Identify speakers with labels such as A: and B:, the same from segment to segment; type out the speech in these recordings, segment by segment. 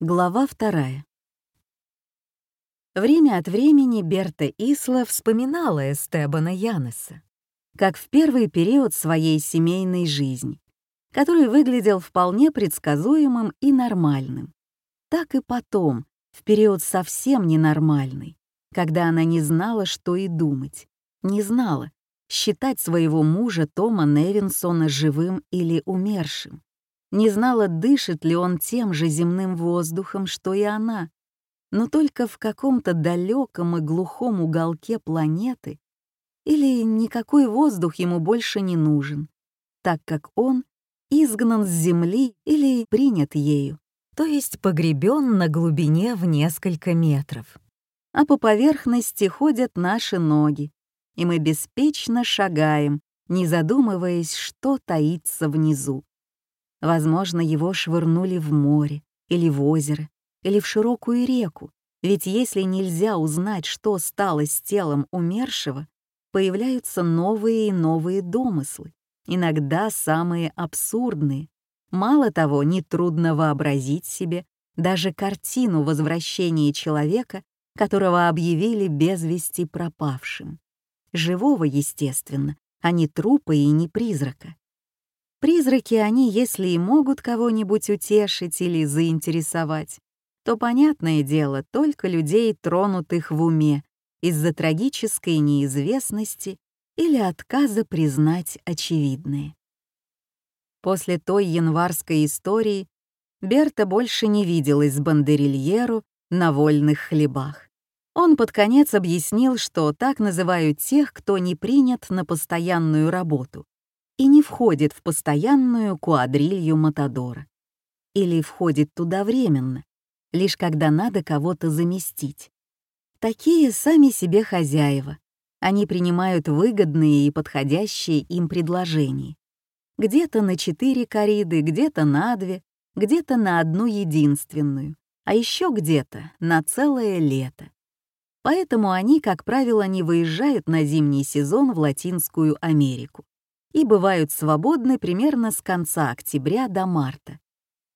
A: Глава вторая. Время от времени Берта Исла вспоминала Эстебана Янеса, как в первый период своей семейной жизни, который выглядел вполне предсказуемым и нормальным, так и потом, в период совсем ненормальный, когда она не знала, что и думать, не знала, считать своего мужа Тома Невинсона живым или умершим, не знала, дышит ли он тем же земным воздухом, что и она, но только в каком-то далеком и глухом уголке планеты, или никакой воздух ему больше не нужен, так как он изгнан с Земли или принят ею, то есть погребен на глубине в несколько метров. А по поверхности ходят наши ноги, и мы беспечно шагаем, не задумываясь, что таится внизу. Возможно, его швырнули в море или в озеро, или в широкую реку, ведь если нельзя узнать, что стало с телом умершего, появляются новые и новые домыслы, иногда самые абсурдные. Мало того, нетрудно вообразить себе даже картину возвращения человека, которого объявили без вести пропавшим. Живого, естественно, а не трупа и не призрака. Призраки они, если и могут кого-нибудь утешить или заинтересовать, то, понятное дело, только людей, тронутых в уме из-за трагической неизвестности или отказа признать очевидное. После той январской истории Берта больше не виделась с Бандерильеру на вольных хлебах. Он под конец объяснил, что так называют тех, кто не принят на постоянную работу, и не входит в постоянную куадрилью Матадора. Или входит туда временно, лишь когда надо кого-то заместить. Такие сами себе хозяева. Они принимают выгодные и подходящие им предложения. Где-то на четыре кориды, где-то на две, где-то на одну единственную, а еще где-то на целое лето. Поэтому они, как правило, не выезжают на зимний сезон в Латинскую Америку и бывают свободны примерно с конца октября до марта.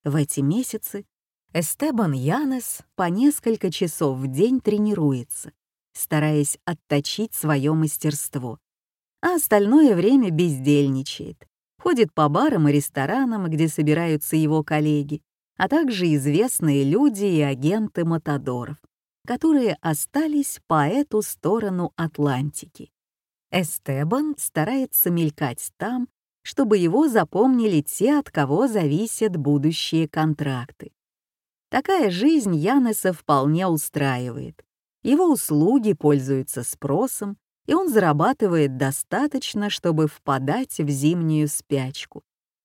A: В эти месяцы Эстебан Янес по несколько часов в день тренируется, стараясь отточить свое мастерство, а остальное время бездельничает, ходит по барам и ресторанам, где собираются его коллеги, а также известные люди и агенты Матадоров, которые остались по эту сторону Атлантики. Эстебан старается мелькать там, чтобы его запомнили те, от кого зависят будущие контракты. Такая жизнь Янеса вполне устраивает. Его услуги пользуются спросом, и он зарабатывает достаточно, чтобы впадать в зимнюю спячку,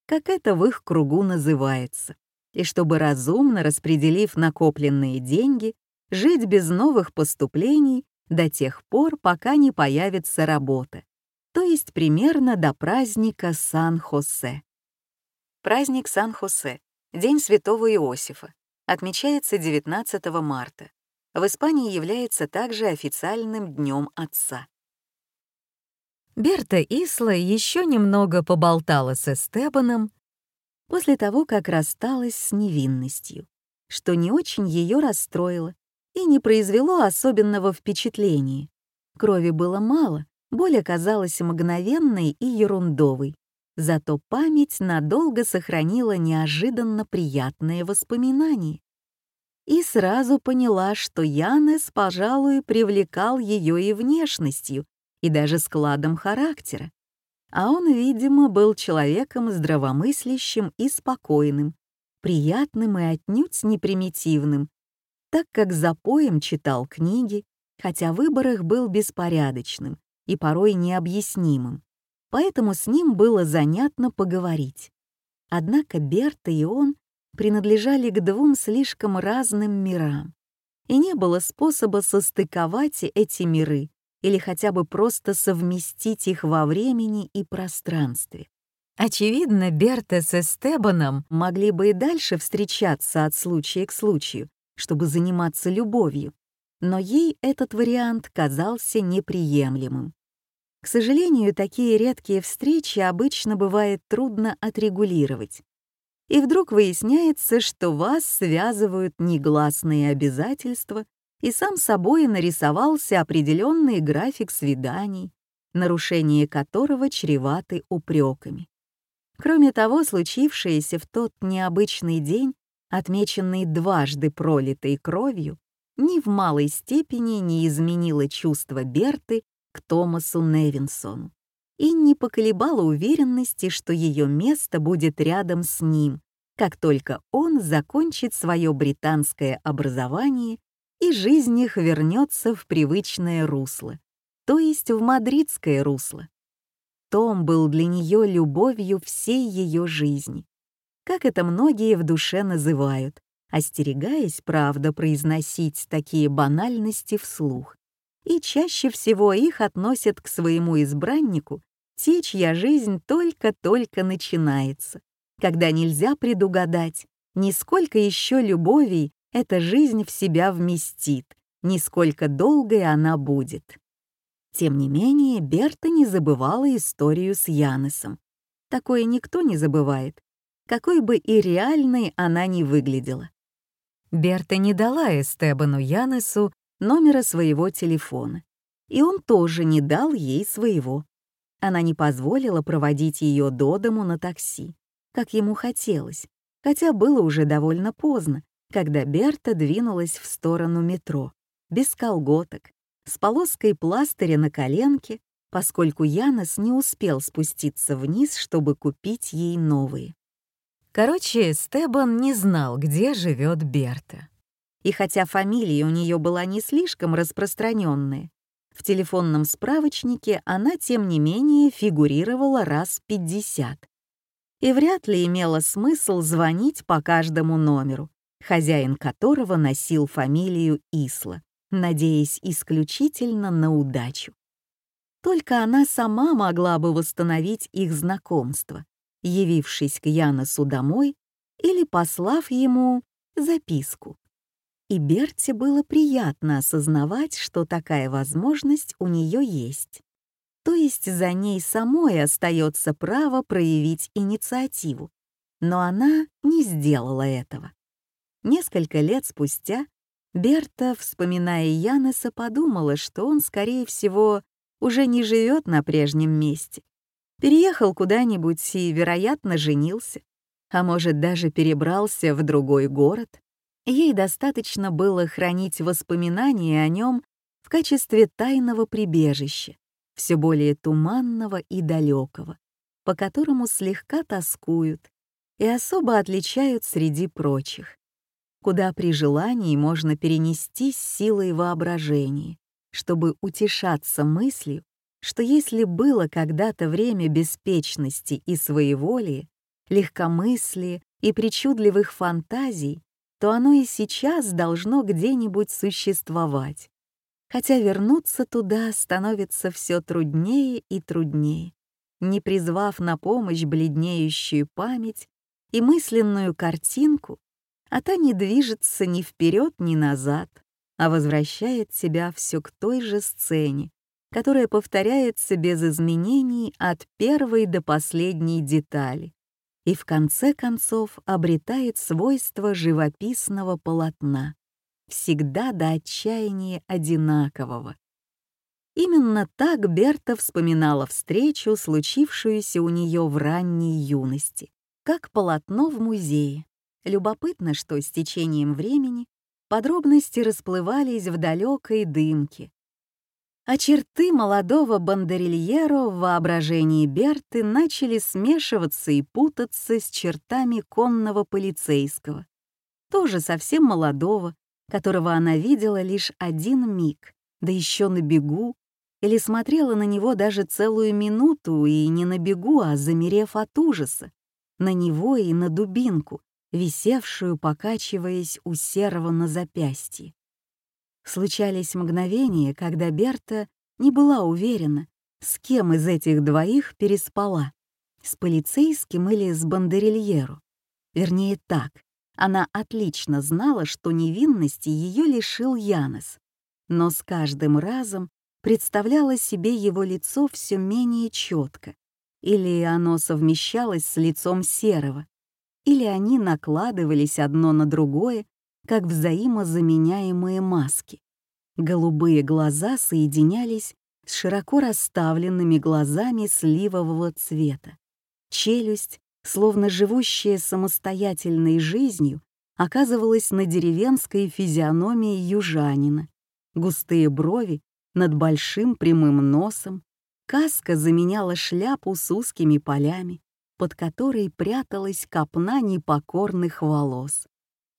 A: как это в их кругу называется, и чтобы разумно распределив накопленные деньги, жить без новых поступлений до тех пор, пока не появится работа, то есть примерно до праздника Сан-Хосе. Праздник Сан-Хосе, День Святого Иосифа, отмечается 19 марта. В Испании является также официальным днем Отца. Берта Исла еще немного поболтала с Эстебаном после того, как рассталась с невинностью, что не очень ее расстроило, и не произвело особенного впечатления. Крови было мало, боль оказалась мгновенной и ерундовой. Зато память надолго сохранила неожиданно приятные воспоминания. И сразу поняла, что Янес, пожалуй, привлекал ее и внешностью, и даже складом характера. А он, видимо, был человеком здравомыслящим и спокойным, приятным и отнюдь не примитивным, так как за поем читал книги, хотя выбор их был беспорядочным и порой необъяснимым, поэтому с ним было занятно поговорить. Однако Берта и он принадлежали к двум слишком разным мирам, и не было способа состыковать эти миры или хотя бы просто совместить их во времени и пространстве. Очевидно, Берта с Эстебаном могли бы и дальше встречаться от случая к случаю, чтобы заниматься любовью, но ей этот вариант казался неприемлемым. К сожалению, такие редкие встречи обычно бывает трудно отрегулировать. и вдруг выясняется, что вас связывают негласные обязательства, и сам собой нарисовался определенный график свиданий, нарушение которого чреваты упреками. Кроме того, случившееся в тот необычный день, отмеченный дважды пролитой кровью, ни в малой степени не изменило чувство Берты к Томасу Невинсону и не поколебало уверенности, что ее место будет рядом с ним, как только он закончит свое британское образование и жизнь их вернется в привычное русло, то есть в мадридское русло. Том был для нее любовью всей ее жизни, как это многие в душе называют, остерегаясь, правда, произносить такие банальности вслух. И чаще всего их относят к своему избраннику те, чья жизнь только-только начинается, когда нельзя предугадать, нисколько еще любовей эта жизнь в себя вместит, нисколько долгой она будет. Тем не менее, Берта не забывала историю с Янесом. Такое никто не забывает, какой бы и реальной она ни выглядела. Берта не дала Эстебану Янесу номера своего телефона, и он тоже не дал ей своего. Она не позволила проводить ее до дому на такси, как ему хотелось, хотя было уже довольно поздно, когда Берта двинулась в сторону метро, без колготок, с полоской пластыря на коленке, поскольку Янос не успел спуститься вниз, чтобы купить ей новые. Короче, Стебан не знал, где живет Берта. И хотя фамилия у нее была не слишком распространенная, в телефонном справочнике она, тем не менее, фигурировала раз 50. И вряд ли имело смысл звонить по каждому номеру, хозяин которого носил фамилию Исла надеясь исключительно на удачу. Только она сама могла бы восстановить их знакомство, явившись к Яносу домой или послав ему записку. И Берте было приятно осознавать, что такая возможность у нее есть. То есть за ней самой остается право проявить инициативу, но она не сделала этого. Несколько лет спустя Берта, вспоминая Янеса, подумала, что он, скорее всего, уже не живет на прежнем месте. Переехал куда-нибудь и, вероятно, женился. А может, даже перебрался в другой город. Ей достаточно было хранить воспоминания о нем в качестве тайного прибежища, все более туманного и далекого, по которому слегка тоскуют и особо отличают среди прочих куда при желании можно перенести силой воображения, чтобы утешаться мыслью, что если было когда-то время беспечности и своеволия, легкомыслия и причудливых фантазий, то оно и сейчас должно где-нибудь существовать. Хотя вернуться туда становится все труднее и труднее, не призвав на помощь бледнеющую память и мысленную картинку а та не движется ни вперед, ни назад, а возвращает себя все к той же сцене, которая повторяется без изменений от первой до последней детали и в конце концов обретает свойства живописного полотна, всегда до отчаяния одинакового. Именно так Берта вспоминала встречу, случившуюся у нее в ранней юности, как полотно в музее. Любопытно, что с течением времени подробности расплывались в далекой дымке, а черты молодого бандерильеро в воображении Берты начали смешиваться и путаться с чертами конного полицейского, тоже совсем молодого, которого она видела лишь один миг, да еще на бегу, или смотрела на него даже целую минуту и не на бегу, а замерев от ужаса, на него и на дубинку, висевшую, покачиваясь у серого на запястье. Случались мгновения, когда Берта не была уверена, с кем из этих двоих переспала, с полицейским или с бандерильеру. Вернее, так, она отлично знала, что невинности ее лишил Янес, но с каждым разом представляла себе его лицо все менее четко, или оно совмещалось с лицом серого, или они накладывались одно на другое, как взаимозаменяемые маски. Голубые глаза соединялись с широко расставленными глазами сливового цвета. Челюсть, словно живущая самостоятельной жизнью, оказывалась на деревенской физиономии южанина. Густые брови над большим прямым носом, каска заменяла шляпу с узкими полями, под которой пряталась копна непокорных волос.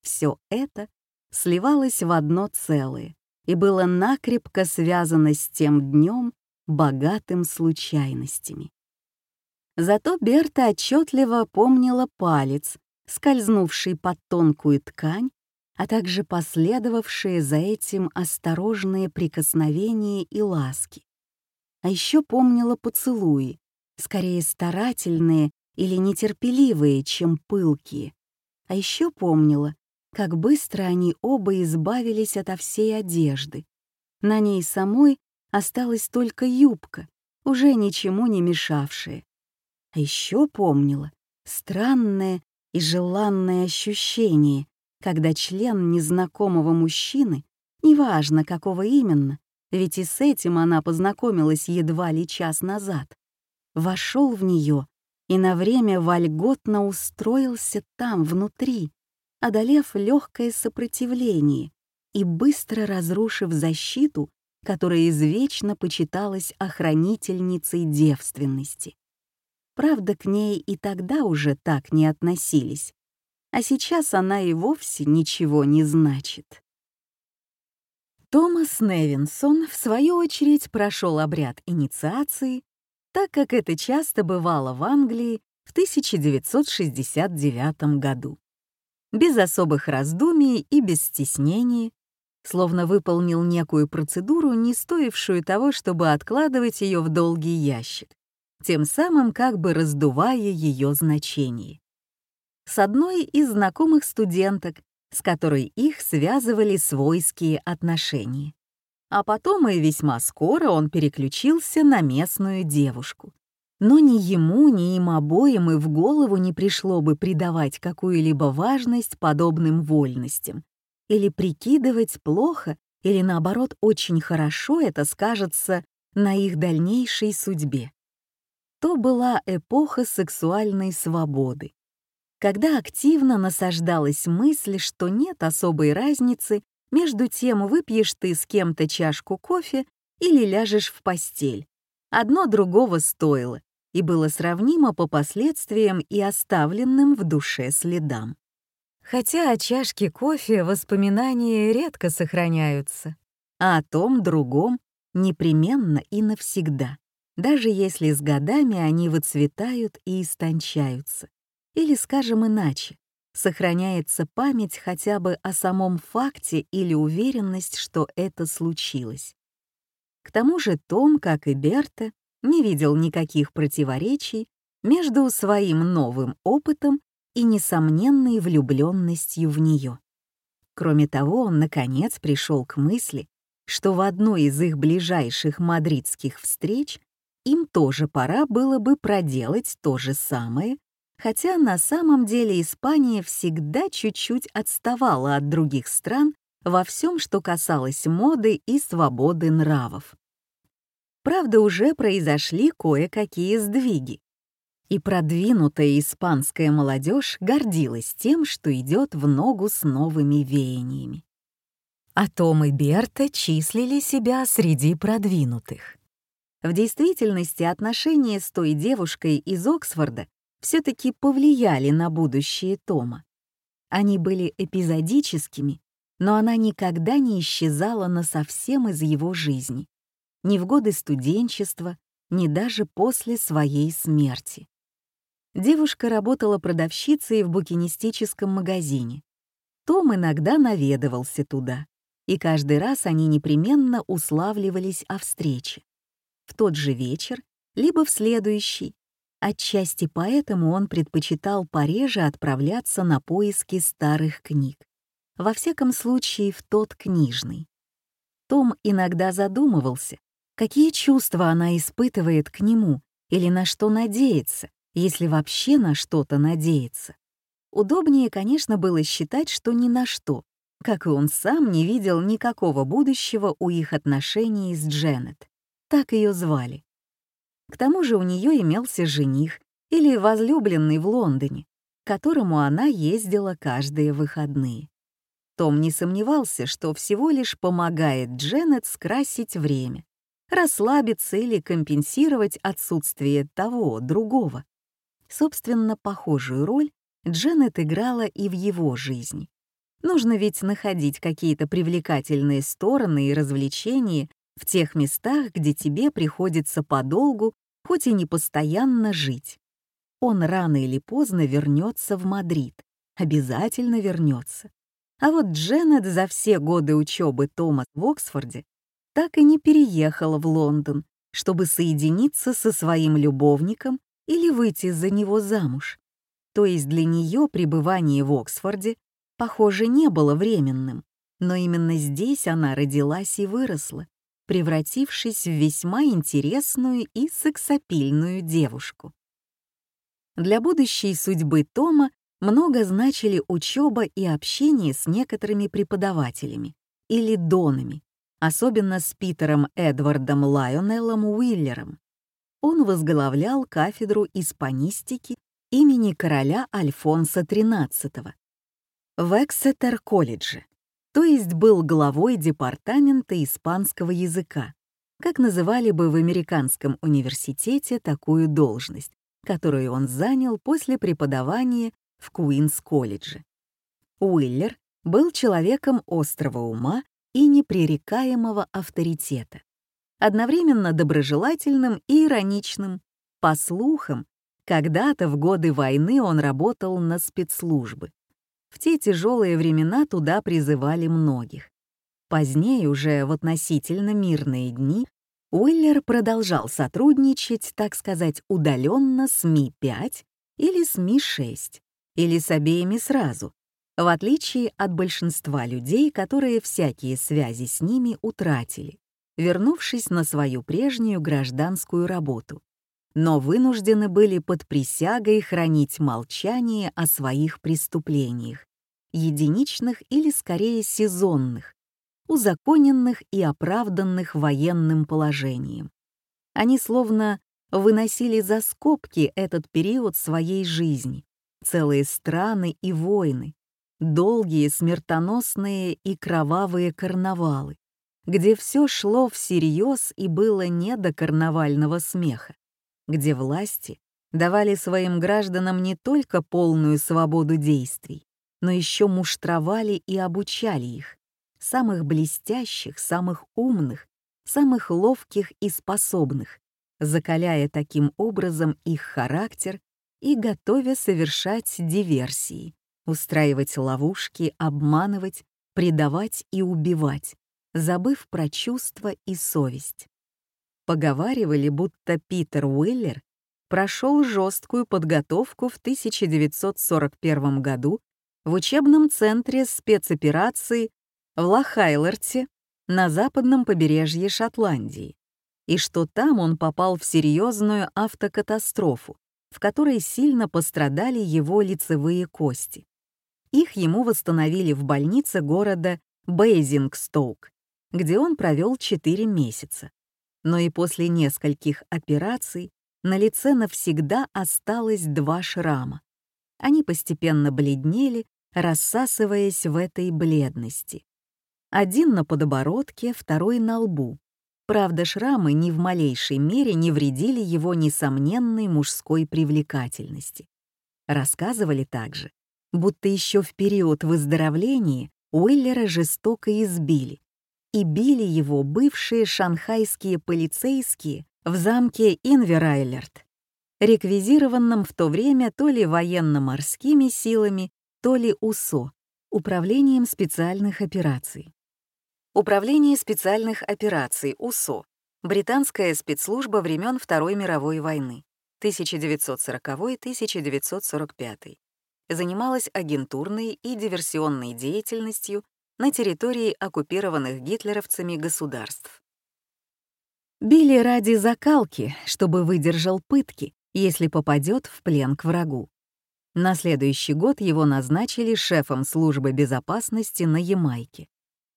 A: Все это сливалось в одно целое и было накрепко связано с тем днем, богатым случайностями. Зато Берта отчетливо помнила палец, скользнувший под тонкую ткань, а также последовавшие за этим осторожные прикосновения и ласки. А еще помнила поцелуи, скорее старательные или нетерпеливые, чем пылкие. А еще помнила, как быстро они оба избавились ото всей одежды. На ней самой осталась только юбка, уже ничему не мешавшая. А еще помнила странное и желанное ощущение, когда член незнакомого мужчины, неважно какого именно, ведь и с этим она познакомилась едва ли час назад, вошел в нее и на время вольготно устроился там, внутри, одолев легкое сопротивление и быстро разрушив защиту, которая извечно почиталась охранительницей девственности. Правда, к ней и тогда уже так не относились, а сейчас она и вовсе ничего не значит. Томас Невинсон, в свою очередь, прошел обряд инициации так как это часто бывало в Англии в 1969 году. Без особых раздумий и без стеснений, словно выполнил некую процедуру, не стоившую того, чтобы откладывать ее в долгий ящик, тем самым как бы раздувая ее значение. С одной из знакомых студенток, с которой их связывали свойские отношения. А потом и весьма скоро он переключился на местную девушку. Но ни ему, ни им обоим и в голову не пришло бы придавать какую-либо важность подобным вольностям или прикидывать плохо или наоборот очень хорошо это скажется на их дальнейшей судьбе. То была эпоха сексуальной свободы, когда активно насаждалась мысль, что нет особой разницы между тем выпьешь ты с кем-то чашку кофе или ляжешь в постель. Одно другого стоило и было сравнимо по последствиям и оставленным в душе следам. Хотя о чашке кофе воспоминания редко сохраняются, а о том другом непременно и навсегда, даже если с годами они выцветают и истончаются. Или, скажем иначе, сохраняется память хотя бы о самом факте или уверенность, что это случилось. К тому же Том, как и Берта, не видел никаких противоречий между своим новым опытом и несомненной влюбленностью в нее. Кроме того, он, наконец, пришел к мысли, что в одной из их ближайших мадридских встреч им тоже пора было бы проделать то же самое, хотя на самом деле Испания всегда чуть-чуть отставала от других стран во всем, что касалось моды и свободы нравов. Правда, уже произошли кое-какие сдвиги. И продвинутая испанская молодежь гордилась тем, что идет в ногу с новыми веяниями. А Том и Берта числили себя среди продвинутых. В действительности отношения с той девушкой из Оксфорда все-таки повлияли на будущее Тома. Они были эпизодическими, но она никогда не исчезала насовсем из его жизни, ни в годы студенчества, ни даже после своей смерти. Девушка работала продавщицей в букинистическом магазине. Том иногда наведывался туда, и каждый раз они непременно уславливались о встрече. В тот же вечер, либо в следующий, Отчасти поэтому он предпочитал пореже отправляться на поиски старых книг. Во всяком случае, в тот книжный. Том иногда задумывался, какие чувства она испытывает к нему или на что надеется, если вообще на что-то надеется. Удобнее, конечно, было считать, что ни на что, как и он сам не видел никакого будущего у их отношений с Дженнет. Так ее звали. К тому же у нее имелся жених или возлюбленный в Лондоне, к которому она ездила каждые выходные. Том не сомневался, что всего лишь помогает Дженнет скрасить время, расслабиться или компенсировать отсутствие того, другого. Собственно, похожую роль Дженнет играла и в его жизни. Нужно ведь находить какие-то привлекательные стороны и развлечения в тех местах, где тебе приходится подолгу, хоть и не постоянно жить. Он рано или поздно вернется в Мадрид. Обязательно вернется. А вот Дженнет за все годы учебы Тома в Оксфорде так и не переехала в Лондон, чтобы соединиться со своим любовником или выйти за него замуж. То есть для нее пребывание в Оксфорде, похоже, не было временным, но именно здесь она родилась и выросла, превратившись в весьма интересную и сексапильную девушку. Для будущей судьбы Тома много значили учеба и общение с некоторыми преподавателями или донами, особенно с Питером Эдвардом Лайонеллом Уиллером. Он возглавлял кафедру испанистики имени короля Альфонса XIII в Эксетер-колледже, то есть был главой департамента испанского языка, как называли бы в американском университете такую должность, которую он занял после преподавания в Куинс-колледже. Уиллер был человеком острого ума и непререкаемого авторитета, одновременно доброжелательным и ироничным. По слухам, когда-то в годы войны он работал на спецслужбы. В те тяжелые времена туда призывали многих. Позднее, уже в относительно мирные дни, Уиллер продолжал сотрудничать, так сказать, удаленно с Ми-5 или с Ми-6, или с обеими сразу, в отличие от большинства людей, которые всякие связи с ними утратили, вернувшись на свою прежнюю гражданскую работу, но вынуждены были под присягой хранить молчание о своих преступлениях, единичных или скорее сезонных, узаконенных и оправданных военным положением. Они словно выносили за скобки этот период своей жизни, целые страны и войны, долгие, смертоносные и кровавые карнавалы, где все шло всерьез и было не до карнавального смеха, где власти давали своим гражданам не только полную свободу действий, но еще муштровали и обучали их, самых блестящих, самых умных, самых ловких и способных, закаляя таким образом их характер и готовя совершать диверсии, устраивать ловушки, обманывать, предавать и убивать, забыв про чувства и совесть. Поговаривали, будто Питер Уиллер прошел жесткую подготовку в 1941 году в учебном центре спецоперации в Лахайлерте на западном побережье Шотландии, и что там он попал в серьезную автокатастрофу, в которой сильно пострадали его лицевые кости. Их ему восстановили в больнице города Бейзингстоук, где он провел 4 месяца. Но и после нескольких операций на лице навсегда осталось два шрама. Они постепенно бледнели, рассасываясь в этой бледности. Один на подбородке, второй на лбу. Правда, шрамы ни в малейшей мере не вредили его несомненной мужской привлекательности. Рассказывали также, будто еще в период выздоровления Уиллера жестоко избили. И били его бывшие шанхайские полицейские в замке Инверайлерт, реквизированном в то время то ли военно-морскими силами, то ли УСО, Управлением специальных операций. Управление специальных операций УСО, британская спецслужба времен Второй мировой войны, 1940-1945 занималась агентурной и диверсионной деятельностью на территории оккупированных гитлеровцами государств. Били ради закалки, чтобы выдержал пытки, если попадет в плен к врагу. На следующий год его назначили шефом службы безопасности на Ямайке.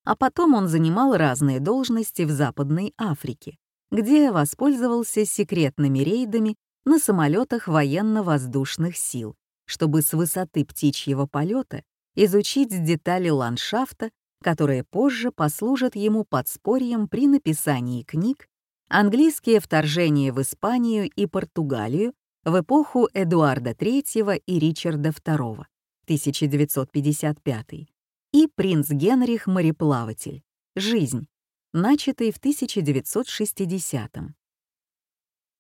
A: А потом он занимал разные должности в Западной Африке, где воспользовался секретными рейдами на самолетах военно-воздушных сил, чтобы с высоты птичьего полета изучить детали ландшафта, которые позже послужат ему подспорьем при написании книг «Английские вторжения в Испанию и Португалию в эпоху Эдуарда III и Ричарда II, 1955, и «Принц Генрих мореплаватель. Жизнь», начатый в 1960 -м.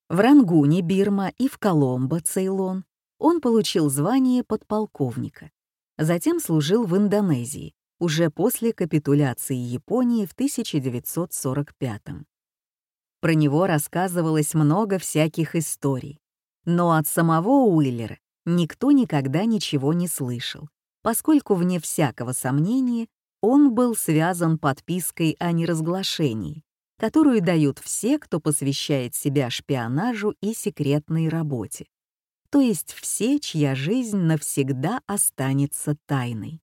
A: В Рангуне, Бирма и в Коломбо, Цейлон он получил звание подполковника. Затем служил в Индонезии, уже после капитуляции Японии в 1945 -м. Про него рассказывалось много всяких историй. Но от самого Уиллера никто никогда ничего не слышал, поскольку, вне всякого сомнения, он был связан подпиской о неразглашении, которую дают все, кто посвящает себя шпионажу и секретной работе, то есть все, чья жизнь навсегда останется тайной.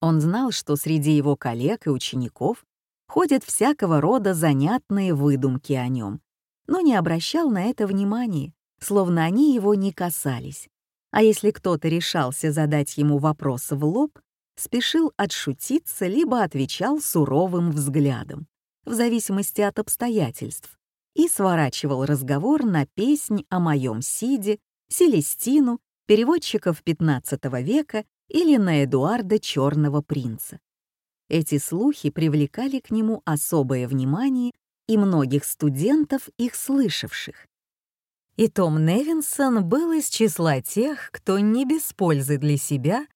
A: Он знал, что среди его коллег и учеников ходят всякого рода занятные выдумки о нем, но не обращал на это внимания, словно они его не касались. А если кто-то решался задать ему вопрос в лоб, спешил отшутиться либо отвечал суровым взглядом, в зависимости от обстоятельств, и сворачивал разговор на песнь о моем Сиде, Селестину, переводчиков XV века или на Эдуарда Черного принца. Эти слухи привлекали к нему особое внимание и многих студентов, их слышавших. И Том Невинсон был из числа тех, кто не без пользы для себя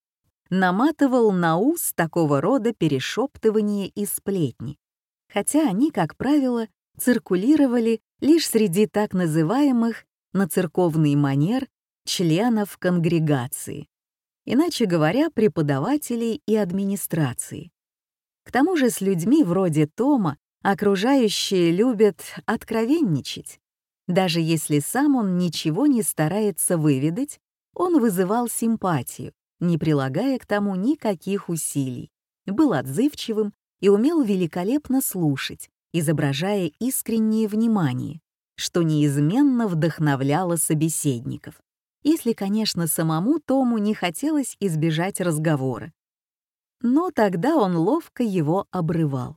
A: наматывал на ус такого рода перешептывания и сплетни, хотя они, как правило, циркулировали лишь среди так называемых на церковный манер членов конгрегации, иначе говоря, преподавателей и администрации. К тому же с людьми вроде Тома окружающие любят откровенничать, даже если сам он ничего не старается выведать, он вызывал симпатию, не прилагая к тому никаких усилий, был отзывчивым и умел великолепно слушать, изображая искреннее внимание, что неизменно вдохновляло собеседников, если, конечно, самому Тому не хотелось избежать разговора. Но тогда он ловко его обрывал.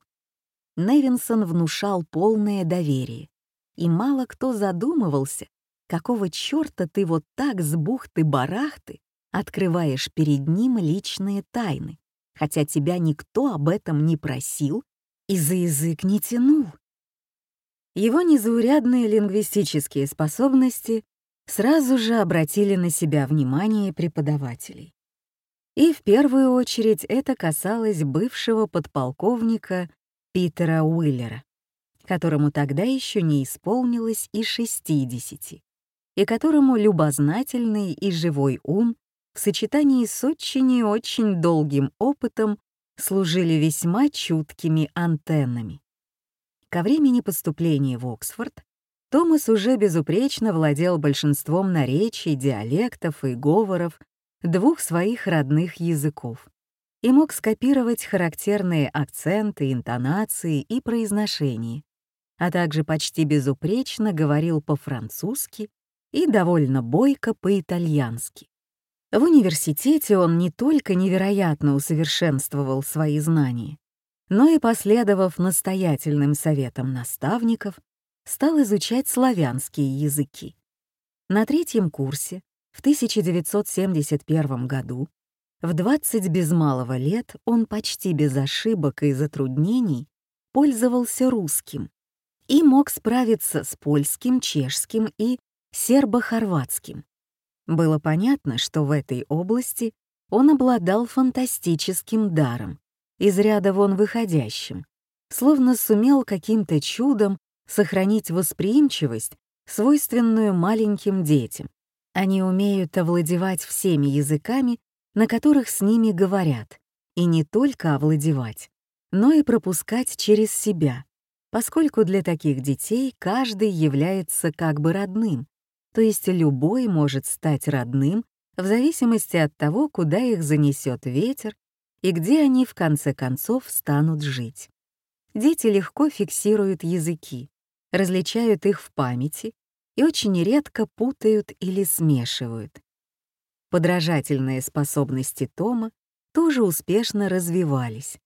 A: Невинсон внушал полное доверие, и мало кто задумывался, какого чёрта ты вот так с бухты-барахты открываешь перед ним личные тайны, хотя тебя никто об этом не просил и за язык не тянул. Его незаурядные лингвистические способности сразу же обратили на себя внимание преподавателей. И в первую очередь это касалось бывшего подполковника Питера Уиллера которому тогда еще не исполнилось и 60, и которому любознательный и живой ум в сочетании с очень и очень долгим опытом служили весьма чуткими антеннами. Ко времени поступления в Оксфорд Томас уже безупречно владел большинством наречий, диалектов и говоров двух своих родных языков и мог скопировать характерные акценты, интонации и произношения, а также почти безупречно говорил по-французски и довольно бойко по-итальянски. В университете он не только невероятно усовершенствовал свои знания, но и, последовав настоятельным советам наставников, стал изучать славянские языки. На третьем курсе в 1971 году, в 20 без малого лет, он почти без ошибок и затруднений пользовался русским, и мог справиться с польским, чешским и сербо-хорватским. Было понятно, что в этой области он обладал фантастическим даром, из ряда вон выходящим, словно сумел каким-то чудом сохранить восприимчивость, свойственную маленьким детям. Они умеют овладевать всеми языками, на которых с ними говорят, и не только овладевать, но и пропускать через себя, поскольку для таких детей каждый является как бы родным, то есть любой может стать родным в зависимости от того, куда их занесет ветер и где они в конце концов станут жить. Дети легко фиксируют языки, различают их в памяти и очень редко путают или смешивают. Подражательные способности Тома тоже успешно развивались.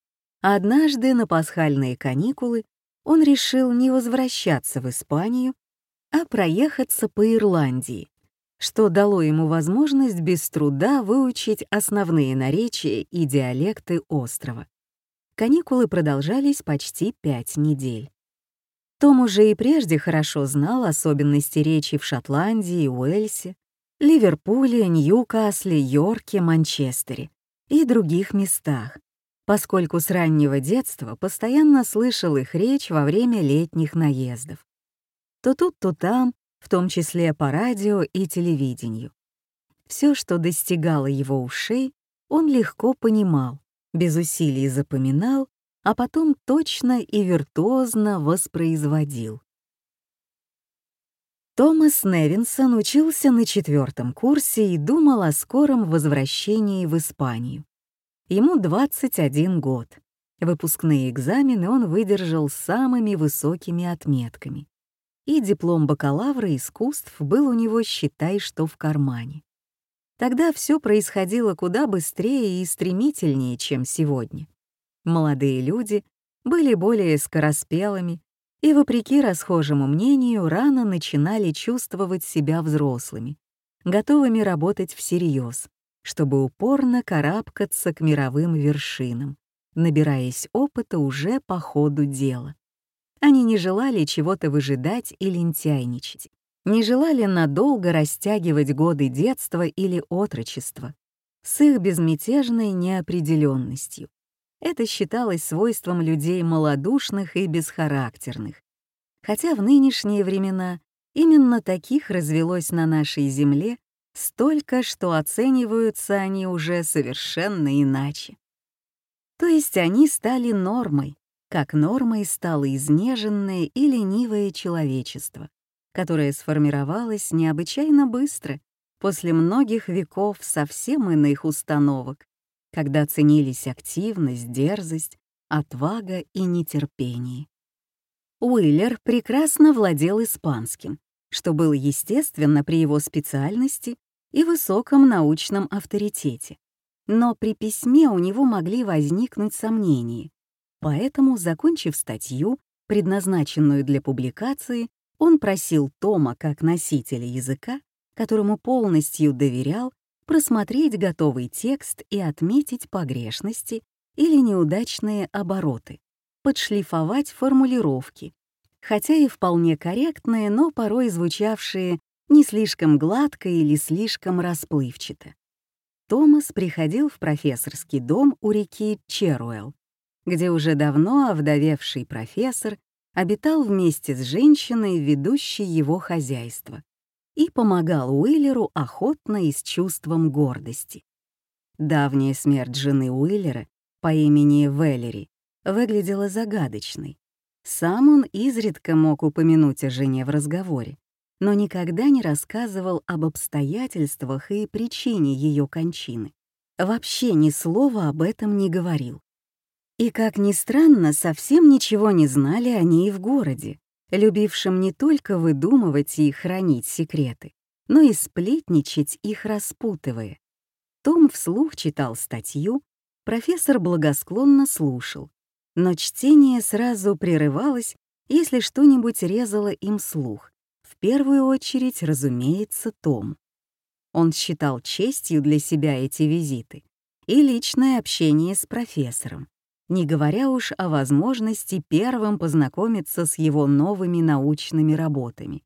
A: Однажды на пасхальные каникулы он решил не возвращаться в Испанию, а проехаться по Ирландии, что дало ему возможность без труда выучить основные наречия и диалекты острова. Каникулы продолжались почти пять недель. Том уже и прежде хорошо знал особенности речи в Шотландии и Уэльсе, Ливерпуле, Ньюкасле, Йорке, Манчестере и других местах, поскольку с раннего детства постоянно слышал их речь во время летних наездов. То тут, то там, в том числе по радио и телевидению. Все, что достигало его ушей, он легко понимал, без усилий запоминал, а потом точно и виртуозно воспроизводил. Томас Невинсон учился на четвертом курсе и думал о скором возвращении в Испанию. Ему 21 год. Выпускные экзамены он выдержал самыми высокими отметками. И диплом бакалавра искусств был у него, считай, что в кармане. Тогда все происходило куда быстрее и стремительнее, чем сегодня. Молодые люди были более скороспелыми и, вопреки расхожему мнению, рано начинали чувствовать себя взрослыми, готовыми работать всерьез, чтобы упорно карабкаться к мировым вершинам, набираясь опыта уже по ходу дела. Они не желали чего-то выжидать и лентяйничать, не желали надолго растягивать годы детства или отрочества с их безмятежной неопределенностью. Это считалось свойством людей малодушных и бесхарактерных. Хотя в нынешние времена именно таких развелось на нашей земле столько, что оцениваются они уже совершенно иначе. То есть они стали нормой, как нормой стало изнеженное и ленивое человечество которое сформировалось необычайно быстро, после многих веков совсем иных установок, когда ценились активность, дерзость, отвага и нетерпение. Уиллер прекрасно владел испанским, что было естественно при его специальности и высоком научном авторитете. Но при письме у него могли возникнуть сомнения, поэтому, закончив статью, предназначенную для публикации, он просил Тома, как носителя языка, которому полностью доверял, просмотреть готовый текст и отметить погрешности или неудачные обороты, подшлифовать формулировки, хотя и вполне корректные, но порой звучавшие не слишком гладко или слишком расплывчато. Томас приходил в профессорский дом у реки Черуэлл, где уже давно овдовевший профессор обитал вместе с женщиной, ведущей его хозяйство, и помогал Уиллеру охотно и с чувством гордости. Давняя смерть жены Уиллера по имени Веллери выглядела загадочной. Сам он изредка мог упомянуть о жене в разговоре, но никогда не рассказывал об обстоятельствах и причине ее кончины. Вообще ни слова об этом не говорил. И, как ни странно, совсем ничего не знали они и в городе, любившим не только выдумывать и хранить секреты, но и сплетничать их распутывая. Том вслух читал статью, профессор благосклонно слушал, но чтение сразу прерывалось, если что-нибудь резало им слух. В первую очередь, разумеется, Том. Он считал честью для себя эти визиты и личное общение с профессором не говоря уж о возможности первым познакомиться с его новыми научными работами,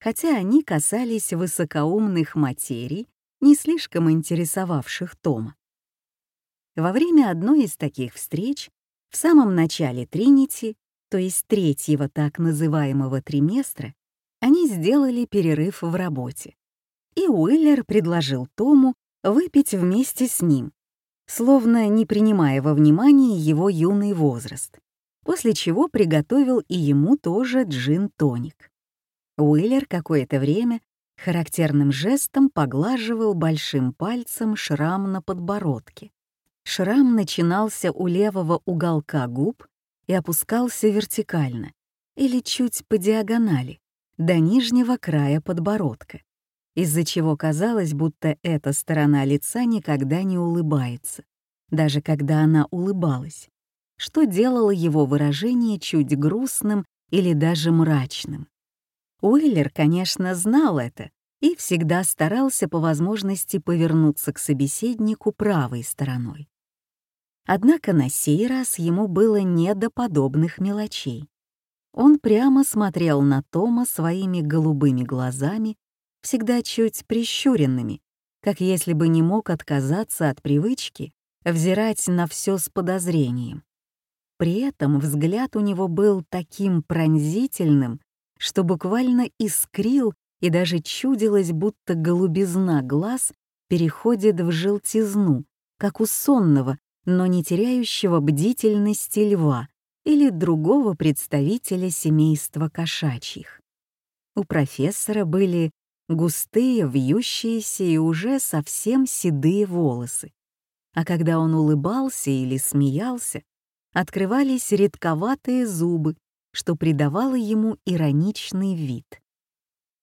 A: хотя они касались высокоумных материй, не слишком интересовавших Тома. Во время одной из таких встреч, в самом начале Тринити, то есть третьего так называемого триместра, они сделали перерыв в работе. И Уиллер предложил Тому выпить вместе с ним, словно не принимая во внимание его юный возраст, после чего приготовил и ему тоже джин-тоник. Уиллер какое-то время Характерным жестом поглаживал большим пальцем шрам на подбородке. Шрам начинался у левого уголка губ и опускался вертикально, или чуть по диагонали, до нижнего края подбородка, из-за чего казалось, будто эта сторона лица никогда не улыбается, даже когда она улыбалась, что делало его выражение чуть грустным или даже мрачным. Уиллер, конечно, знал это и всегда старался по возможности повернуться к собеседнику правой стороной. Однако на сей раз ему было не до подобных мелочей. Он прямо смотрел на Тома своими голубыми глазами, всегда чуть прищуренными, как если бы не мог отказаться от привычки взирать на все с подозрением. При этом взгляд у него был таким пронзительным, что буквально искрил и даже чудилось, будто голубизна глаз переходит в желтизну, как у сонного, но не теряющего бдительности льва или другого представителя семейства кошачьих. У профессора были густые, вьющиеся и уже совсем седые волосы. А когда он улыбался или смеялся, открывались редковатые зубы, что придавало ему ироничный вид.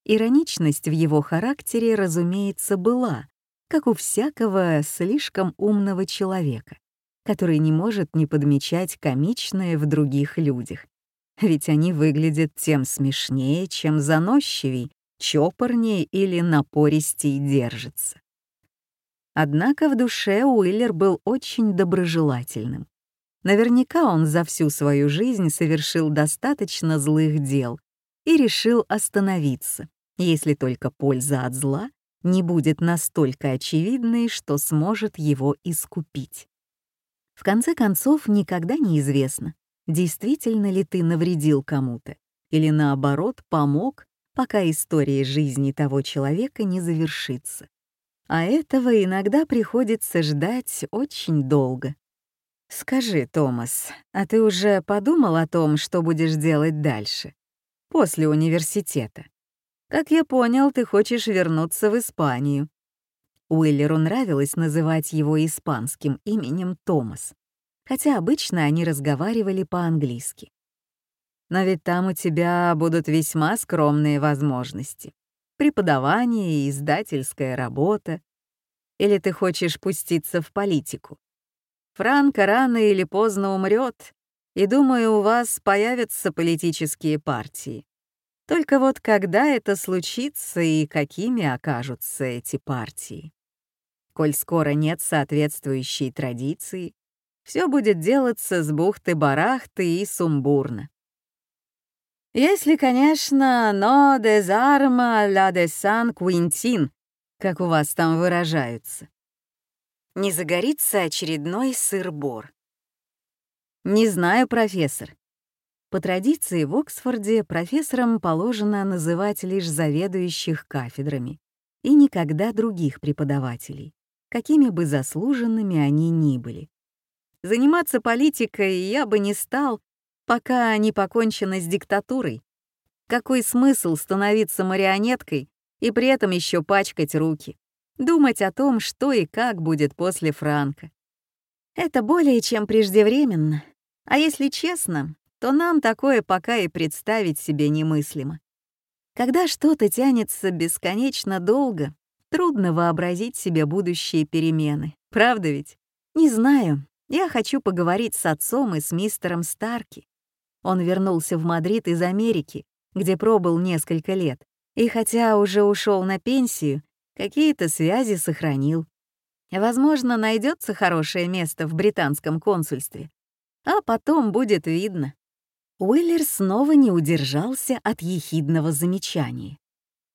A: Ироничность в его характере, разумеется, была, как у всякого слишком умного человека, который не может не подмечать комичное в других людях. Ведь они выглядят тем смешнее, чем заносчивей, чопорнее или напористей держатся. Однако в душе Уиллер был очень доброжелательным. Наверняка он за всю свою жизнь совершил достаточно злых дел и решил остановиться, если только польза от зла не будет настолько очевидной, что сможет его искупить. В конце концов, никогда не известно, действительно ли ты навредил кому-то или, наоборот, помог, пока история жизни того человека не завершится. А этого иногда приходится ждать очень долго. «Скажи, Томас, а ты уже подумал о том, что будешь делать дальше, после университета? Как я понял, ты хочешь вернуться в Испанию». Уиллеру нравилось называть его испанским именем Томас, хотя обычно они разговаривали по-английски. «Но ведь там у тебя будут весьма скромные возможности. Преподавание и издательская работа. Или ты хочешь пуститься в политику? Франко рано или поздно умрет, и, думаю, у вас появятся политические партии. Только вот когда это случится и какими окажутся эти партии? Коль скоро нет соответствующей традиции, все будет делаться с бухты-барахты и сумбурно. Если, конечно, «но дезарма ла де сан Куинтин», как у вас там выражаются не загорится очередной сыр-бор. Не знаю, профессор. По традиции в Оксфорде профессорам положено называть лишь заведующих кафедрами и никогда других преподавателей, какими бы заслуженными они ни были. Заниматься политикой я бы не стал, пока не покончено с диктатурой. Какой смысл становиться марионеткой и при этом еще пачкать руки? думать о том, что и как будет после Франка. Это более чем преждевременно. А если честно, то нам такое пока и представить себе немыслимо. Когда что-то тянется бесконечно долго, трудно вообразить себе будущие перемены. Правда ведь? Не знаю. Я хочу поговорить с отцом и с мистером Старки. Он вернулся в Мадрид из Америки, где пробыл несколько лет, и хотя уже ушел на пенсию, какие-то связи сохранил. Возможно, найдется хорошее место в британском консульстве. А потом будет видно. Уиллер снова не удержался от ехидного замечания.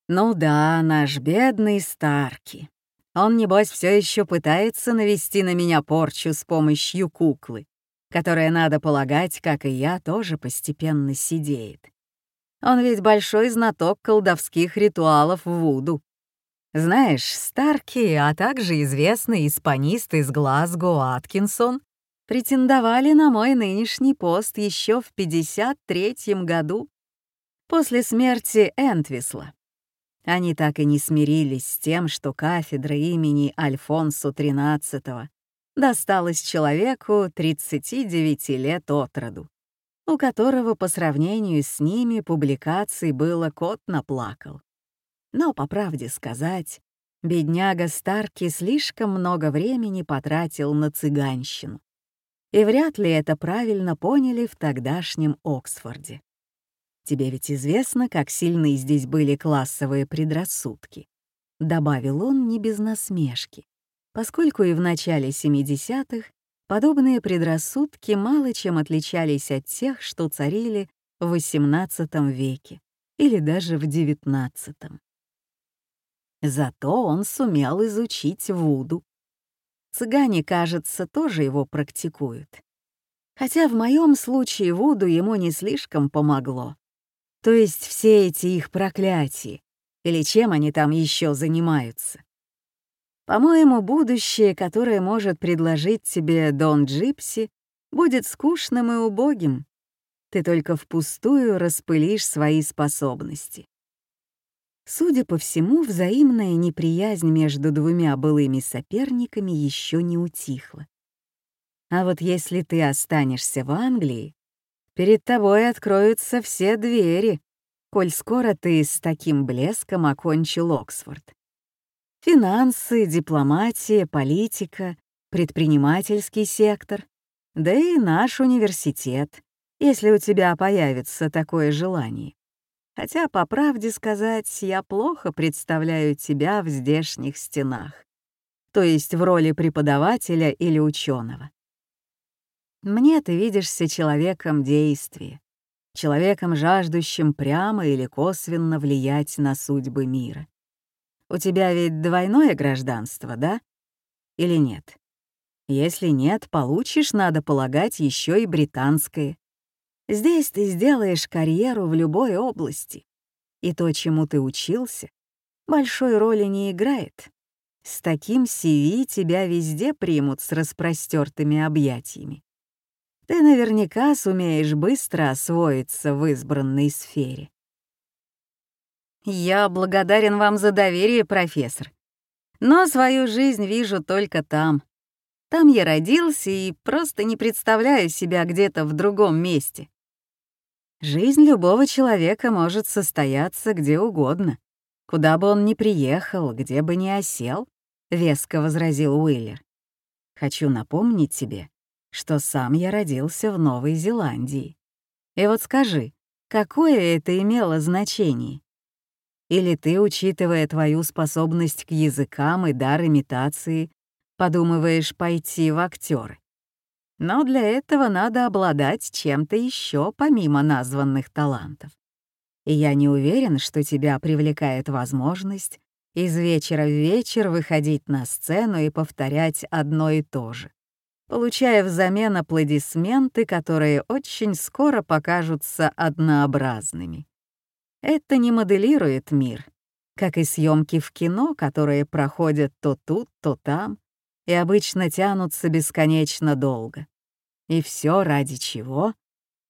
A: «Ну да, наш бедный Старки. Он, небось, все еще пытается навести на меня порчу с помощью куклы, которая, надо полагать, как и я, тоже постепенно сидеет. Он ведь большой знаток колдовских ритуалов Вуду. Знаешь, Старки, а также известный испанист из Глазго Аткинсон претендовали на мой нынешний пост еще в 53 году, после смерти Энтвисла. Они так и не смирились с тем, что кафедра имени Альфонсо XIII досталась человеку 39 лет от роду, у которого по сравнению с ними публикаций было кот наплакал. Но, по правде сказать, бедняга Старки слишком много времени потратил на цыганщину. И вряд ли это правильно поняли в тогдашнем Оксфорде. Тебе ведь известно, как сильны здесь были классовые предрассудки. Добавил он не без насмешки, поскольку и в начале 70-х подобные предрассудки мало чем отличались от тех, что царили в XVIII веке или даже в XIX. Зато он сумел изучить Вуду. Цыгане, кажется, тоже его практикуют. Хотя в моем случае Вуду ему не слишком помогло. То есть все эти их проклятия, или чем они там еще занимаются. По-моему, будущее, которое может предложить тебе Дон Джипси, будет скучным и убогим. Ты только впустую распылишь свои способности. Судя по всему, взаимная неприязнь между двумя былыми соперниками еще не утихла. А вот если ты останешься в Англии, перед тобой откроются все двери, коль скоро ты с таким блеском окончил Оксфорд. Финансы, дипломатия, политика, предпринимательский сектор, да и наш университет, если у тебя появится такое желание. Хотя, по правде сказать, я плохо представляю тебя в здешних стенах, то есть в роли преподавателя или ученого. Мне ты видишься человеком действия, человеком, жаждущим прямо или косвенно влиять на судьбы мира. У тебя ведь двойное гражданство, да? Или нет? Если нет, получишь, надо полагать, еще и британское. Здесь ты сделаешь карьеру в любой области. И то, чему ты учился, большой роли не играет. С таким CV тебя везде примут с распростертыми объятиями. Ты наверняка сумеешь быстро освоиться в избранной сфере. Я благодарен вам за доверие, профессор. Но свою жизнь вижу только там. Там я родился и просто не представляю себя где-то в другом месте. Жизнь любого человека может состояться где угодно, куда бы он ни приехал, где бы ни осел, — веско возразил Уиллер. Хочу напомнить тебе, что сам я родился в Новой Зеландии. И вот скажи, какое это имело значение? Или ты, учитывая твою способность к языкам и дар имитации, подумываешь пойти в актеры? Но для этого надо обладать чем-то еще помимо названных талантов. И я не уверен, что тебя привлекает возможность из вечера в вечер выходить на сцену и повторять одно и то же, получая взамен аплодисменты, которые очень скоро покажутся однообразными. Это не моделирует мир, как и съемки в кино, которые проходят то тут, то там, и обычно тянутся бесконечно долго. И все ради чего?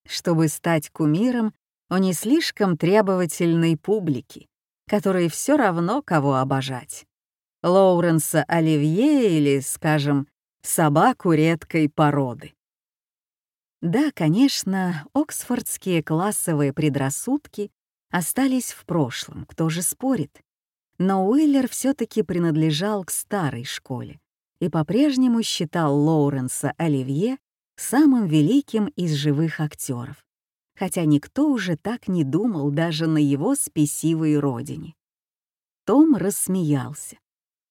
A: Чтобы стать кумиром у не слишком требовательной публики, которой все равно кого обожать. Лоуренса Оливье или, скажем, собаку редкой породы. Да, конечно, оксфордские классовые предрассудки остались в прошлом, кто же спорит. Но Уиллер все таки принадлежал к старой школе, и по-прежнему считал Лоуренса Оливье самым великим из живых актеров, хотя никто уже так не думал даже на его спесивой родине. Том рассмеялся.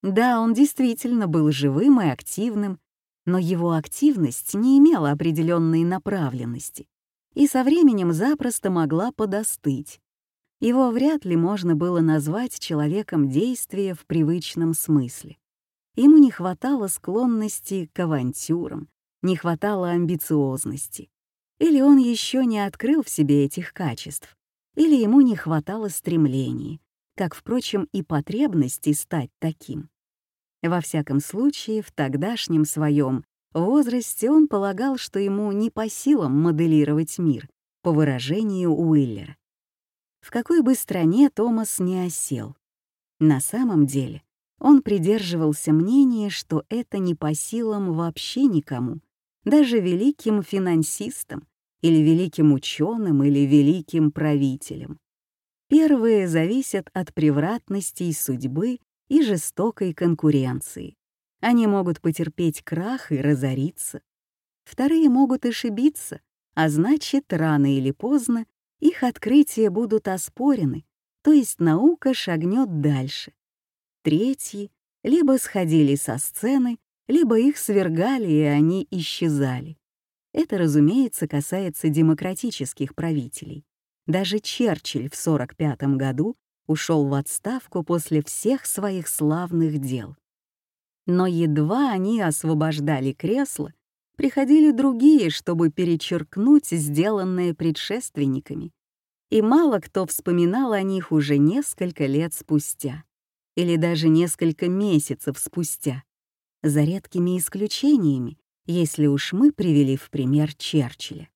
A: Да, он действительно был живым и активным, но его активность не имела определенной направленности и со временем запросто могла подостыть. Его вряд ли можно было назвать человеком действия в привычном смысле. Ему не хватало склонности к авантюрам, не хватало амбициозности. Или он еще не открыл в себе этих качеств, или ему не хватало стремлений, как, впрочем, и потребности стать таким. Во всяком случае, в тогдашнем своем возрасте он полагал, что ему не по силам моделировать мир, по выражению Уиллера. В какой бы стране Томас не осел, На самом деле он придерживался мнения, что это не по силам вообще никому, даже великим финансистам или великим ученым или великим правителям. Первые зависят от превратностей судьбы и жестокой конкуренции. Они могут потерпеть крах и разориться. Вторые могут ошибиться, а значит, рано или поздно их открытия будут оспорены, то есть наука шагнет дальше. Третьи либо сходили со сцены, либо их свергали, и они исчезали. Это, разумеется, касается демократических правителей. Даже Черчилль в 1945 году ушел в отставку после всех своих славных дел. Но едва они освобождали кресло, приходили другие, чтобы перечеркнуть сделанное предшественниками. И мало кто вспоминал о них уже несколько лет спустя, или даже несколько месяцев спустя, за редкими исключениями, если уж мы привели в пример Черчилля.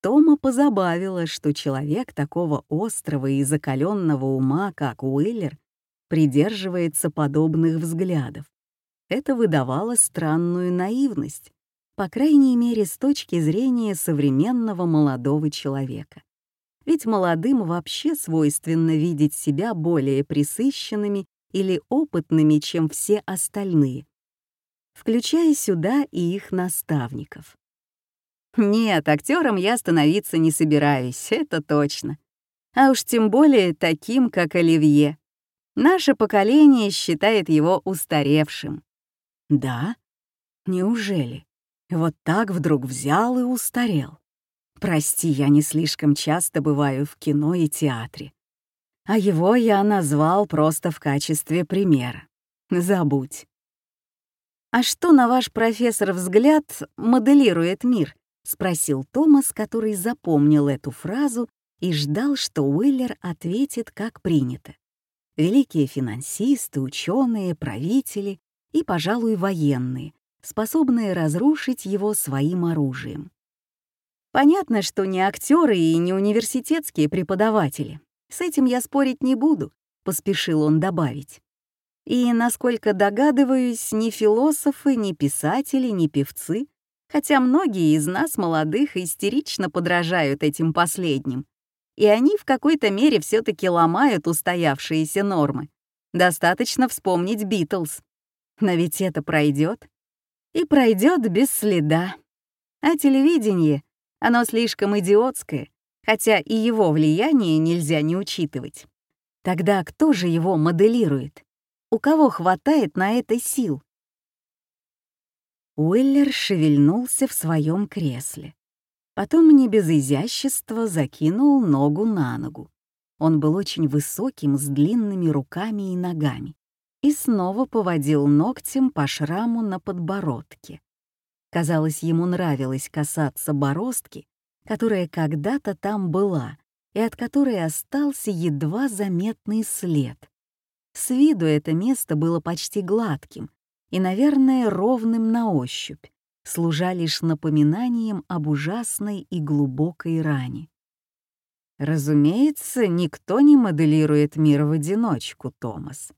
A: Тома позабавило, что человек такого острого и закаленного ума, как Уиллер, придерживается подобных взглядов. Это выдавало странную наивность, по крайней мере, с точки зрения современного молодого человека. Ведь молодым вообще свойственно видеть себя более присыщенными или опытными, чем все остальные, включая сюда и их наставников. Нет, актером я становиться не собираюсь, это точно. А уж тем более таким, как Оливье. Наше поколение считает его устаревшим. Да? Неужели? Вот так вдруг взял и устарел. Прости, я не слишком часто бываю в кино и театре. А его я назвал просто в качестве примера. Забудь. «А что, на ваш профессор взгляд, моделирует мир?» — спросил Томас, который запомнил эту фразу и ждал, что Уиллер ответит, как принято. Великие финансисты, ученые, правители и, пожалуй, военные, способные разрушить его своим оружием. Понятно, что не актеры и не университетские преподаватели. С этим я спорить не буду, поспешил он добавить. И, насколько догадываюсь, ни философы, ни писатели, ни певцы, хотя многие из нас, молодых, истерично подражают этим последним. И они в какой-то мере все таки ломают устоявшиеся нормы. Достаточно вспомнить Битлз. Но ведь это пройдет и пройдет без следа. А телевидение, оно слишком идиотское, хотя и его влияние нельзя не учитывать. Тогда кто же его моделирует? У кого хватает на это сил? Уиллер шевельнулся в своем кресле. Потом не без изящества закинул ногу на ногу. Он был очень высоким, с длинными руками и ногами и снова поводил ногтем по шраму на подбородке. Казалось, ему нравилось касаться бороздки, которая когда-то там была и от которой остался едва заметный след. С виду это место было почти гладким и, наверное, ровным на ощупь, служа лишь напоминанием об ужасной и глубокой ране. Разумеется, никто не моделирует мир в одиночку, Томас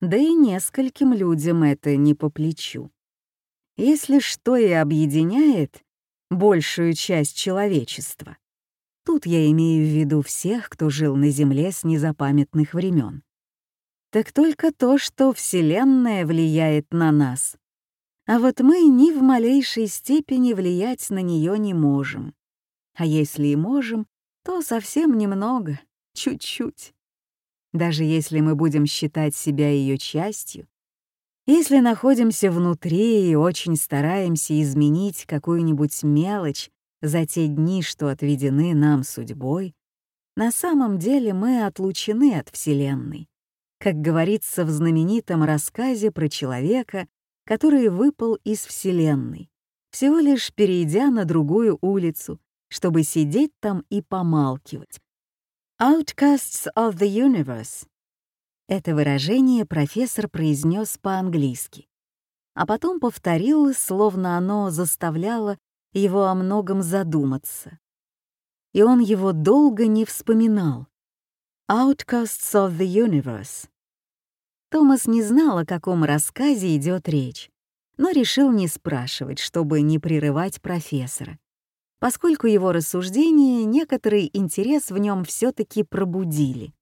A: да и нескольким людям это не по плечу. Если что и объединяет большую часть человечества, тут я имею в виду всех, кто жил на Земле с незапамятных времен, так только то, что Вселенная влияет на нас, а вот мы ни в малейшей степени влиять на нее не можем. А если и можем, то совсем немного, чуть-чуть даже если мы будем считать себя ее частью, если находимся внутри и очень стараемся изменить какую-нибудь мелочь за те дни, что отведены нам судьбой, на самом деле мы отлучены от Вселенной, как говорится в знаменитом рассказе про человека, который выпал из Вселенной, всего лишь перейдя на другую улицу, чтобы сидеть там и помалкивать, Outcasts of the Universe. Это выражение профессор произнес по-английски, а потом повторил, словно оно заставляло его о многом задуматься. И он его долго не вспоминал. Outcasts of the Universe. Томас не знал, о каком рассказе идет речь, но решил не спрашивать, чтобы не прерывать профессора, поскольку его рассуждения некоторый интерес в нем все таки пробудили.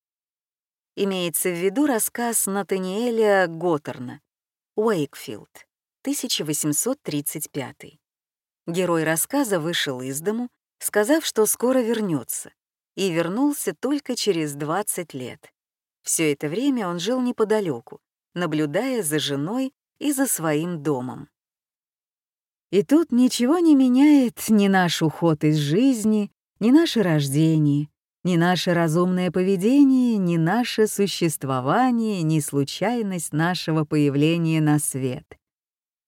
A: Имеется в виду рассказ Натаниэля Готтерна «Уэйкфилд», 1835. Герой рассказа вышел из дому, сказав, что скоро вернется, и вернулся только через 20 лет. Все это время он жил неподалеку, наблюдая за женой и за своим домом. И тут ничего не меняет ни наш уход из жизни, ни наше рождение, ни наше разумное поведение, ни наше существование, ни случайность нашего появления на свет,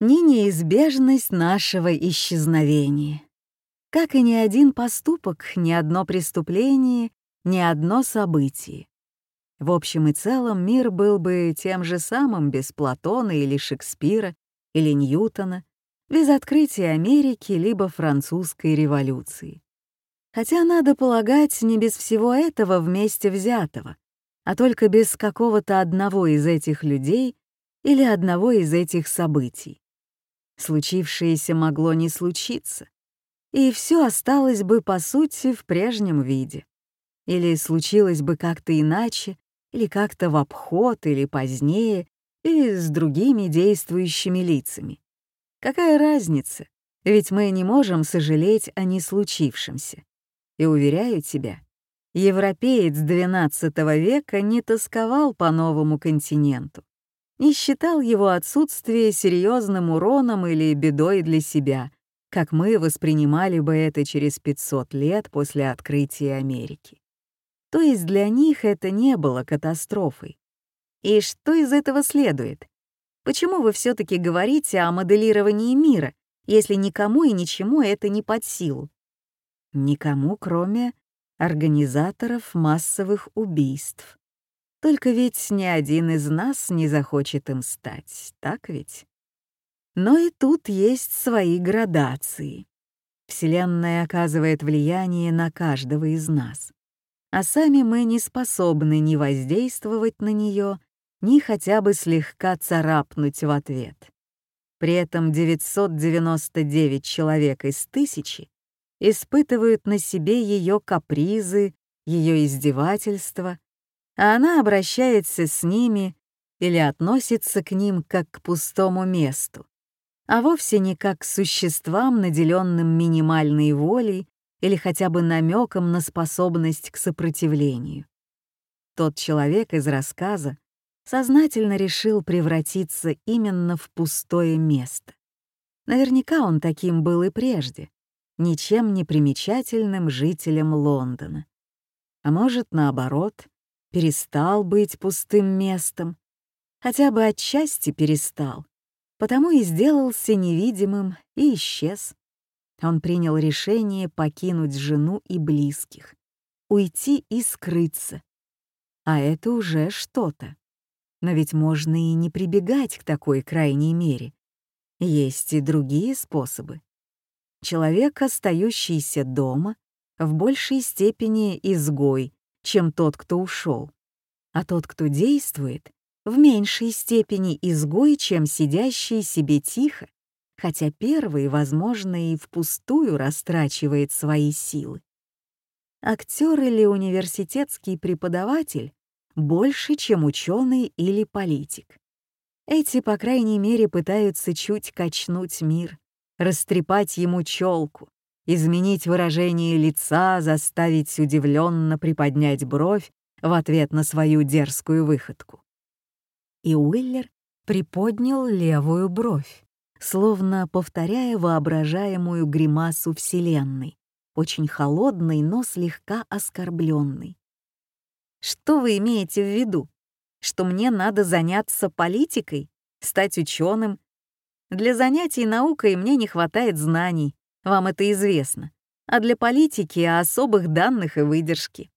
A: ни неизбежность нашего исчезновения. Как и ни один поступок, ни одно преступление, ни одно событие. В общем и целом мир был бы тем же самым без Платона или Шекспира или Ньютона, без открытия Америки либо французской революции. Хотя, надо полагать, не без всего этого вместе взятого, а только без какого-то одного из этих людей или одного из этих событий. Случившееся могло не случиться, и все осталось бы, по сути, в прежнем виде. Или случилось бы как-то иначе, или как-то в обход, или позднее, или с другими действующими лицами. Какая разница? Ведь мы не можем сожалеть о неслучившемся. И уверяю тебя, европеец XII века не тосковал по новому континенту, не считал его отсутствие серьезным уроном или бедой для себя, как мы воспринимали бы это через 500 лет после открытия Америки. То есть для них это не было катастрофой. И что из этого следует? Почему вы все таки говорите о моделировании мира, если никому и ничему это не под силу? Никому, кроме организаторов массовых убийств. Только ведь ни один из нас не захочет им стать, так ведь? Но и тут есть свои градации. Вселенная оказывает влияние на каждого из нас а сами мы не способны ни воздействовать на нее, ни хотя бы слегка царапнуть в ответ. При этом 999 человек из тысячи испытывают на себе ее капризы, ее издевательства, а она обращается с ними или относится к ним как к пустому месту, а вовсе не как к существам, наделенным минимальной волей или хотя бы намеком на способность к сопротивлению. Тот человек из рассказа сознательно решил превратиться именно в пустое место. Наверняка он таким был и прежде, ничем не примечательным жителем Лондона. А может, наоборот, перестал быть пустым местом, хотя бы отчасти перестал, потому и сделался невидимым и исчез. Он принял решение покинуть жену и близких, уйти и скрыться. А это уже что-то. Но ведь можно и не прибегать к такой крайней мере. Есть и другие способы. Человек, остающийся дома, в большей степени изгой, чем тот, кто ушел. А тот, кто действует, в меньшей степени изгой, чем сидящий себе тихо хотя первый, возможно, и впустую растрачивает свои силы. Актер или университетский преподаватель больше, чем ученый или политик. Эти, по крайней мере, пытаются чуть качнуть мир, растрепать ему челку, изменить выражение лица, заставить удивленно приподнять бровь в ответ на свою дерзкую выходку. И Уиллер приподнял левую бровь словно повторяя воображаемую гримасу Вселенной, очень холодный, но слегка оскорбленный. Что вы имеете в виду? Что мне надо заняться политикой, стать ученым? Для занятий наукой мне не хватает знаний, вам это известно, а для политики — особых данных и выдержки.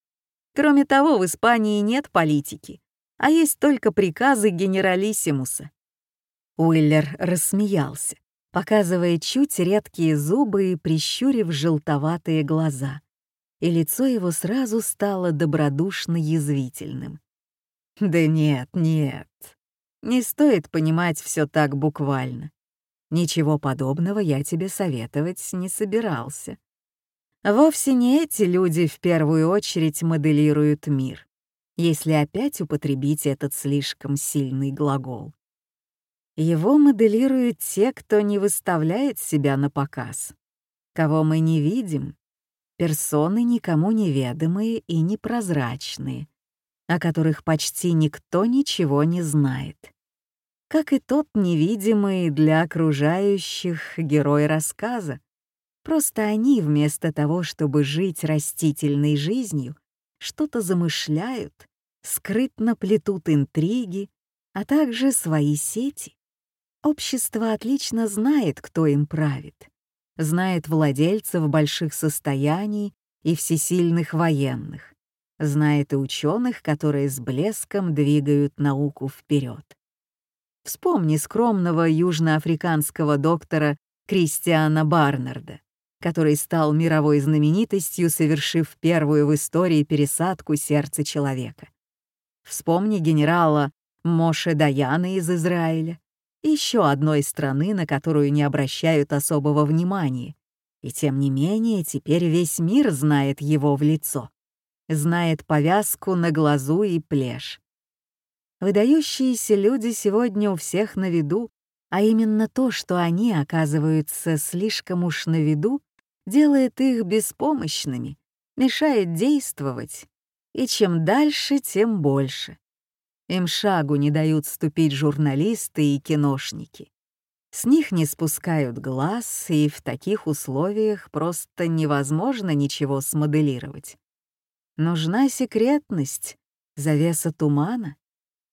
A: Кроме того, в Испании нет политики, а есть только приказы генералиссимуса. Уиллер рассмеялся, показывая чуть редкие зубы и прищурив желтоватые глаза. И лицо его сразу стало добродушно язвительным. «Да нет, нет. Не стоит понимать все так буквально. Ничего подобного я тебе советовать не собирался. Вовсе не эти люди в первую очередь моделируют мир, если опять употребить этот слишком сильный глагол. Его моделируют те, кто не выставляет себя на показ, кого мы не видим, персоны никому неведомые и непрозрачные, о которых почти никто ничего не знает. Как и тот невидимый для окружающих герой рассказа, Просто они, вместо того, чтобы жить растительной жизнью, что-то замышляют, скрытно плетут интриги, а также свои сети. Общество отлично знает, кто им правит, знает владельцев больших состояний и всесильных военных, знает и ученых, которые с блеском двигают науку вперед. Вспомни скромного южноафриканского доктора Кристиана Барнарда который стал мировой знаменитостью, совершив первую в истории пересадку сердца человека. Вспомни генерала Моше Даяна из Израиля, еще одной страны, на которую не обращают особого внимания. И тем не менее, теперь весь мир знает его в лицо, знает повязку на глазу и плешь. Выдающиеся люди сегодня у всех на виду, а именно то, что они оказываются слишком уж на виду, делает их беспомощными, мешает действовать, и чем дальше, тем больше. Им шагу не дают ступить журналисты и киношники. С них не спускают глаз, и в таких условиях просто невозможно ничего смоделировать. Нужна секретность, завеса тумана,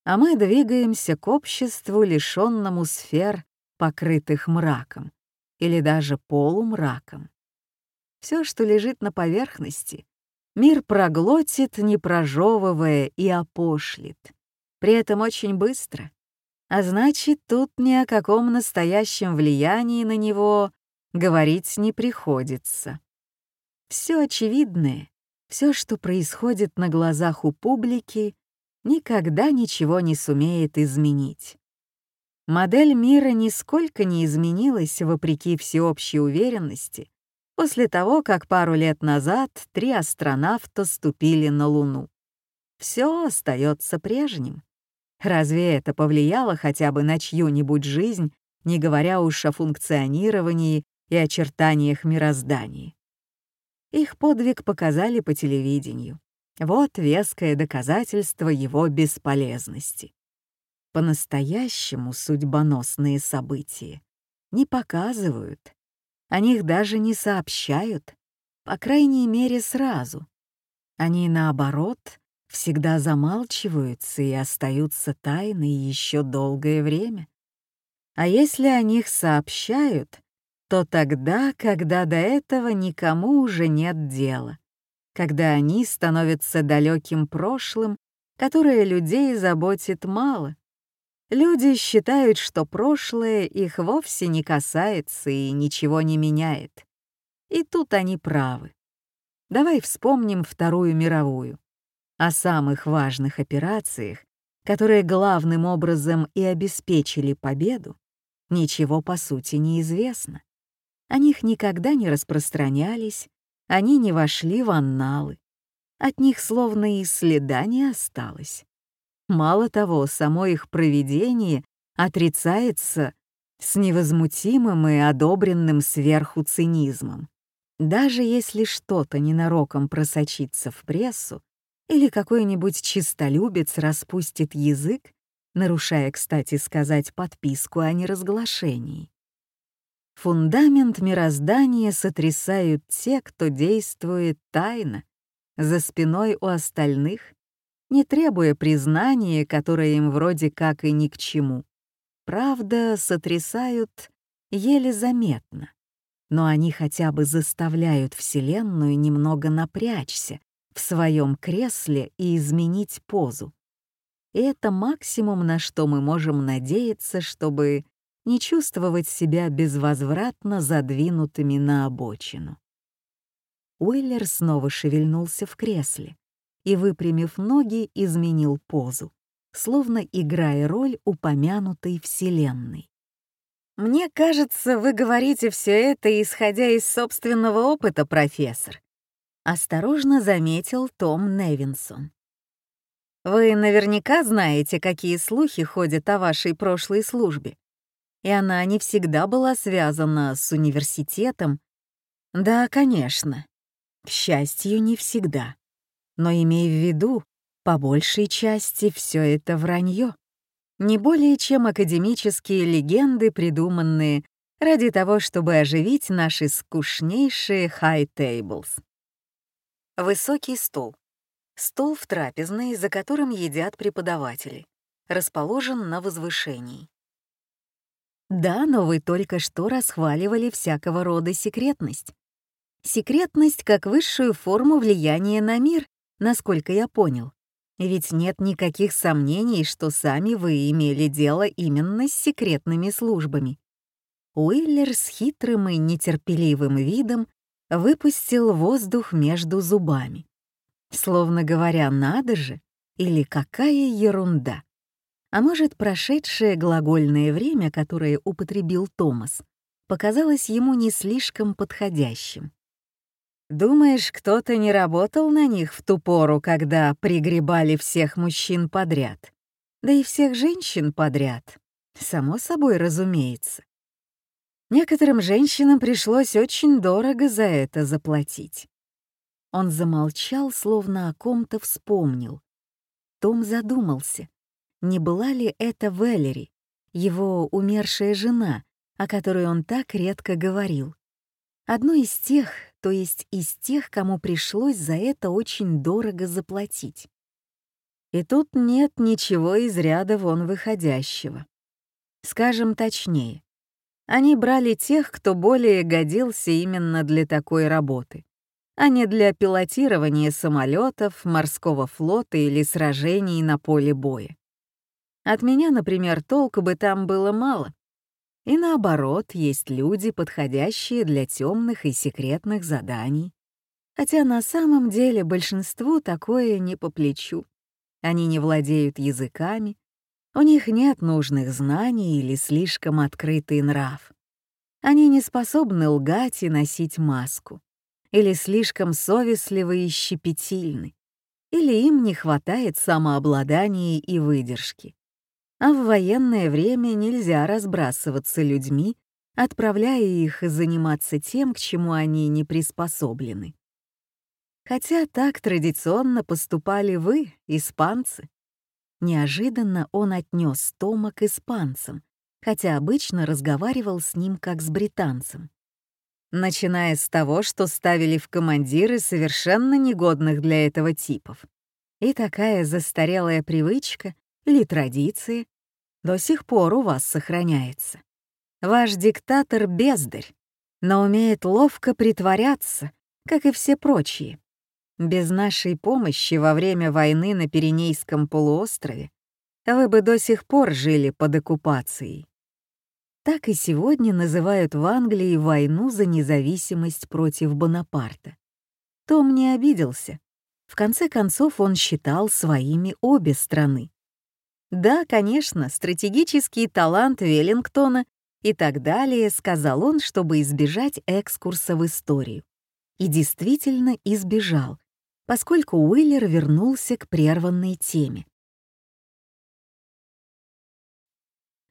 A: а мы двигаемся к обществу, лишенному сфер, покрытых мраком или даже полумраком. Все, что лежит на поверхности, мир проглотит, не прожевывая, и опошлит. При этом очень быстро. А значит, тут ни о каком настоящем влиянии на него говорить не приходится. Все очевидное, все, что происходит на глазах у публики, никогда ничего не сумеет изменить. Модель мира нисколько не изменилась вопреки всеобщей уверенности, после того, как пару лет назад три астронавта ступили на Луну. Все остается прежним. Разве это повлияло хотя бы на чью-нибудь жизнь, не говоря уж о функционировании и очертаниях мироздания? Их подвиг показали по телевидению. Вот веское доказательство его бесполезности. По-настоящему судьбоносные события не показывают, о них даже не сообщают, по крайней мере, сразу. Они, наоборот, всегда замалчиваются и остаются тайной еще долгое время. А если о них сообщают, то тогда, когда до этого никому уже нет дела, когда они становятся далеким прошлым, которое людей заботит мало, Люди считают, что прошлое их вовсе не касается и ничего не меняет. И тут они правы. Давай вспомним Вторую мировую. О самых важных операциях, которые главным образом и обеспечили победу, ничего по сути не известно. О них никогда не распространялись, они не вошли в анналы. От них словно и следа не осталось. Мало того, само их проведение отрицается с невозмутимым и одобренным сверху цинизмом. Даже если что-то ненароком просочится в прессу, или какой-нибудь чистолюбец распустит язык, нарушая, кстати сказать, подписку о неразглашении. Фундамент мироздания сотрясают те, кто действует тайно, за спиной у остальных не требуя признания, которое им вроде как и ни к чему. Правда, сотрясают еле заметно, но они хотя бы заставляют Вселенную немного напрячься в своем кресле и изменить позу. И это максимум, на что мы можем надеяться, чтобы не чувствовать себя безвозвратно задвинутыми на обочину. Уиллер снова шевельнулся в кресле и, выпрямив ноги, изменил позу. словно играя роль упомянутой Вселенной. «Мне кажется, вы говорите все это, исходя из собственного опыта, профессор», — осторожно заметил Том Невинсон. «Вы наверняка знаете, какие слухи ходят о вашей прошлой службе, и она не всегда была связана с университетом. Да, конечно. К счастью, не всегда. Но имей в виду, по большей части все это вранье не более чем академические легенды, придуманные ради того, чтобы оживить наши скучнейшие high-tables. Высокий стол. Стол в трапезной, за которым едят преподаватели. Расположен на возвышении. Да, но вы только что расхваливали всякого рода секретность. Секретность как высшую форму влияния на мир, насколько я понял. Ведь нет никаких сомнений, что сами вы имели дело именно с секретными службами. Уиллер с хитрым и нетерпеливым видом выпустил воздух между зубами. Словно говоря, надо же, или какая ерунда. А может, прошедшее глагольное время, которое употребил Томас, показалось ему не слишком подходящим. Думаешь, кто-то не работал на них в ту пору, когда пригребали всех мужчин подряд? Да и всех женщин подряд. Само собой, разумеется. Некоторым женщинам пришлось очень дорого за это заплатить. Он замолчал, словно о ком-то вспомнил. Том задумался, не была ли это Валери, его умершая жена, о которой он так редко говорил. Одной из тех, то есть из тех, кому пришлось за это очень дорого заплатить. И тут нет ничего из ряда вон выходящего. Скажем точнее, они брали тех, кто более годился именно для такой работы, а не для пилотирования самолетов, морского флота или сражений на поле боя. От меня, например, толку бы там было мало, и наоборот, есть люди, подходящие для темных и секретных заданий. Хотя на самом деле большинству такое не по плечу. Они не владеют языками, у них нет нужных знаний или слишком открытый нрав. Они не способны лгать и носить маску, или слишком совестливы и щепетильны, или им не хватает самообладания и выдержки а в военное время нельзя разбрасываться людьми, отправляя их заниматься тем, к чему они не приспособлены. Хотя так традиционно поступали вы, испанцы. Неожиданно он отнес Тома к испанцам, хотя обычно разговаривал с ним как с британцем. Начиная с того, что ставили в командиры совершенно негодных для этого типов. И такая застарелая привычка или традиция до сих пор у вас сохраняется. Ваш диктатор — бездарь, но умеет ловко притворяться, как и все прочие. Без нашей помощи во время войны на Пиренейском полуострове вы бы до сих пор жили под оккупацией. Так и сегодня называют в Англии войну за независимость против Бонапарта. Том не обиделся. В конце концов, он считал своими обе страны. «Да, конечно, стратегический талант Веллингтона и так далее», сказал он, чтобы избежать экскурса в историю. И действительно избежал, поскольку Уиллер вернулся к прерванной теме.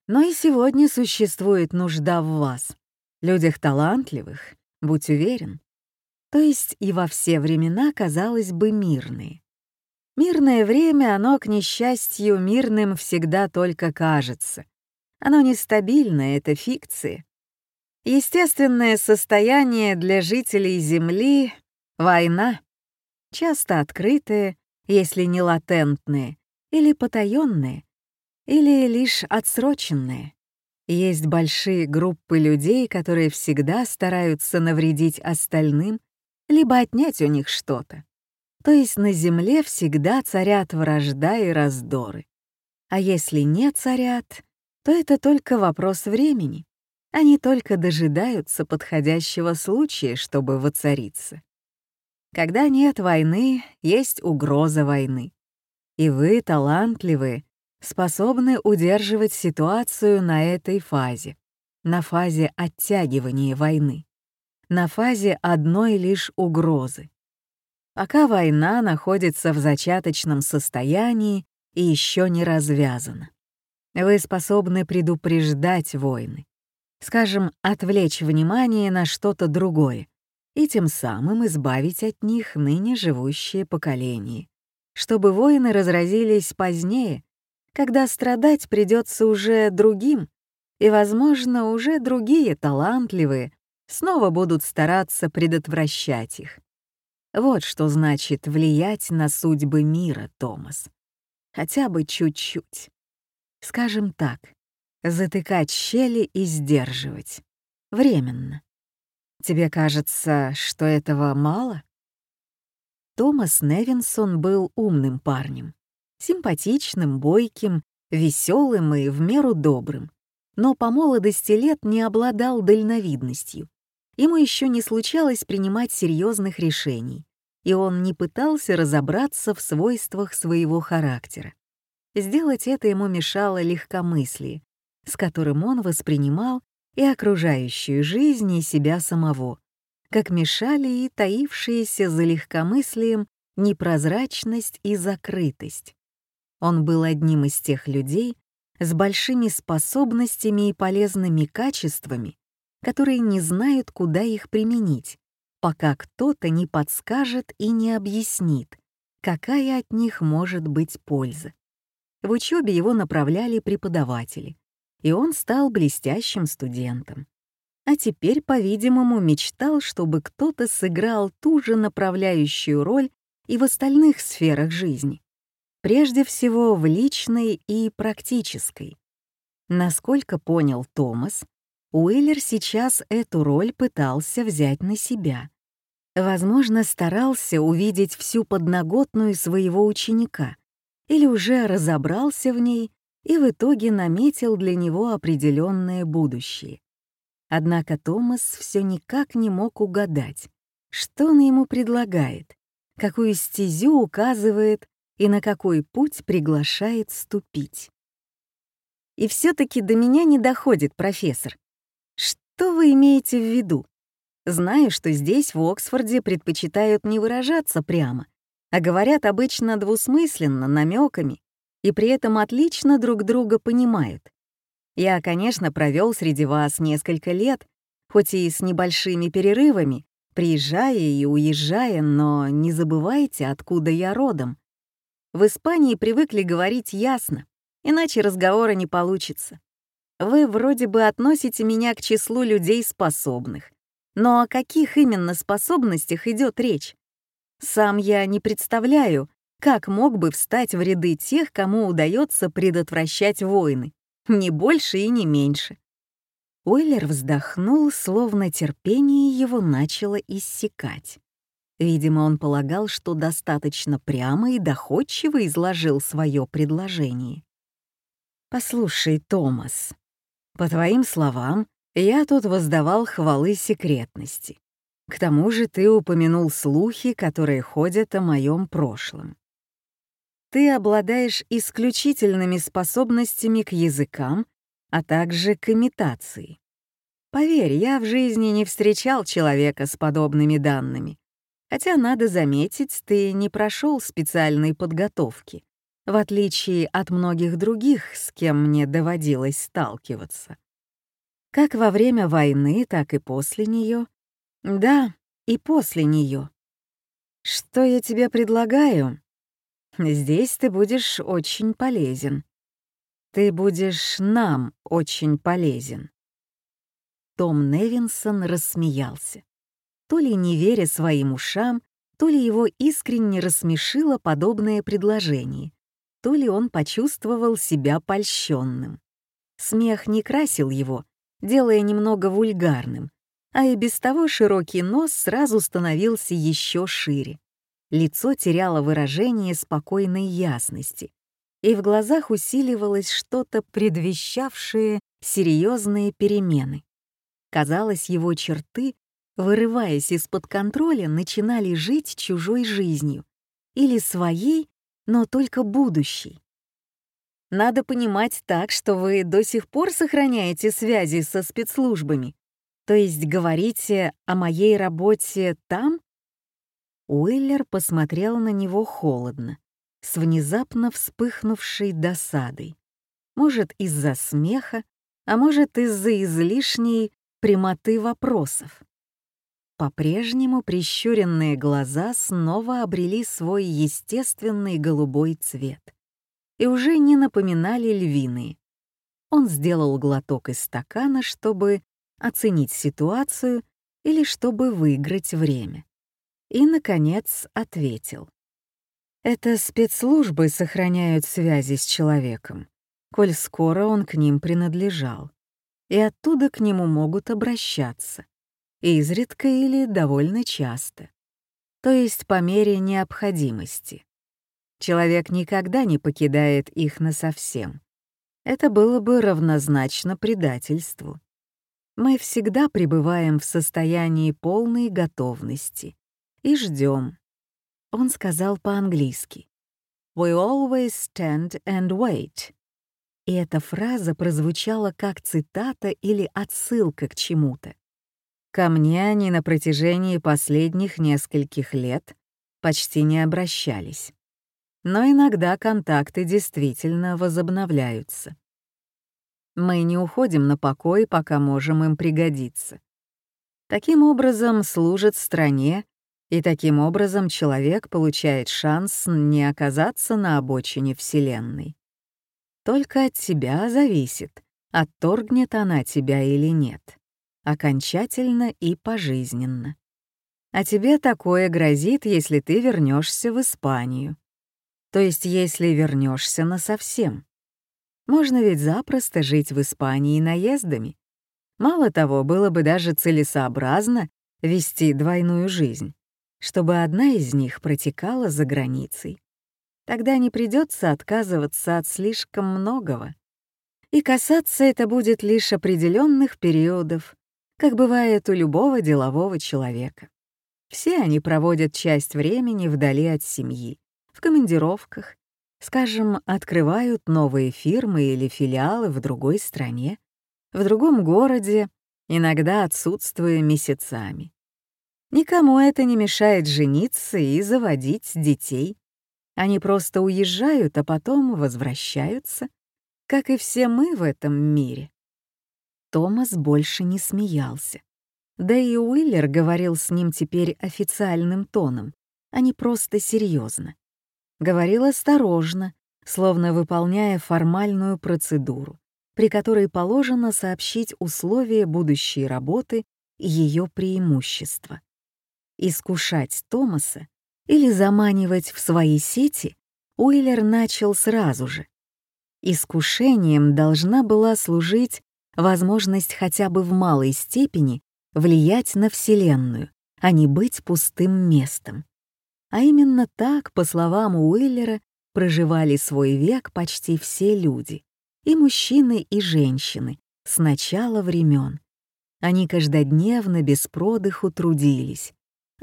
A: Но и сегодня существует нужда в вас, людях талантливых, будь уверен. То есть и во все времена, казалось бы, мирные. Мирное время, оно, к несчастью, мирным всегда только кажется. Оно нестабильно, это фикция. Естественное состояние для жителей Земли — война. Часто открытая, если не латентная, или потаённая, или лишь отсроченная. Есть большие группы людей, которые всегда стараются навредить остальным, либо отнять у них что-то. То есть на земле всегда царят вражда и раздоры. А если не царят, то это только вопрос времени. Они только дожидаются подходящего случая, чтобы воцариться. Когда нет войны, есть угроза войны. И вы, талантливые, способны удерживать ситуацию на этой фазе, на фазе оттягивания войны, на фазе одной лишь угрозы. Пока война находится в зачаточном состоянии и еще не развязана. Вы способны предупреждать войны, скажем, отвлечь внимание на что-то другое и тем самым избавить от них ныне живущее поколение, чтобы войны разразились позднее, когда страдать придется уже другим, и, возможно, уже другие талантливые снова будут стараться предотвращать их. Вот что значит влиять на судьбы мира, Томас. Хотя бы чуть-чуть. Скажем так, затыкать щели и сдерживать. Временно. Тебе кажется, что этого мало? Томас Невинсон был умным парнем, симпатичным, бойким, веселым и в меру добрым, но по молодости лет не обладал дальновидностью. Ему еще не случалось принимать серьезных решений, и он не пытался разобраться в свойствах своего характера. Сделать это ему мешало легкомыслие, с которым он воспринимал и окружающую жизнь, и себя самого, как мешали и таившиеся за легкомыслием непрозрачность и закрытость. Он был одним из тех людей с большими способностями и полезными качествами, которые не знают, куда их применить, пока кто-то не подскажет и не объяснит, какая от них может быть польза. В учебе его направляли преподаватели, и он стал блестящим студентом. А теперь, по-видимому, мечтал, чтобы кто-то сыграл ту же направляющую роль и в остальных сферах жизни. Прежде всего, в личной и практической. Насколько понял Томас, Уиллер сейчас эту роль пытался взять на себя. Возможно, старался увидеть всю подноготную своего ученика или уже разобрался в ней и в итоге наметил для него определенное будущее. Однако Томас все никак не мог угадать, что он ему предлагает, какую стезю указывает и на какой путь приглашает ступить. И все-таки до меня не доходит, профессор. Что вы имеете в виду? Знаю, что здесь, в Оксфорде, предпочитают не выражаться прямо, а говорят обычно двусмысленно, намеками и при этом отлично друг друга понимают. Я, конечно, провел среди вас несколько лет, хоть и с небольшими перерывами, приезжая и уезжая, но не забывайте, откуда я родом. В Испании привыкли говорить ясно, иначе разговора не получится. Вы вроде бы относите меня к числу людей способных. Но о каких именно способностях идет речь? Сам я не представляю, как мог бы встать в ряды тех, кому удается предотвращать войны? Ни больше и не меньше. Уиллер вздохнул, словно терпение его начало иссякать. Видимо, он полагал, что достаточно прямо и доходчиво изложил свое предложение. «Послушай, Томас, по твоим словам, я тут воздавал хвалы секретности. К тому же ты упомянул слухи, которые ходят о моем прошлом ты обладаешь исключительными способностями к языкам, а также к имитации. Поверь, я в жизни не встречал человека с подобными данными. Хотя, надо заметить, ты не прошел специальной подготовки, в отличие от многих других, с кем мне доводилось сталкиваться. Как во время войны, так и после нее. Да, и после нее. Что я тебе предлагаю? Здесь ты будешь очень полезен. Ты будешь нам очень полезен. Том Невинсон рассмеялся. То ли не веря своим ушам, то ли его искренне рассмешило подобное предложение, то ли он почувствовал себя польщенным. Смех не красил его, делая немного вульгарным, а и без того широкий нос сразу становился еще шире. Лицо теряло выражение спокойной ясности, и в глазах усиливалось что-то, предвещавшее серьезные перемены. Казалось, его черты, вырываясь из-под контроля, начинали жить чужой жизнью или своей, но только будущей. надо понимать так, что вы до сих пор сохраняете связи со спецслужбами. То есть говорите о моей работе там? Уиллер посмотрел на него холодно, с внезапно вспыхнувшей досадой. Может, из-за смеха, а может, из-за излишней прямоты вопросов. По-прежнему прищуренные глаза снова обрели свой естественный голубой цвет и уже не напоминали львиные. Он сделал глоток из стакана, чтобы оценить ситуацию или чтобы выиграть время. И, наконец, ответил. Это спецслужбы сохраняют связи с человеком, коль скоро он к ним принадлежал, и оттуда к нему могут обращаться, изредка или довольно часто, то есть по мере необходимости. Человек никогда не покидает их насовсем. Это было бы равнозначно предательству. Мы всегда пребываем в состоянии полной готовности и ждем. Он сказал по-английски «We always stand and wait». И эта фраза прозвучала как цитата или отсылка к чему-то. Ко мне они на протяжении последних нескольких лет почти не обращались но иногда контакты действительно возобновляются. Мы не уходим на покой, пока можем им пригодиться. Таким образом служат стране, и таким образом человек получает шанс не оказаться на обочине Вселенной. Только от тебя зависит, отторгнет она тебя или нет, окончательно и пожизненно. А тебе такое грозит, если ты вернешься в Испанию. То есть если вернешься на совсем. Можно ведь запросто жить в Испании наездами. Мало того, было бы даже целесообразно вести двойную жизнь, чтобы одна из них протекала за границей. Тогда не придется отказываться от слишком многого. И касаться это будет лишь определенных периодов, как бывает у любого делового человека. Все они проводят часть времени вдали от семьи, в командировках, скажем, открывают новые фирмы или филиалы в другой стране, в другом городе, иногда отсутствуя месяцами. Никому это не мешает жениться и заводить детей. Они просто уезжают, а потом возвращаются, как и все мы в этом мире. Томас больше не смеялся. Да и Уиллер говорил с ним теперь официальным тоном, а не просто серьезно говорил осторожно, словно выполняя формальную процедуру, при которой положено сообщить условия будущей работы и ее преимущества. Искушать Томаса или заманивать в свои сети Уиллер начал сразу же. Искушением должна была служить возможность хотя бы в малой степени влиять на Вселенную, а не быть пустым местом. А именно так, по словам Уиллера, проживали свой век почти все люди, и мужчины, и женщины, с начала времен. Они каждодневно без продыху трудились,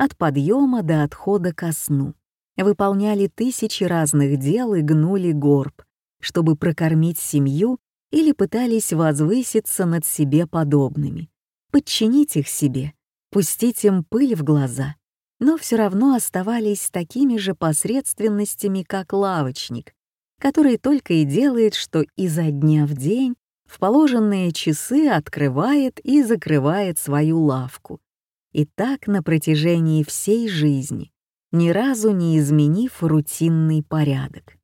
A: от подъема до отхода ко сну, выполняли тысячи разных дел и гнули горб, чтобы прокормить семью или пытались возвыситься над себе подобными, подчинить их себе, пустить им пыль в глаза — но все равно оставались такими же посредственностями, как лавочник, который только и делает, что изо дня в день в положенные часы открывает и закрывает свою лавку. И так на протяжении всей жизни, ни разу не изменив рутинный порядок.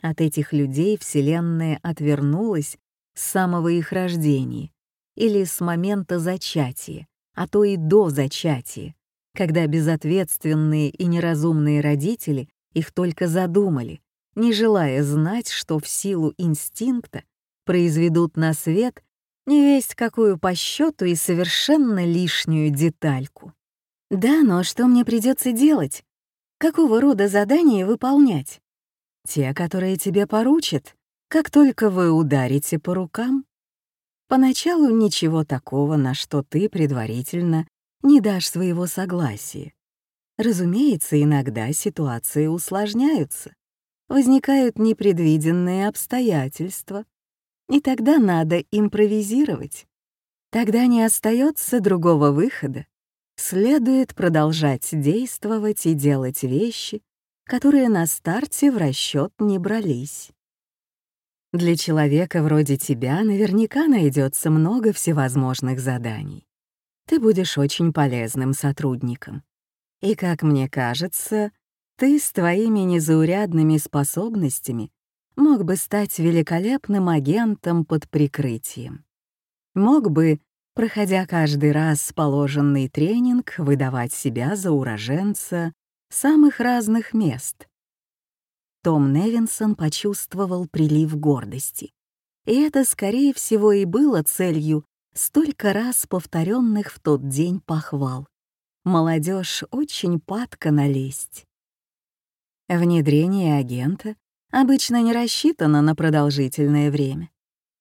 A: От этих людей Вселенная отвернулась с самого их рождения или с момента зачатия, а то и до зачатия, когда безответственные и неразумные родители их только задумали, не желая знать, что в силу инстинкта произведут на свет не весть какую по счету и совершенно лишнюю детальку. Да, но что мне придется делать? Какого рода задания выполнять? Те, которые тебе поручат, как только вы ударите по рукам. Поначалу ничего такого, на что ты предварительно не дашь своего согласия. Разумеется, иногда ситуации усложняются. возникают непредвиденные обстоятельства, и тогда надо импровизировать. Тогда не остается другого выхода. Следует продолжать действовать и делать вещи, которые на старте в расчет не брались. Для человека вроде тебя наверняка найдется много всевозможных заданий. Ты будешь очень полезным сотрудником. И, как мне кажется, ты с твоими незаурядными способностями мог бы стать великолепным агентом под прикрытием. Мог бы, проходя каждый раз положенный тренинг, выдавать себя за уроженца самых разных мест. Том Невинсон почувствовал прилив гордости. И это, скорее всего, и было целью столько раз повторенных в тот день похвал. Молодежь очень падка налезть. Внедрение агента обычно не рассчитано на продолжительное время.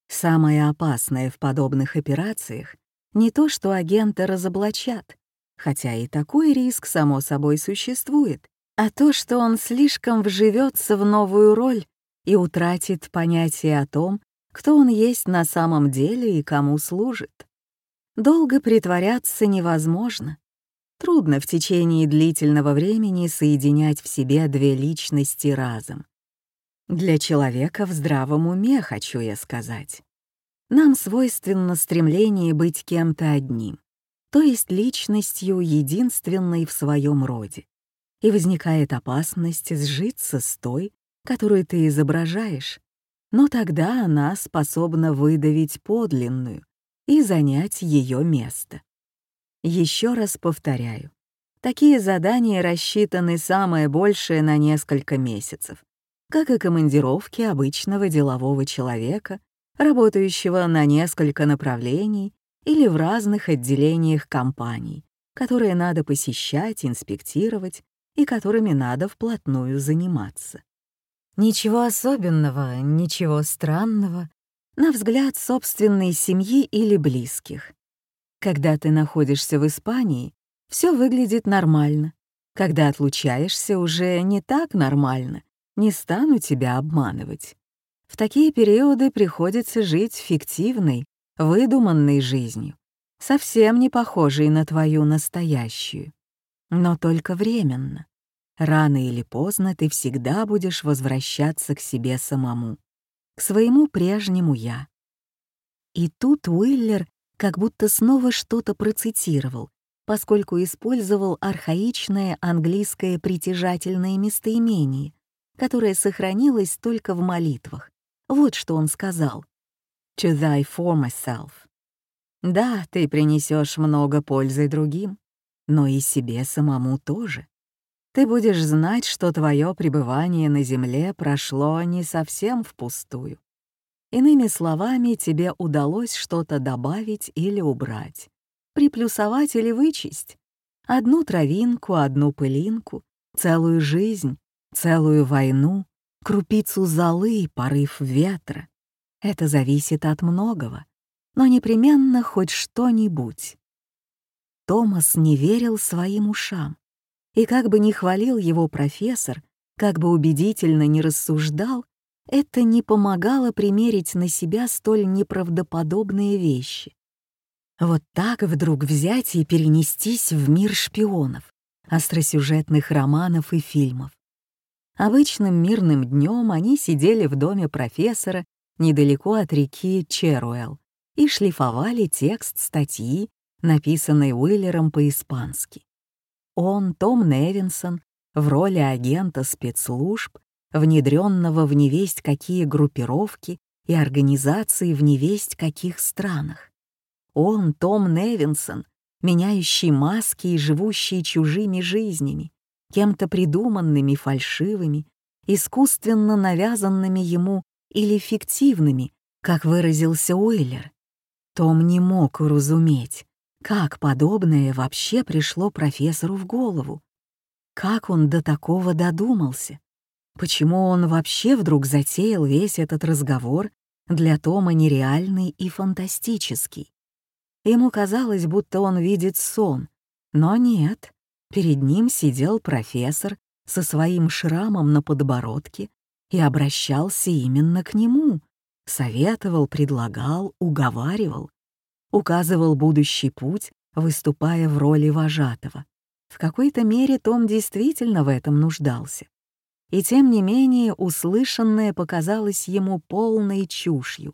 A: Самое опасное в подобных операциях не то, что агента разоблачат, хотя и такой риск, само собой, существует, а то, что он слишком вживется в новую роль и утратит понятие о том, кто он есть на самом деле и кому служит. Долго притворяться невозможно. Трудно в течение длительного времени соединять в себе две личности разом. Для человека в здравом уме, хочу я сказать. Нам свойственно стремление быть кем-то одним, то есть личностью единственной в своем роде. И возникает опасность сжиться с той, которую ты изображаешь, но тогда она способна выдавить подлинную и занять ее место. Еще раз повторяю, такие задания рассчитаны самое большее на несколько месяцев, как и командировки обычного делового человека, работающего на несколько направлений или в разных отделениях компаний, которые надо посещать, инспектировать и которыми надо вплотную заниматься. Ничего особенного, ничего странного, на взгляд собственной семьи или близких. Когда ты находишься в Испании, все выглядит нормально. Когда отлучаешься, уже не так нормально, не стану тебя обманывать. В такие периоды приходится жить фиктивной, выдуманной жизнью, совсем не похожей на твою настоящую. Но только временно. Рано или поздно ты всегда будешь возвращаться к себе самому, к своему прежнему «я». И тут Уиллер как будто снова что-то процитировал, поскольку использовал архаичное английское притяжательное местоимение, которое сохранилось только в молитвах. Вот что он сказал. «To thy former self». Да, ты принесешь много пользы другим, но и себе самому тоже. Ты будешь знать, что твое пребывание на земле прошло не совсем впустую. Иными словами, тебе удалось что-то добавить или убрать, приплюсовать или вычесть. Одну травинку, одну пылинку, целую жизнь, целую войну, крупицу золы, порыв ветра. Это зависит от многого, но непременно хоть что-нибудь. Томас не верил своим ушам. И как бы ни хвалил его профессор, как бы убедительно не рассуждал, это не помогало примерить на себя столь неправдоподобные вещи. Вот так вдруг взять и перенестись в мир шпионов, остросюжетных романов и фильмов. Обычным мирным днем они сидели в доме профессора недалеко от реки Черуэлл и шлифовали текст статьи, написанной Уиллером по-испански. Он, Том Невинсон, в роли агента спецслужб, внедренного в невесть какие группировки и организации в невесть каких странах. Он, Том Невинсон, меняющий маски и живущий чужими жизнями, кем-то придуманными, фальшивыми, искусственно навязанными ему или фиктивными, как выразился Уиллер. Том не мог уразуметь, как подобное вообще пришло профессору в голову. Как он до такого додумался? Почему он вообще вдруг затеял весь этот разговор для Тома нереальный и фантастический? Ему казалось, будто он видит сон, но нет. Перед ним сидел профессор со своим шрамом на подбородке и обращался именно к нему, советовал, предлагал, уговаривал, указывал будущий путь, выступая в роли вожатого. В какой-то мере Том действительно в этом нуждался. И тем не менее услышанное показалось ему полной чушью,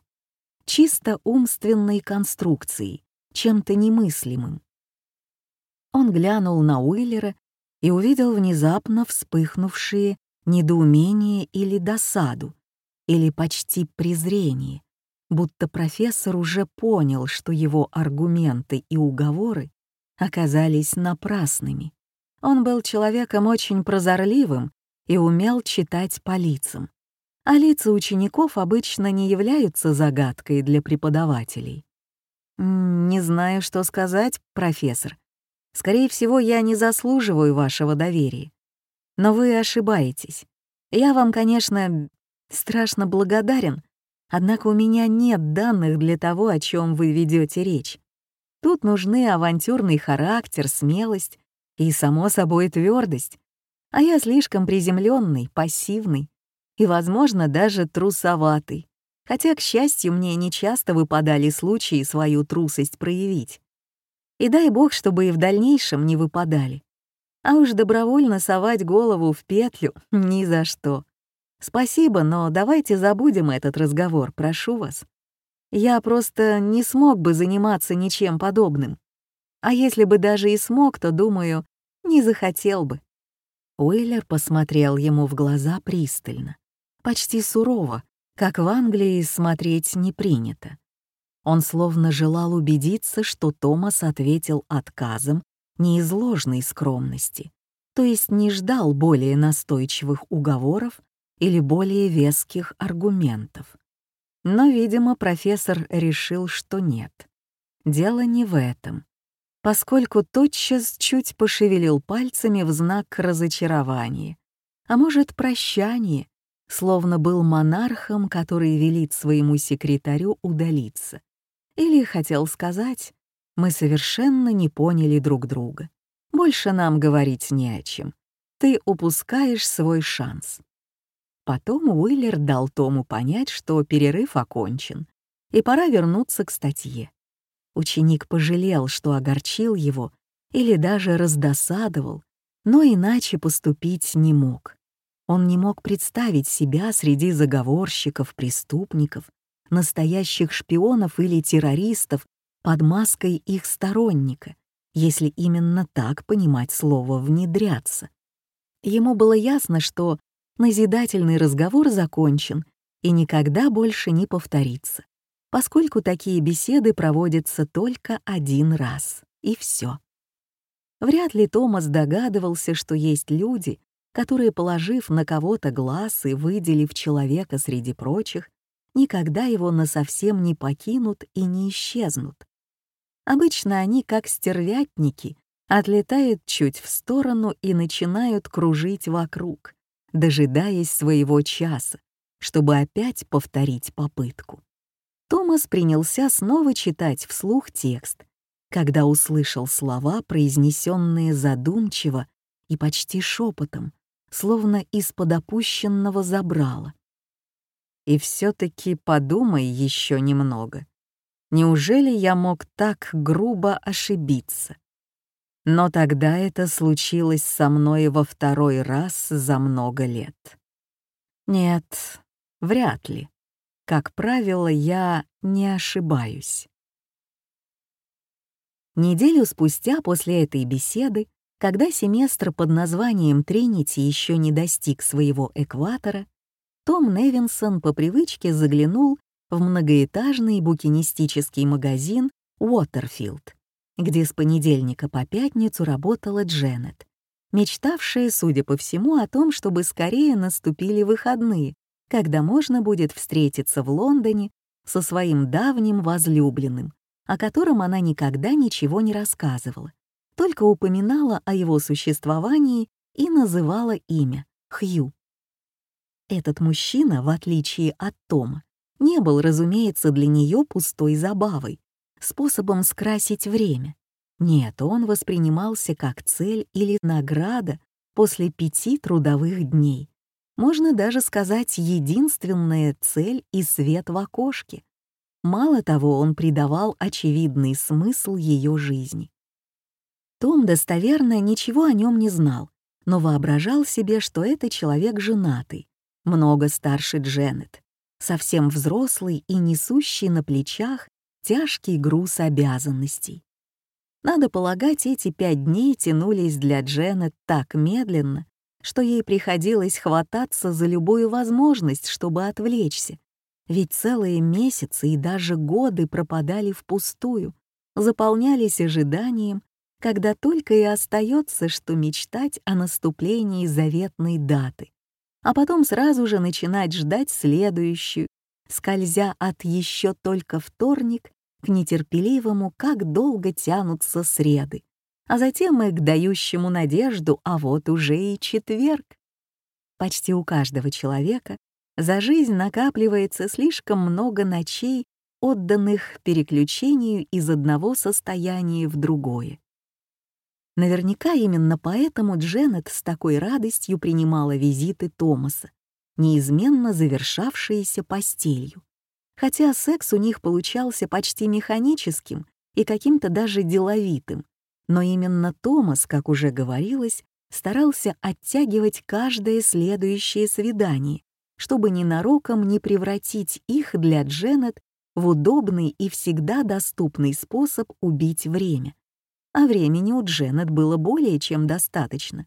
A: чисто умственной конструкцией, чем-то немыслимым. Он глянул на Уиллера и увидел внезапно вспыхнувшие недоумение или досаду, или почти презрение, будто профессор уже понял, что его аргументы и уговоры оказались напрасными. Он был человеком очень прозорливым и умел читать по лицам. А лица учеников обычно не являются загадкой для преподавателей. «Не знаю, что сказать, профессор. Скорее всего, я не заслуживаю вашего доверия. Но вы ошибаетесь. Я вам, конечно, страшно благодарен, однако у меня нет данных для того, о чем вы ведете речь. Тут нужны авантюрный характер, смелость и, само собой, твердость. А я слишком приземленный, пассивный и, возможно, даже трусоватый. Хотя, к счастью, мне нечасто выпадали случаи свою трусость проявить. И дай бог, чтобы и в дальнейшем не выпадали. А уж добровольно совать голову в петлю — ни за что. Спасибо, но давайте забудем этот разговор, прошу вас. Я просто не смог бы заниматься ничем подобным. А если бы даже и смог, то, думаю, не захотел бы. Уиллер посмотрел ему в глаза пристально, почти сурово, как в Англии смотреть не принято. Он словно желал убедиться, что Томас ответил отказом не из ложной скромности, то есть не ждал более настойчивых уговоров или более веских аргументов. Но, видимо, профессор решил, что нет. Дело не в этом, поскольку тотчас чуть пошевелил пальцами в знак разочарования, а может, прощания, словно был монархом, который велит своему секретарю удалиться. Или хотел сказать, мы совершенно не поняли друг друга. Больше нам говорить не о чем. Ты упускаешь свой шанс. Потом Уиллер дал Тому понять, что перерыв окончен, и пора вернуться к статье. Ученик пожалел, что огорчил его или даже раздосадовал, но иначе поступить не мог. Он не мог представить себя среди заговорщиков, преступников, настоящих шпионов или террористов под маской их сторонника, если именно так понимать слово «внедряться». Ему было ясно, что назидательный разговор закончен и никогда больше не повторится, поскольку такие беседы проводятся только один раз, и все. Вряд ли Томас догадывался, что есть люди, которые, положив на кого-то глаз и выделив человека среди прочих, никогда его насовсем не покинут и не исчезнут. Обычно они, как стервятники, отлетают чуть в сторону и начинают кружить вокруг, дожидаясь своего часа, чтобы опять повторить попытку. Томас принялся снова читать вслух текст, когда услышал слова, произнесенные задумчиво и почти шепотом, словно из-под опущенного забрала. И все-таки подумай еще немного. Неужели я мог так грубо ошибиться? Но тогда это случилось со мной во второй раз за много лет. Нет, вряд ли. Как правило, я не ошибаюсь. Неделю спустя после этой беседы, когда семестр под названием Тринити еще не достиг своего экватора, Том Невинсон по привычке заглянул в многоэтажный букинистический магазин Уотерфилд, где с понедельника по пятницу работала Дженнет, мечтавшая, судя по всему, о том, чтобы скорее наступили выходные, когда можно будет встретиться в Лондоне со своим давним возлюбленным, о котором она никогда ничего не рассказывала, только упоминала о его существовании и называла имя — Хью. Этот мужчина, в отличие от Тома, не был, разумеется, для нее пустой забавой, способом скрасить время. Нет, он воспринимался как цель или награда после пяти трудовых дней, можно даже сказать, единственная цель и свет в окошке. Мало того, он придавал очевидный смысл ее жизни. Том достоверно ничего о нем не знал, но воображал себе, что это человек женатый, много старше Дженнет, совсем взрослый и несущий на плечах тяжкий груз обязанностей. Надо полагать, эти пять дней тянулись для Дженнет так медленно, что ей приходилось хвататься за любую возможность, чтобы отвлечься. Ведь целые месяцы и даже годы пропадали впустую, заполнялись ожиданием, когда только и остается, что мечтать о наступлении заветной даты, а потом сразу же начинать ждать следующую, скользя от еще только вторник к нетерпеливому, как долго тянутся среды, а затем и к дающему надежду, а вот уже и четверг. Почти у каждого человека за жизнь накапливается слишком много ночей, отданных переключению из одного состояния в другое. Наверняка именно поэтому Дженнет с такой радостью принимала визиты Томаса, неизменно завершавшиеся постелью. Хотя секс у них получался почти механическим и каким-то даже деловитым, но именно Томас, как уже говорилось, старался оттягивать каждое следующее свидание, чтобы ненароком не превратить их для Дженнет в удобный и всегда доступный способ убить время а времени у Дженнет было более чем достаточно.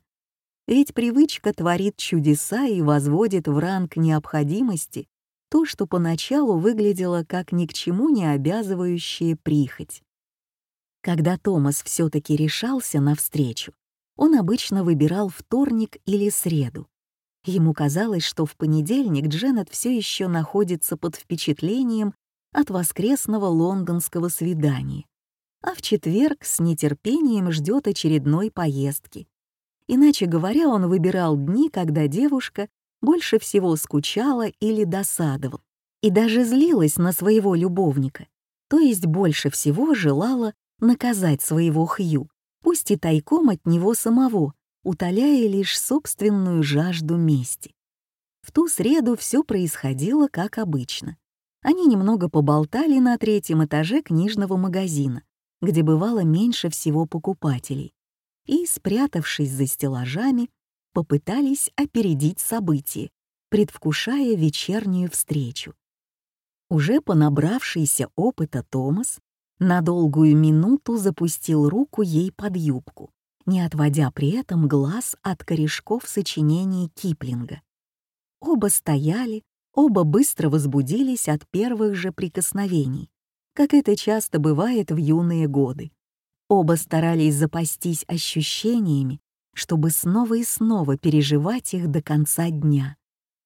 A: Ведь привычка творит чудеса и возводит в ранг необходимости то, что поначалу выглядело как ни к чему не обязывающая прихоть. Когда Томас все-таки решался на встречу, он обычно выбирал вторник или среду. Ему казалось, что в понедельник Дженнет все еще находится под впечатлением от воскресного лондонского свидания, а в четверг с нетерпением ждет очередной поездки. Иначе говоря, он выбирал дни, когда девушка больше всего скучала или досадовала, и даже злилась на своего любовника, то есть больше всего желала наказать своего Хью, пусть и тайком от него самого, утоляя лишь собственную жажду мести. В ту среду все происходило как обычно. Они немного поболтали на третьем этаже книжного магазина, где бывало меньше всего покупателей, и, спрятавшись за стеллажами, попытались опередить события, предвкушая вечернюю встречу. Уже понабравшийся опыта Томас на долгую минуту запустил руку ей под юбку, не отводя при этом глаз от корешков сочинений Киплинга. Оба стояли, оба быстро возбудились от первых же прикосновений, как это часто бывает в юные годы. Оба старались запастись ощущениями, чтобы снова и снова переживать их до конца дня.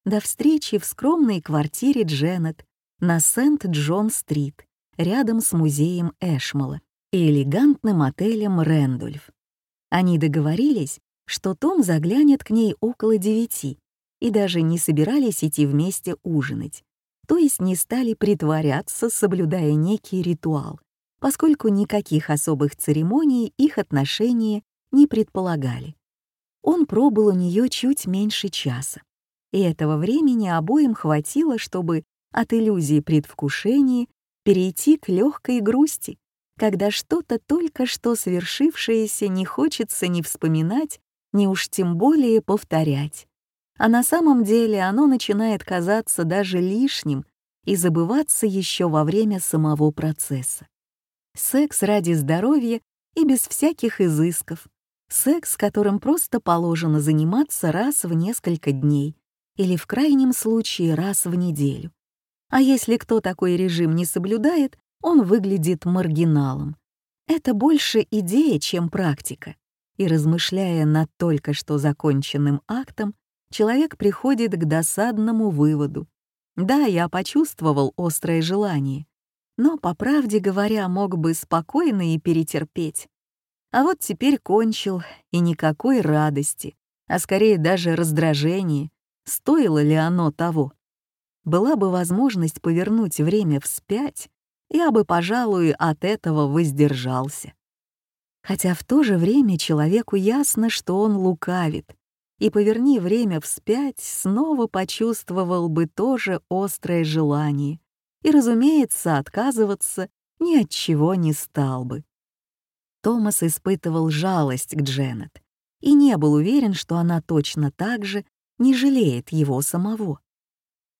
A: До встречи в скромной квартире Дженнет на Сент-Джон-стрит, рядом с музеем Эшмола и элегантным отелем «Рэндольф». Они договорились, что Том заглянет к ней около девяти и даже не собирались идти вместе ужинать, то есть не стали притворяться, соблюдая некий ритуал, поскольку никаких особых церемоний их отношения не предполагали. Он пробыл у нее чуть меньше часа, и этого времени обоим хватило, чтобы от иллюзии предвкушения перейти к легкой грусти, когда что-то только что свершившееся не хочется ни вспоминать, ни уж тем более повторять а на самом деле оно начинает казаться даже лишним и забываться еще во время самого процесса. Секс ради здоровья и без всяких изысков. Секс, которым просто положено заниматься раз в несколько дней или в крайнем случае раз в неделю. А если кто такой режим не соблюдает, он выглядит маргиналом. Это больше идея, чем практика. И размышляя над только что законченным актом, человек приходит к досадному выводу. Да, я почувствовал острое желание, но, по правде говоря, мог бы спокойно и перетерпеть. А вот теперь кончил, и никакой радости, а скорее даже раздражения, стоило ли оно того. Была бы возможность повернуть время вспять, я бы, пожалуй, от этого воздержался. Хотя в то же время человеку ясно, что он лукавит, и поверни время вспять, снова почувствовал бы тоже острое желание и, разумеется, отказываться ни от чего не стал бы. Томас испытывал жалость к Дженнет и не был уверен, что она точно так же не жалеет его самого.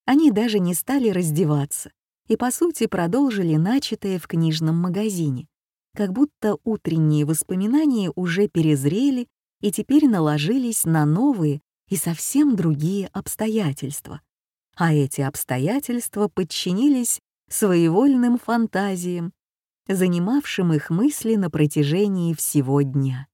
A: Они даже не стали раздеваться и, по сути, продолжили начатое в книжном магазине, как будто утренние воспоминания уже перезрели и теперь наложились на новые и совсем другие обстоятельства. А эти обстоятельства подчинились своевольным фантазиям, занимавшим их мысли на протяжении всего дня.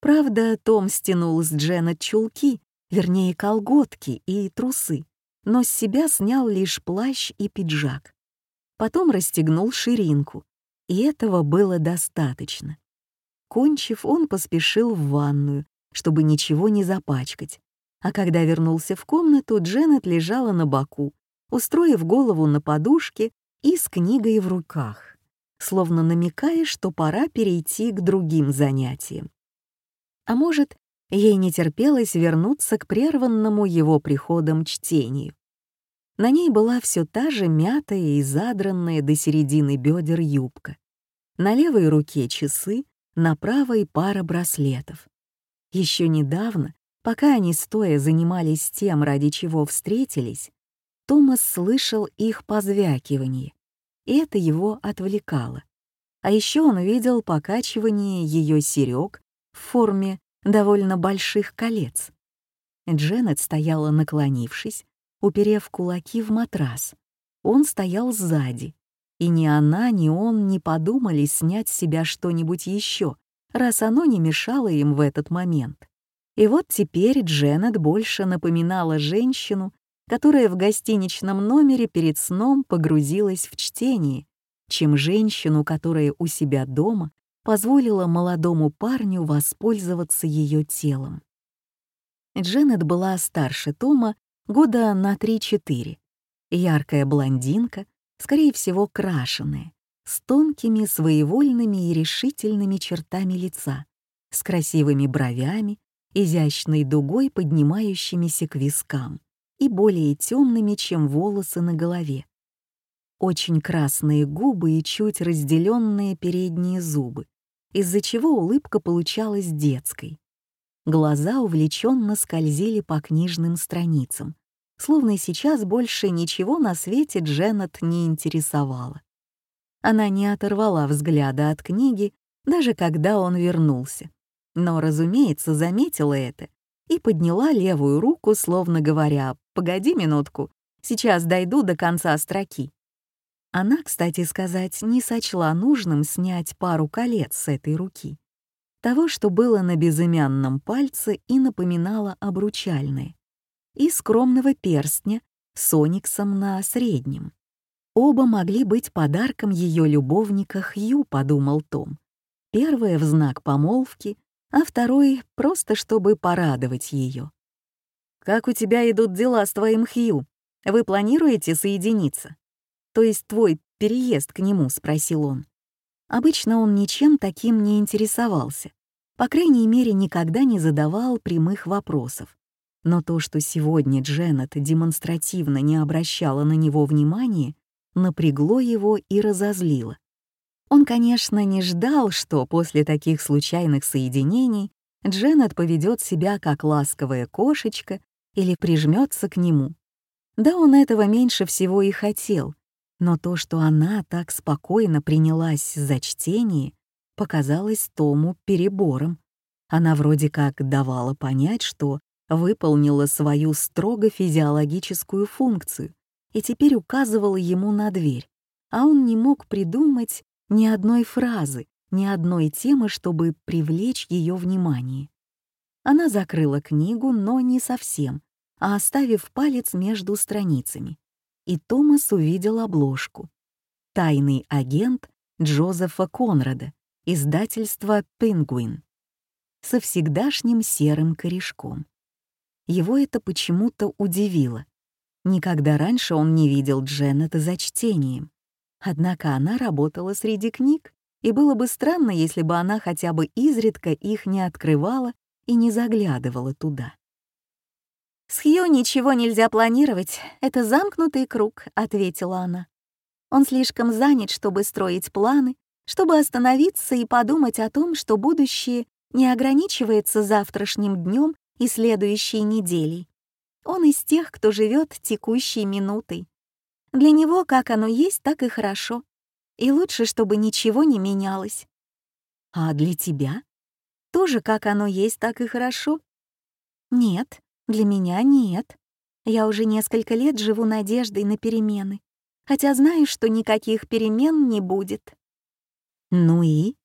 A: Правда, Том стянул с Дженнет чулки, вернее, колготки и трусы, но с себя снял лишь плащ и пиджак. Потом расстегнул ширинку, и этого было достаточно. Кончив, он поспешил в ванную, чтобы ничего не запачкать. А когда вернулся в комнату, Дженнет лежала на боку, устроив голову на подушке и с книгой в руках, словно намекая, что пора перейти к другим занятиям. А может, ей не терпелось вернуться к прерванному его приходом чтению. На ней была все та же мятая и задранная до середины бедер юбка. На левой руке часы, на правой пара браслетов. Еще недавно, пока они стоя занимались тем, ради чего встретились, Томас слышал их позвякивание, и это его отвлекало. А еще он видел покачивание ее серег в форме довольно больших колец. Дженнет стояла наклонившись, уперев кулаки в матрас. Он стоял сзади, и ни она, ни он не подумали снять с себя что-нибудь еще, раз оно не мешало им в этот момент. И вот теперь Дженнет больше напоминала женщину, которая в гостиничном номере перед сном погрузилась в чтение, чем женщину, которая у себя дома позволила молодому парню воспользоваться ее телом. Дженнет была старше Тома года на 3-4. Яркая блондинка, скорее всего, крашеная, с тонкими, своевольными и решительными чертами лица, с красивыми бровями, изящной дугой, поднимающимися к вискам, и более темными, чем волосы на голове. Очень красные губы и чуть разделенные передние зубы, из-за чего улыбка получалась детской. Глаза увлеченно скользили по книжным страницам, словно сейчас больше ничего на свете Дженнет не интересовало. Она не оторвала взгляда от книги, даже когда он вернулся. Но, разумеется, заметила это и подняла левую руку, словно говоря «Погоди минутку, сейчас дойду до конца строки». Она, кстати сказать, не сочла нужным снять пару колец с этой руки того, что было на безымянном пальце и напоминало обручальное, и скромного перстня с ониксом на среднем. Оба могли быть подарком ее любовника Хью, подумал Том. Первое в знак помолвки, а второй просто чтобы порадовать ее. «Как у тебя идут дела с твоим Хью? Вы планируете соединиться? То есть твой переезд к нему?» — спросил он. Обычно он ничем таким не интересовался, по крайней мере, никогда не задавал прямых вопросов. Но то, что сегодня Дженнет демонстративно не обращала на него внимания, напрягло его и разозлило. Он, конечно, не ждал, что после таких случайных соединений Дженнет поведет себя как ласковая кошечка или прижмется к нему. Да, он этого меньше всего и хотел, но то, что она так спокойно принялась за чтение, показалось Тому перебором. Она вроде как давала понять, что выполнила свою строго физиологическую функцию и теперь указывала ему на дверь, а он не мог придумать ни одной фразы, ни одной темы, чтобы привлечь ее внимание. Она закрыла книгу, но не совсем, а оставив палец между страницами и Томас увидел обложку. «Тайный агент Джозефа Конрада», издательство «Пингвин», со всегдашним серым корешком. Его это почему-то удивило. Никогда раньше он не видел Дженнет за чтением. Однако она работала среди книг, и было бы странно, если бы она хотя бы изредка их не открывала и не заглядывала туда. «С Хью ничего нельзя планировать, это замкнутый круг», — ответила она. «Он слишком занят, чтобы строить планы, чтобы остановиться и подумать о том, что будущее не ограничивается завтрашним днем и следующей неделей. Он из тех, кто живет текущей минутой. Для него как оно есть, так и хорошо. И лучше, чтобы ничего не менялось. А для тебя? Тоже как оно есть, так и хорошо? Нет, для меня нет. Я уже несколько лет живу надеждой на перемены, хотя знаю, что никаких перемен не будет. Ну и?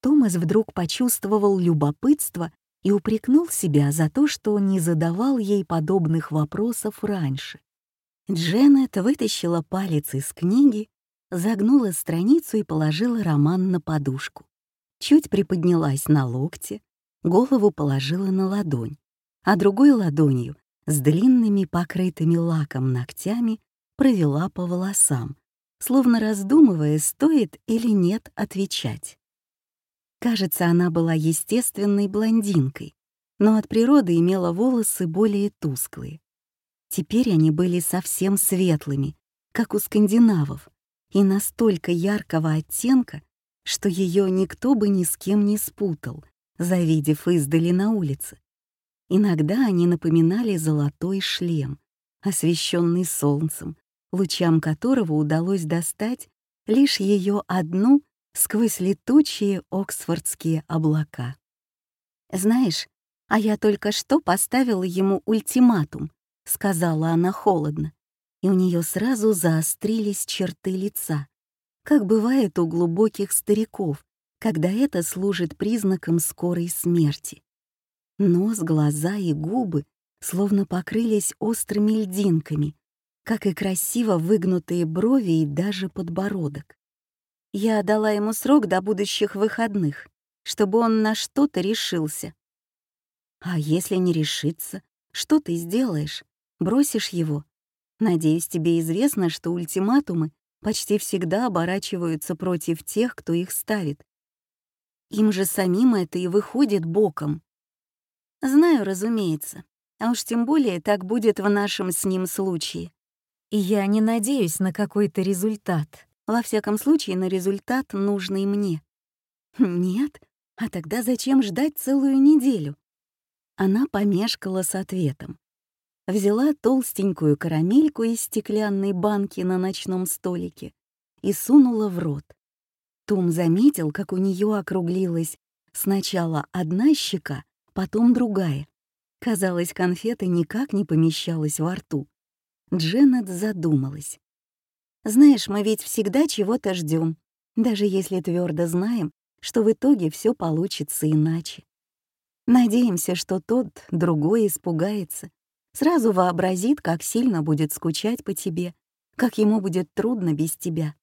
A: Томас вдруг почувствовал любопытство и упрекнул себя за то, что не задавал ей подобных вопросов раньше. Дженнет вытащила палец из книги, загнула страницу и положила роман на подушку. Чуть приподнялась на локте, голову положила на ладонь, а другой ладонью с длинными покрытыми лаком ногтями провела по волосам, словно раздумывая, стоит или нет отвечать. Кажется, она была естественной блондинкой, но от природы имела волосы более тусклые. Теперь они были совсем светлыми, как у скандинавов, и настолько яркого оттенка, что ее никто бы ни с кем не спутал, завидев издали на улице. Иногда они напоминали золотой шлем, освещенный солнцем, лучам которого удалось достать лишь ее одну сквозь летучие оксфордские облака. «Знаешь, а я только что поставила ему ультиматум», — сказала она холодно, и у нее сразу заострились черты лица, как бывает у глубоких стариков, когда это служит признаком скорой смерти. Нос, глаза и губы словно покрылись острыми льдинками, как и красиво выгнутые брови и даже подбородок. Я дала ему срок до будущих выходных, чтобы он на что-то решился. А если не решится, что ты сделаешь? Бросишь его? Надеюсь, тебе известно, что ультиматумы почти всегда оборачиваются против тех, кто их ставит. Им же самим это и выходит боком. Знаю, разумеется. А уж тем более так будет в нашем с ним случае. И я не надеюсь на какой-то результат. Во всяком случае, на результат, нужный мне. Нет? А тогда зачем ждать целую неделю? Она помешкала с ответом. Взяла толстенькую карамельку из стеклянной банки на ночном столике и сунула в рот. Том заметил, как у нее округлилась сначала одна щека, потом другая. Казалось, конфета никак не помещалась во рту. Дженнет задумалась. Знаешь, мы ведь всегда чего-то ждем, даже если твердо знаем, что в итоге все получится иначе. Надеемся, что тот, другой, испугается, сразу вообразит, как сильно будет скучать по тебе, как ему будет трудно без тебя.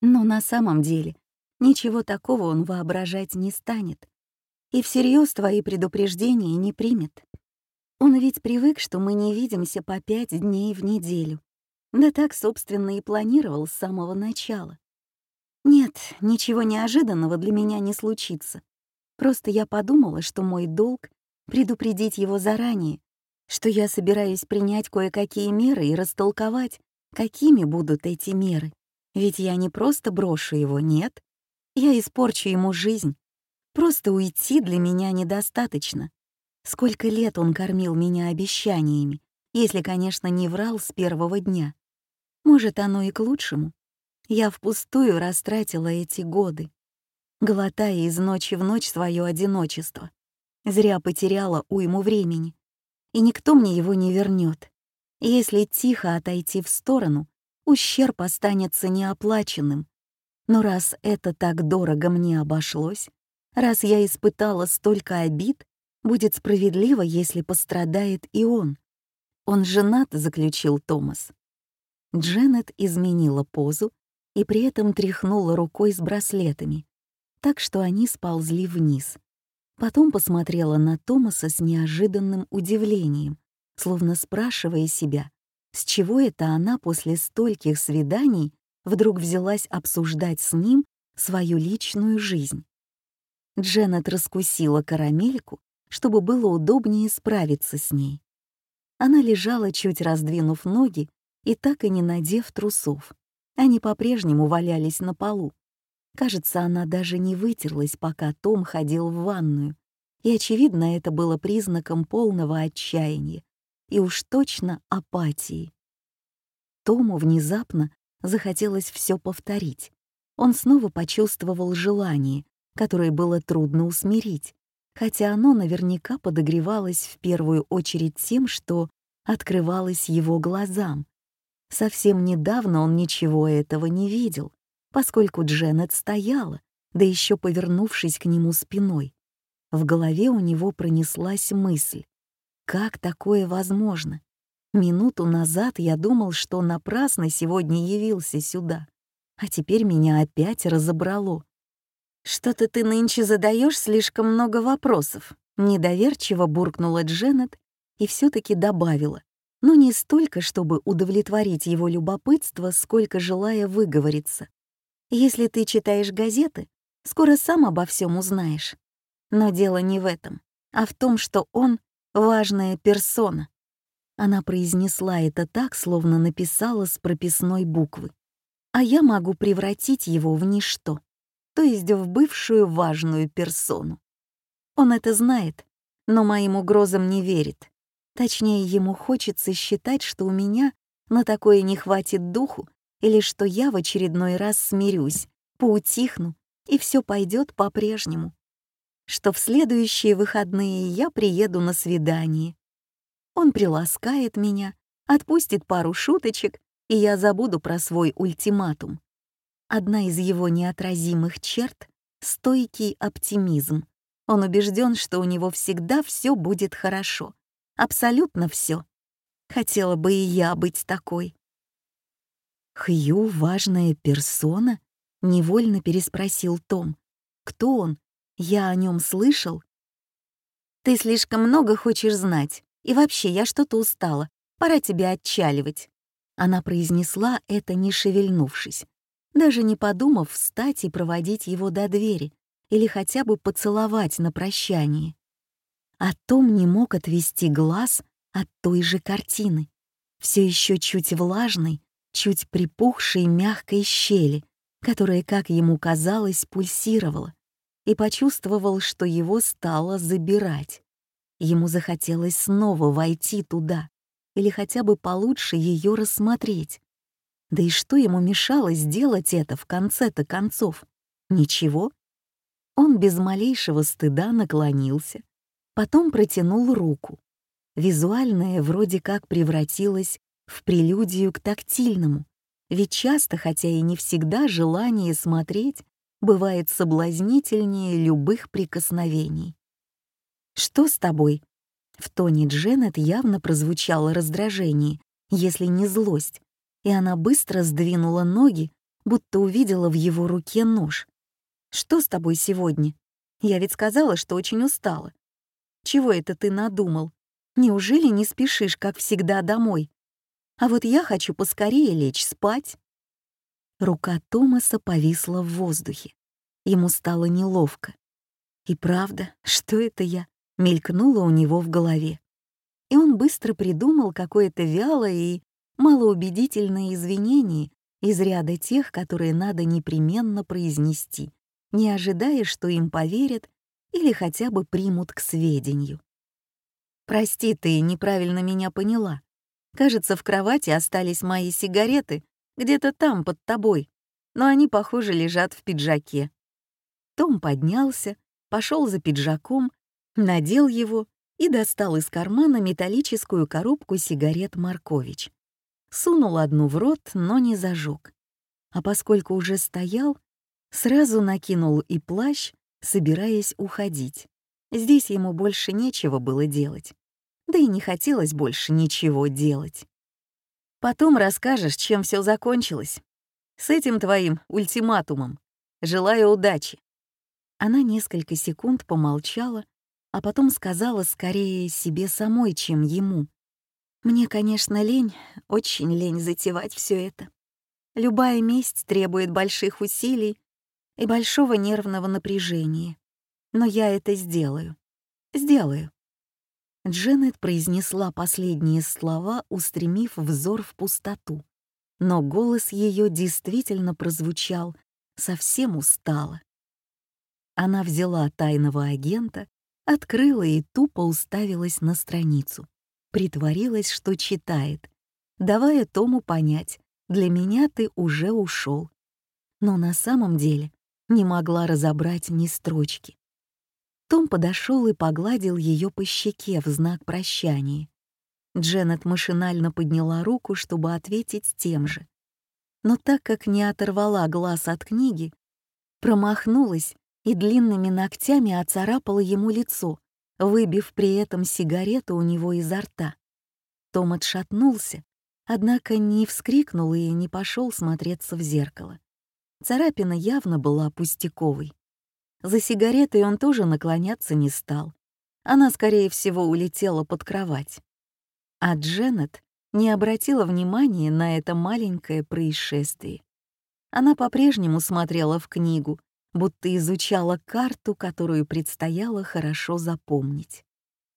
A: Но на самом деле ничего такого он воображать не станет. И всерьез твои предупреждения не примет. Он ведь привык, что мы не видимся по пять дней в неделю. Да так, собственно, и планировал с самого начала. Нет, ничего неожиданного для меня не случится. Просто я подумала, что мой долг — предупредить его заранее, что я собираюсь принять кое-какие меры и растолковать, какими будут эти меры. Ведь я не просто брошу его, нет. Я испорчу ему жизнь. Просто уйти для меня недостаточно. Сколько лет он кормил меня обещаниями, если, конечно, не врал с первого дня. Может, оно и к лучшему. Я впустую растратила эти годы, глотая из ночи в ночь свое одиночество. Зря потеряла уйму времени. И никто мне его не вернет. Если тихо отойти в сторону, ущерб останется неоплаченным. Но раз это так дорого мне обошлось, раз я испытала столько обид, будет справедливо, если пострадает и он. Он женат, заключил Томас. Дженнет изменила позу и при этом тряхнула рукой с браслетами, так что они сползли вниз. Потом посмотрела на Томаса с неожиданным удивлением, словно спрашивая себя, с чего это она после стольких свиданий вдруг взялась обсуждать с ним свою личную жизнь. Дженнет раскусила карамельку чтобы было удобнее справиться с ней. Она лежала, чуть раздвинув ноги и так и не надев трусов. Они по-прежнему валялись на полу. Кажется, она даже не вытерлась, пока Том ходил в ванную, и, очевидно, это было признаком полного отчаяния и уж точно апатии. Тому внезапно захотелось все повторить. Он снова почувствовал желание, которое было трудно усмирить, хотя оно наверняка подогревалось в первую очередь тем, что открывалось его глазам. Совсем недавно он ничего этого не видел, поскольку Дженнет стояла, да еще повернувшись к нему спиной. В голове у него пронеслась мысль. Как такое возможно? Минуту назад я думал, что напрасно сегодня явился сюда, а теперь меня опять разобрало. «Что-то ты нынче задаешь слишком много вопросов», — недоверчиво буркнула Дженнет и все таки добавила, но не столько, чтобы удовлетворить его любопытство, сколько желая выговориться. «Если ты читаешь газеты, скоро сам обо всем узнаешь. Но дело не в этом, а в том, что он — важная персона». Она произнесла это так, словно написала с прописной буквы. «А я могу превратить его в ничто» то есть в бывшую важную персону. Он это знает, но моим угрозам не верит. Точнее, ему хочется считать, что у меня на такое не хватит духу или что я в очередной раз смирюсь, поутихну, и все пойдет по-прежнему. Что в следующие выходные я приеду на свидание. Он приласкает меня, отпустит пару шуточек, и я забуду про свой ультиматум. Одна из его неотразимых черт — стойкий оптимизм. Он убежден, что у него всегда все будет хорошо. Абсолютно все. Хотела бы и я быть такой. «Хью — важная персона?» — невольно переспросил Том. «Кто он? Я о нем слышал?» «Ты слишком много хочешь знать. И вообще, я что-то устала. Пора тебе отчаливать». Она произнесла это, не шевельнувшись даже не подумав встать и проводить его до двери или хотя бы поцеловать на прощание. А Том не мог отвести глаз от той же картины, все еще чуть влажной, чуть припухшей мягкой щели, которая, как ему казалось, пульсировала, и почувствовал, что его стало забирать. Ему захотелось снова войти туда или хотя бы получше ее рассмотреть. Да и что ему мешало сделать это в конце-то концов? Ничего. Он без малейшего стыда наклонился, потом протянул руку. Визуальное вроде как превратилось в прелюдию к тактильному, ведь часто, хотя и не всегда, желание смотреть бывает соблазнительнее любых прикосновений. «Что с тобой?» В тоне Дженнет явно прозвучало раздражение, если не злость, и она быстро сдвинула ноги, будто увидела в его руке нож. «Что с тобой сегодня? Я ведь сказала, что очень устала. Чего это ты надумал? Неужели не спешишь, как всегда, домой? А вот я хочу поскорее лечь спать». Рука Томаса повисла в воздухе. Ему стало неловко. И правда, что это я? Мелькнуло у него в голове. И он быстро придумал какое-то вялое и малоубедительные извинения из ряда тех, которые надо непременно произнести, не ожидая, что им поверят или хотя бы примут к сведению. «Прости, ты неправильно меня поняла. Кажется, в кровати остались мои сигареты, где-то там, под тобой, но они, похоже, лежат в пиджаке». Том поднялся, пошел за пиджаком, надел его и достал из кармана металлическую коробку сигарет Маркович. Сунул одну в рот, но не зажег. А поскольку уже стоял, сразу накинул и плащ, собираясь уходить. Здесь ему больше нечего было делать. Да и не хотелось больше ничего делать. Потом расскажешь, чем все закончилось. С этим твоим ультиматумом. Желаю удачи. Она несколько секунд помолчала, а потом сказала скорее себе самой, чем ему. Мне, конечно, лень, очень лень затевать все это. Любая месть требует больших усилий и большого нервного напряжения. Но я это сделаю. «Сделаю». Дженнет произнесла последние слова, устремив взор в пустоту, но голос ее действительно прозвучал совсем устало. Она взяла тайного агента, открыла и тупо уставилась на страницу, притворилась, что читает, давая Тому понять, для меня ты уже ушел. Но на самом деле не могла разобрать ни строчки. Том подошел и погладил ее по щеке в знак прощания. Дженнет машинально подняла руку, чтобы ответить тем же. Но так как не оторвала глаз от книги, промахнулась и длинными ногтями оцарапала ему лицо, выбив при этом сигарету у него изо рта. Том отшатнулся, однако не вскрикнул и не пошел смотреться в зеркало. Царапина явно была пустяковой. За сигаретой он тоже наклоняться не стал. Она, скорее всего, улетела под кровать. А Дженнет не обратила внимания на это маленькое происшествие. Она по-прежнему смотрела в книгу, будто изучала карту, которую предстояло хорошо запомнить.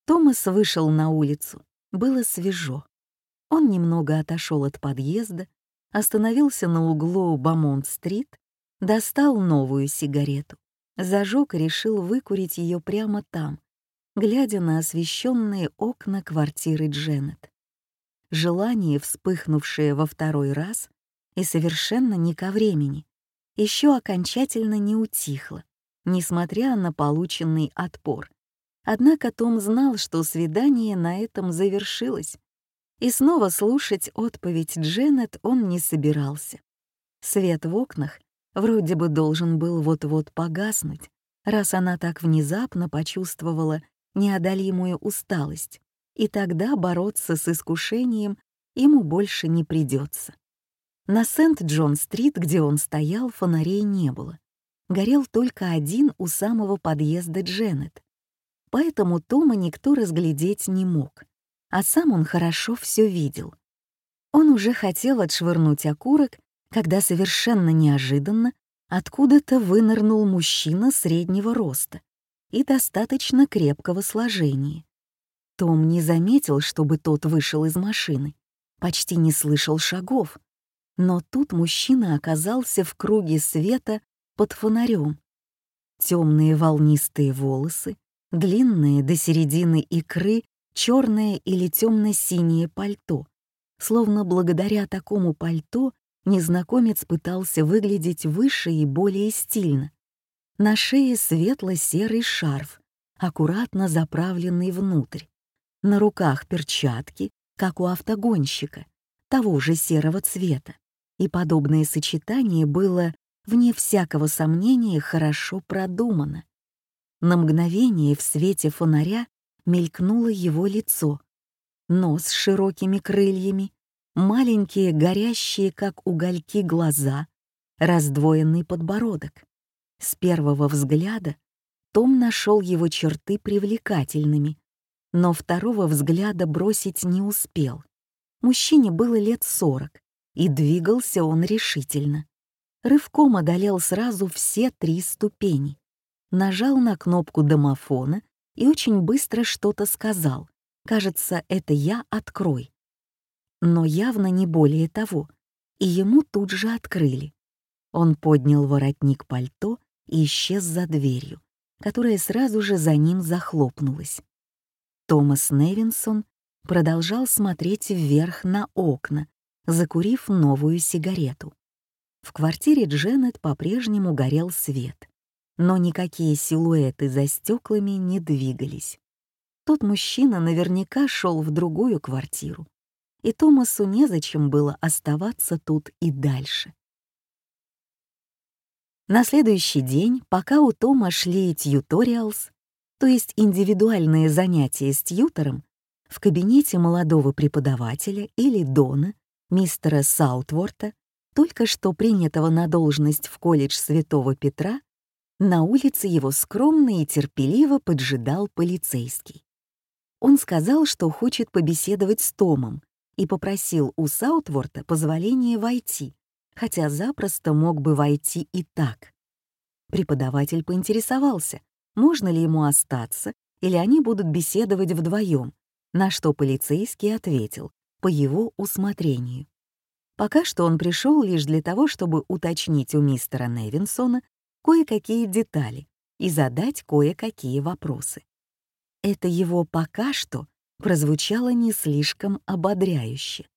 A: Томас вышел на улицу. Было свежо. Он немного отошел от подъезда, остановился на углу Бамонт-стрит, достал новую сигарету, зажег и решил выкурить ее прямо там, глядя на освещенные окна квартиры Дженнет. Желание, вспыхнувшее во второй раз, и совершенно не ко времени, еще окончательно не утихло, несмотря на полученный отпор. Однако Том знал, что свидание на этом завершилось, и снова слушать отповедь Дженнет он не собирался. Свет в окнах вроде бы должен был вот-вот погаснуть, раз она так внезапно почувствовала неодолимую усталость, и тогда бороться с искушением ему больше не придется. На Сент-Джон-стрит, где он стоял, фонарей не было. Горел только один у самого подъезда Дженнет. Поэтому Тома никто разглядеть не мог а сам он хорошо все видел. Он уже хотел отшвырнуть окурок, когда совершенно неожиданно откуда-то вынырнул мужчина среднего роста и достаточно крепкого сложения. Том не заметил, чтобы тот вышел из машины, почти не слышал шагов. Но тут мужчина оказался в круге света под фонарем. Темные волнистые волосы, длинные до середины икры черное или темно-синее пальто. Словно благодаря такому пальто незнакомец пытался выглядеть выше и более стильно. На шее светло-серый шарф, аккуратно заправленный внутрь. На руках перчатки, как у автогонщика, того же серого цвета. И подобное сочетание было, вне всякого сомнения, хорошо продумано. На мгновение в свете фонаря мелькнуло его лицо. Нос с широкими крыльями, маленькие горящие, как угольки, глаза, раздвоенный подбородок. С первого взгляда том нашел его черты привлекательными, но второго взгляда бросить не успел. Мужчине было лет сорок, и двигался он решительно. Рывком одолел сразу все три ступени. Нажал на кнопку домофона и очень быстро что-то сказал. Кажется, это я открой. Но явно не более того, и ему тут же открыли. Он поднял воротник пальто и исчез за дверью, которая сразу же за ним захлопнулась. Томас Невинсон продолжал смотреть вверх на окна, закурив новую сигарету. В квартире Дженнет по-прежнему горел свет но никакие силуэты за стеклами не двигались. Тот мужчина наверняка шел в другую квартиру, и Томасу незачем было оставаться тут и дальше. На следующий день, пока у Тома шли тьюториалс, то есть индивидуальные занятия с тьютором, в кабинете молодого преподавателя или Дона, мистера Саутворта, только что принятого на должность в колледж Святого Петра, на улице его скромно и терпеливо поджидал полицейский. Он сказал, что хочет побеседовать с Томом, и попросил у Саутворта позволения войти, хотя запросто мог бы войти и так. Преподаватель поинтересовался, можно ли ему остаться или они будут беседовать вдвоем, на что полицейский ответил, по его усмотрению. Пока что он пришел лишь для того, чтобы уточнить у мистера Невинсона кое-какие детали и задать кое-какие вопросы. Это его «пока что» прозвучало не слишком ободряюще.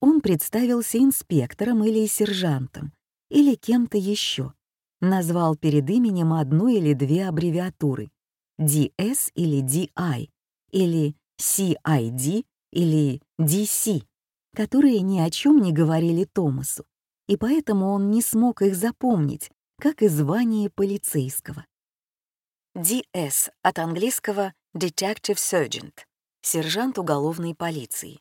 A: Он представился инспектором или сержантом, или кем-то еще, назвал перед именем одну или две аббревиатуры — DS или DI, или CID или DC, которые ни о чем не говорили Томасу, и поэтому он не смог их запомнить, как и звание полицейского. DS от английского Detective Sergeant, сержант уголовной полиции.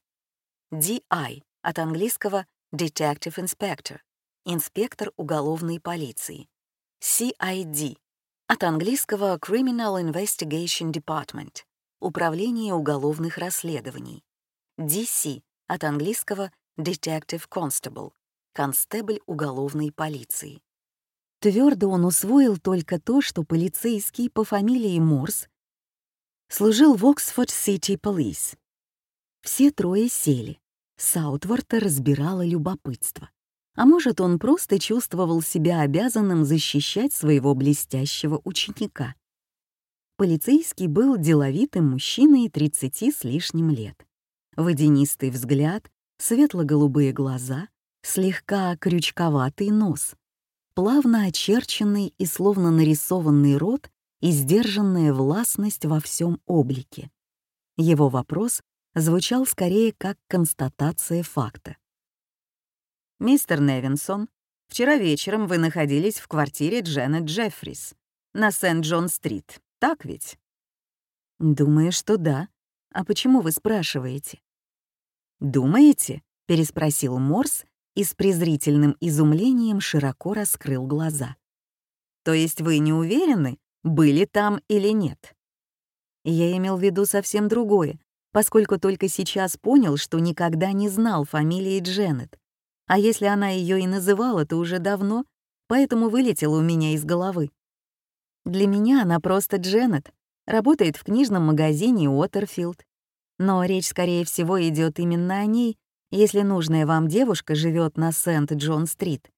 A: DI от английского Detective Inspector, инспектор уголовной полиции. CID от английского Criminal Investigation Department, управление уголовных расследований. DC от английского Detective Constable, констебль уголовной полиции. Твердо он усвоил только то, что полицейский по фамилии Морс служил в Оксфорд Сити Police. Все трое сели. Саутворта разбирало любопытство. А может, он просто чувствовал себя обязанным защищать своего блестящего ученика. Полицейский был деловитым мужчиной 30 с лишним лет водянистый взгляд, светло-голубые глаза, слегка крючковатый нос, плавно очерченный и словно нарисованный рот и сдержанная властность во всем облике. Его вопрос звучал скорее как констатация факта. «Мистер Невинсон, вчера вечером вы находились в квартире Дженнет Джеффрис на Сент-Джон-стрит, так ведь?» «Думаю, что да. А почему вы спрашиваете?» «Думаете?» — переспросил Морс и с презрительным изумлением широко раскрыл глаза. «То есть вы не уверены, были там или нет?» Я имел в виду совсем другое, поскольку только сейчас понял, что никогда не знал фамилии Дженнет. А если она ее и называла, то уже давно, поэтому вылетела у меня из головы. Для меня она просто Дженнет, работает в книжном магазине Уотерфилд но речь, скорее всего, идет именно о ней, если нужная вам девушка живет на Сент-Джон-стрит.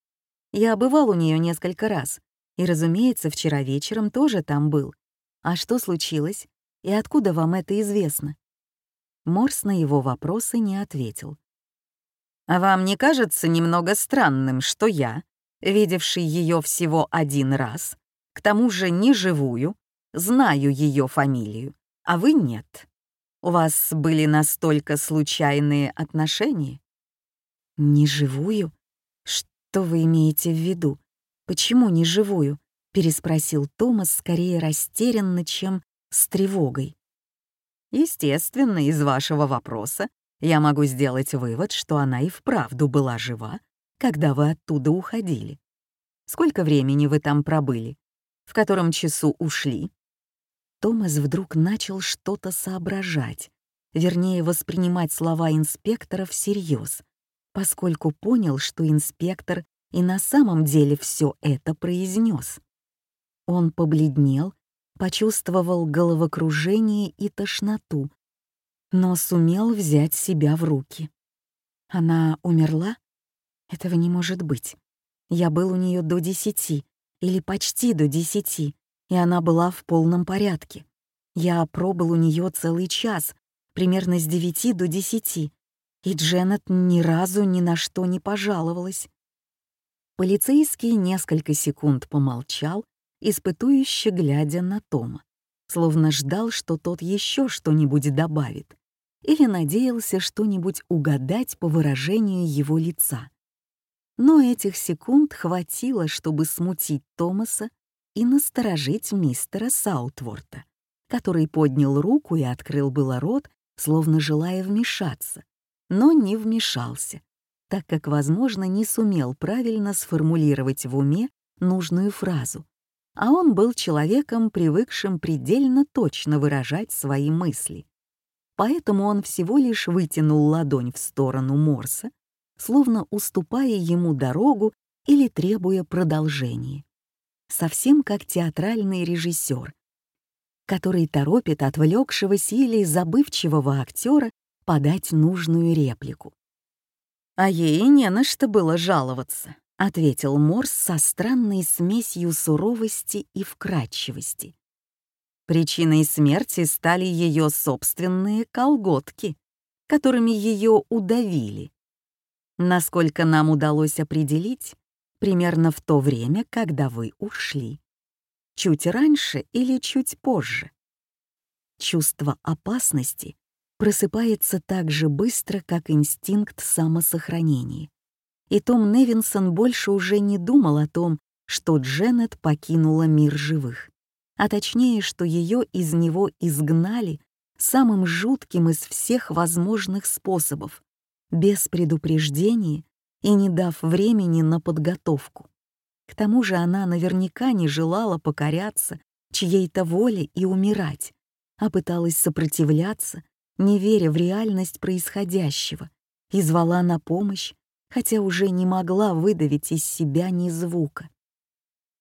A: Я бывал у нее несколько раз, и, разумеется, вчера вечером тоже там был. А что случилось? И откуда вам это известно?» Морс на его вопросы не ответил. «А вам не кажется немного странным, что я, видевший ее всего один раз, к тому же не живую, знаю ее фамилию, а вы нет?» У вас были настолько случайные отношения? Неживую? Что вы имеете в виду? Почему неживую? Переспросил Томас скорее растерянно, чем с тревогой. Естественно, из вашего вопроса я могу сделать вывод, что она и вправду была жива, когда вы оттуда уходили. Сколько времени вы там пробыли? В котором часу ушли? Томас вдруг начал что-то соображать, вернее, воспринимать слова инспектора всерьез, поскольку понял, что инспектор и на самом деле все это произнес. Он побледнел, почувствовал головокружение и тошноту, но сумел взять себя в руки. Она умерла? Этого не может быть. Я был у нее до десяти, или почти до десяти, и она была в полном порядке. Я пробыл у нее целый час, примерно с девяти до десяти, и Дженнет ни разу ни на что не пожаловалась. Полицейский несколько секунд помолчал, испытующе глядя на Тома, словно ждал, что тот еще что-нибудь добавит, или надеялся что-нибудь угадать по выражению его лица. Но этих секунд хватило, чтобы смутить Томаса и насторожить мистера Саутворта, который поднял руку и открыл было рот, словно желая вмешаться, но не вмешался, так как, возможно, не сумел правильно сформулировать в уме нужную фразу, а он был человеком, привыкшим предельно точно выражать свои мысли. Поэтому он всего лишь вытянул ладонь в сторону Морса, словно уступая ему дорогу или требуя продолжения совсем как театральный режиссер, который торопит отвлекшегося или забывчивого актера подать нужную реплику. «А ей не на что было жаловаться», — ответил Морс со странной смесью суровости и вкрадчивости. Причиной смерти стали ее собственные колготки, которыми ее удавили. Насколько нам удалось определить, примерно в то время, когда вы ушли. Чуть раньше или чуть позже. Чувство опасности просыпается так же быстро, как инстинкт самосохранения. И Том Невинсон больше уже не думал о том, что Дженнет покинула мир живых а точнее, что ее из него изгнали самым жутким из всех возможных способов, без предупреждения и не дав времени на подготовку. К тому же она наверняка не желала покоряться чьей-то воле и умирать, а пыталась сопротивляться, не веря в реальность происходящего, и звала на помощь, хотя уже не могла выдавить из себя ни звука.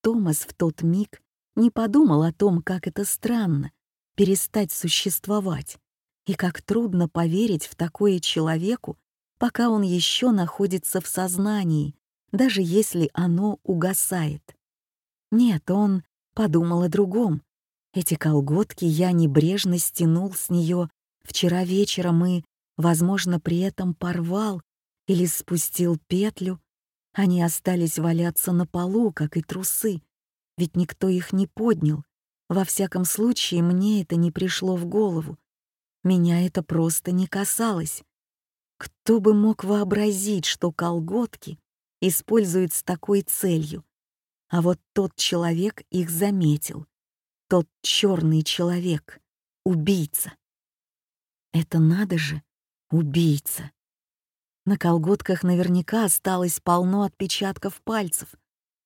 A: Томас в тот миг не подумал о том, как это странно — перестать существовать, и как трудно поверить в такое человеку, пока он еще находится в сознании, даже если оно угасает. Нет, он подумал о другом. Эти колготки я небрежно стянул с нее вчера вечером и, возможно, при этом порвал или спустил петлю. Они остались валяться на полу, как и трусы, ведь никто их не поднял. Во всяком случае, мне это не пришло в голову. Меня это просто не касалось. Кто бы мог вообразить, что колготки используют с такой целью? А вот тот человек их заметил. Тот черный человек, убийца. Это надо же, убийца. На колготках наверняка осталось полно отпечатков пальцев —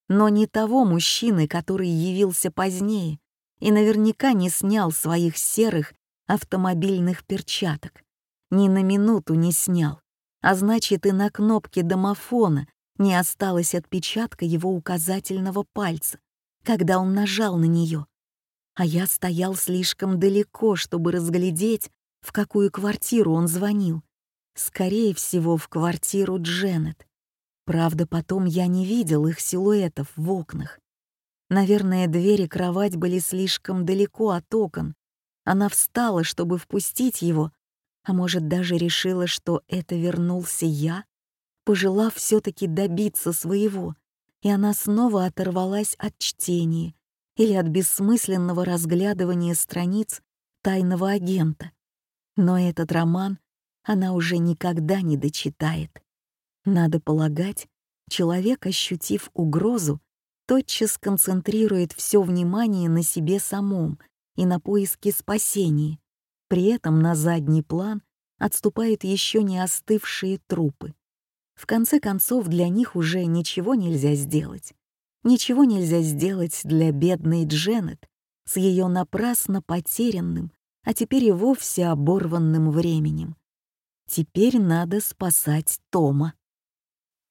A: но не того мужчины, который явился позднее и наверняка не снял своих серых автомобильных перчаток. Ни на минуту не снял, а значит и на кнопке домофона не осталось отпечатка его указательного пальца, когда он нажал на нее. А я стоял слишком далеко, чтобы разглядеть, в какую квартиру он звонил. Скорее всего, в квартиру Дженнет. Правда, потом я не видел их силуэтов в окнах. Наверное, двери кровать были слишком далеко от окон. Она встала, чтобы впустить его, а может, даже решила, что это вернулся я, пожелав все таки добиться своего, и она снова оторвалась от чтения или от бессмысленного разглядывания страниц тайного агента. Но этот роман она уже никогда не дочитает. Надо полагать, человек, ощутив угрозу, тотчас концентрирует все внимание на себе самом и на поиске спасения. При этом на задний план отступают еще не остывшие трупы. В конце концов, для них уже ничего нельзя сделать. Ничего нельзя сделать для бедной Дженнет с ее напрасно потерянным, а теперь и вовсе оборванным временем. Теперь надо спасать Тома.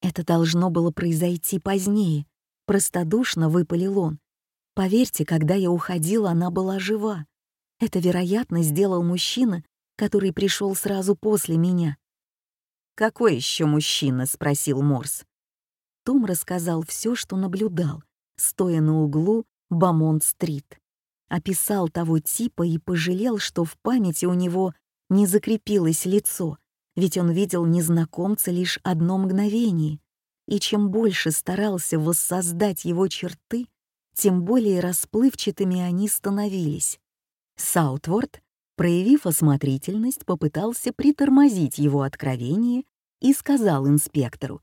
A: Это должно было произойти позднее. Простодушно выпалил он. Поверьте, когда я уходила, она была жива. Это, вероятно, сделал мужчина, который пришел сразу после меня. «Какой еще мужчина?» — спросил Морс. Том рассказал все, что наблюдал, стоя на углу Бамонт-стрит. Описал того типа и пожалел, что в памяти у него не закрепилось лицо, ведь он видел незнакомца лишь одно мгновение, и чем больше старался воссоздать его черты, тем более расплывчатыми они становились. Саутворд, проявив осмотрительность, попытался притормозить его откровение и сказал инспектору,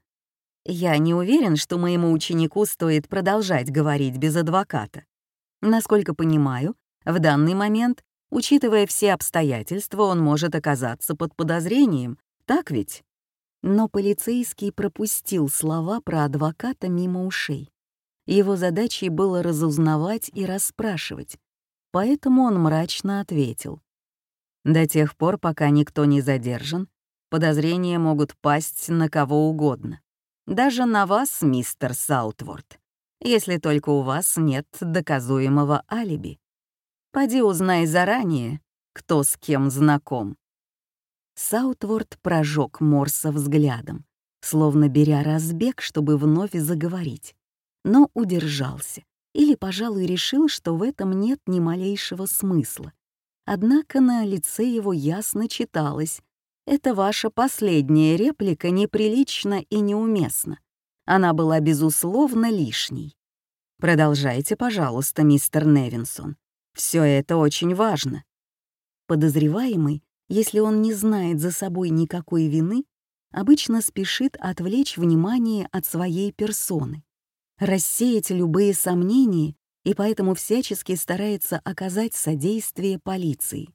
A: «Я не уверен, что моему ученику стоит продолжать говорить без адвоката. Насколько понимаю, в данный момент Учитывая все обстоятельства, он может оказаться под подозрением, так ведь? Но полицейский пропустил слова про адвоката мимо ушей. Его задачей было разузнавать и расспрашивать, поэтому он мрачно ответил. До тех пор, пока никто не задержан, подозрения могут пасть на кого угодно. Даже на вас, мистер Саутворд, если только у вас нет доказуемого алиби. Поди узнай заранее, кто с кем знаком. Саутворд прожег Морса взглядом, словно беря разбег, чтобы вновь заговорить, но удержался или, пожалуй, решил, что в этом нет ни малейшего смысла. Однако на лице его ясно читалось «Это ваша последняя реплика неприлична и неуместна. Она была, безусловно, лишней. Продолжайте, пожалуйста, мистер Невинсон. Все это очень важно». Подозреваемый если он не знает за собой никакой вины, обычно спешит отвлечь внимание от своей персоны, рассеять любые сомнения и поэтому всячески старается оказать содействие полиции.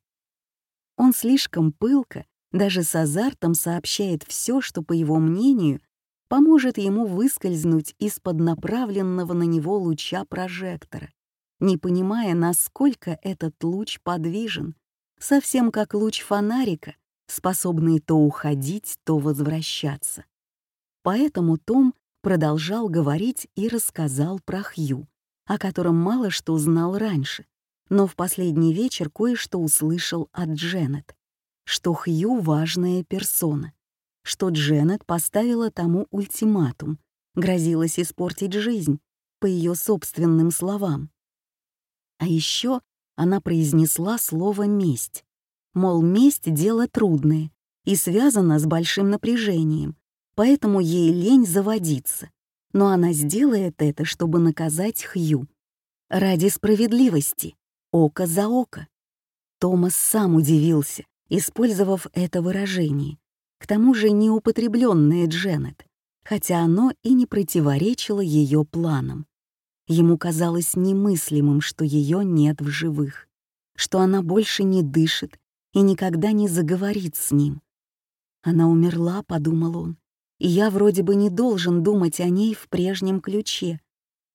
A: Он слишком пылко, даже с азартом сообщает все, что, по его мнению, поможет ему выскользнуть из-под направленного на него луча прожектора, не понимая, насколько этот луч подвижен, совсем как луч фонарика, способный то уходить, то возвращаться. Поэтому Том продолжал говорить и рассказал про Хью, о котором мало что знал раньше, но в последний вечер кое-что услышал от Дженнет, что Хью — важная персона, что Дженнет поставила тому ультиматум, грозилась испортить жизнь, по ее собственным словам. А еще она произнесла слово «месть». Мол, месть — дело трудное и связано с большим напряжением, поэтому ей лень заводиться. Но она сделает это, чтобы наказать Хью. Ради справедливости, око за око. Томас сам удивился, использовав это выражение, к тому же неупотребленное Дженнет, хотя оно и не противоречило ее планам. Ему казалось немыслимым, что ее нет в живых, что она больше не дышит и никогда не заговорит с ним. Она умерла, подумал он, и я вроде бы не должен думать о ней в прежнем ключе.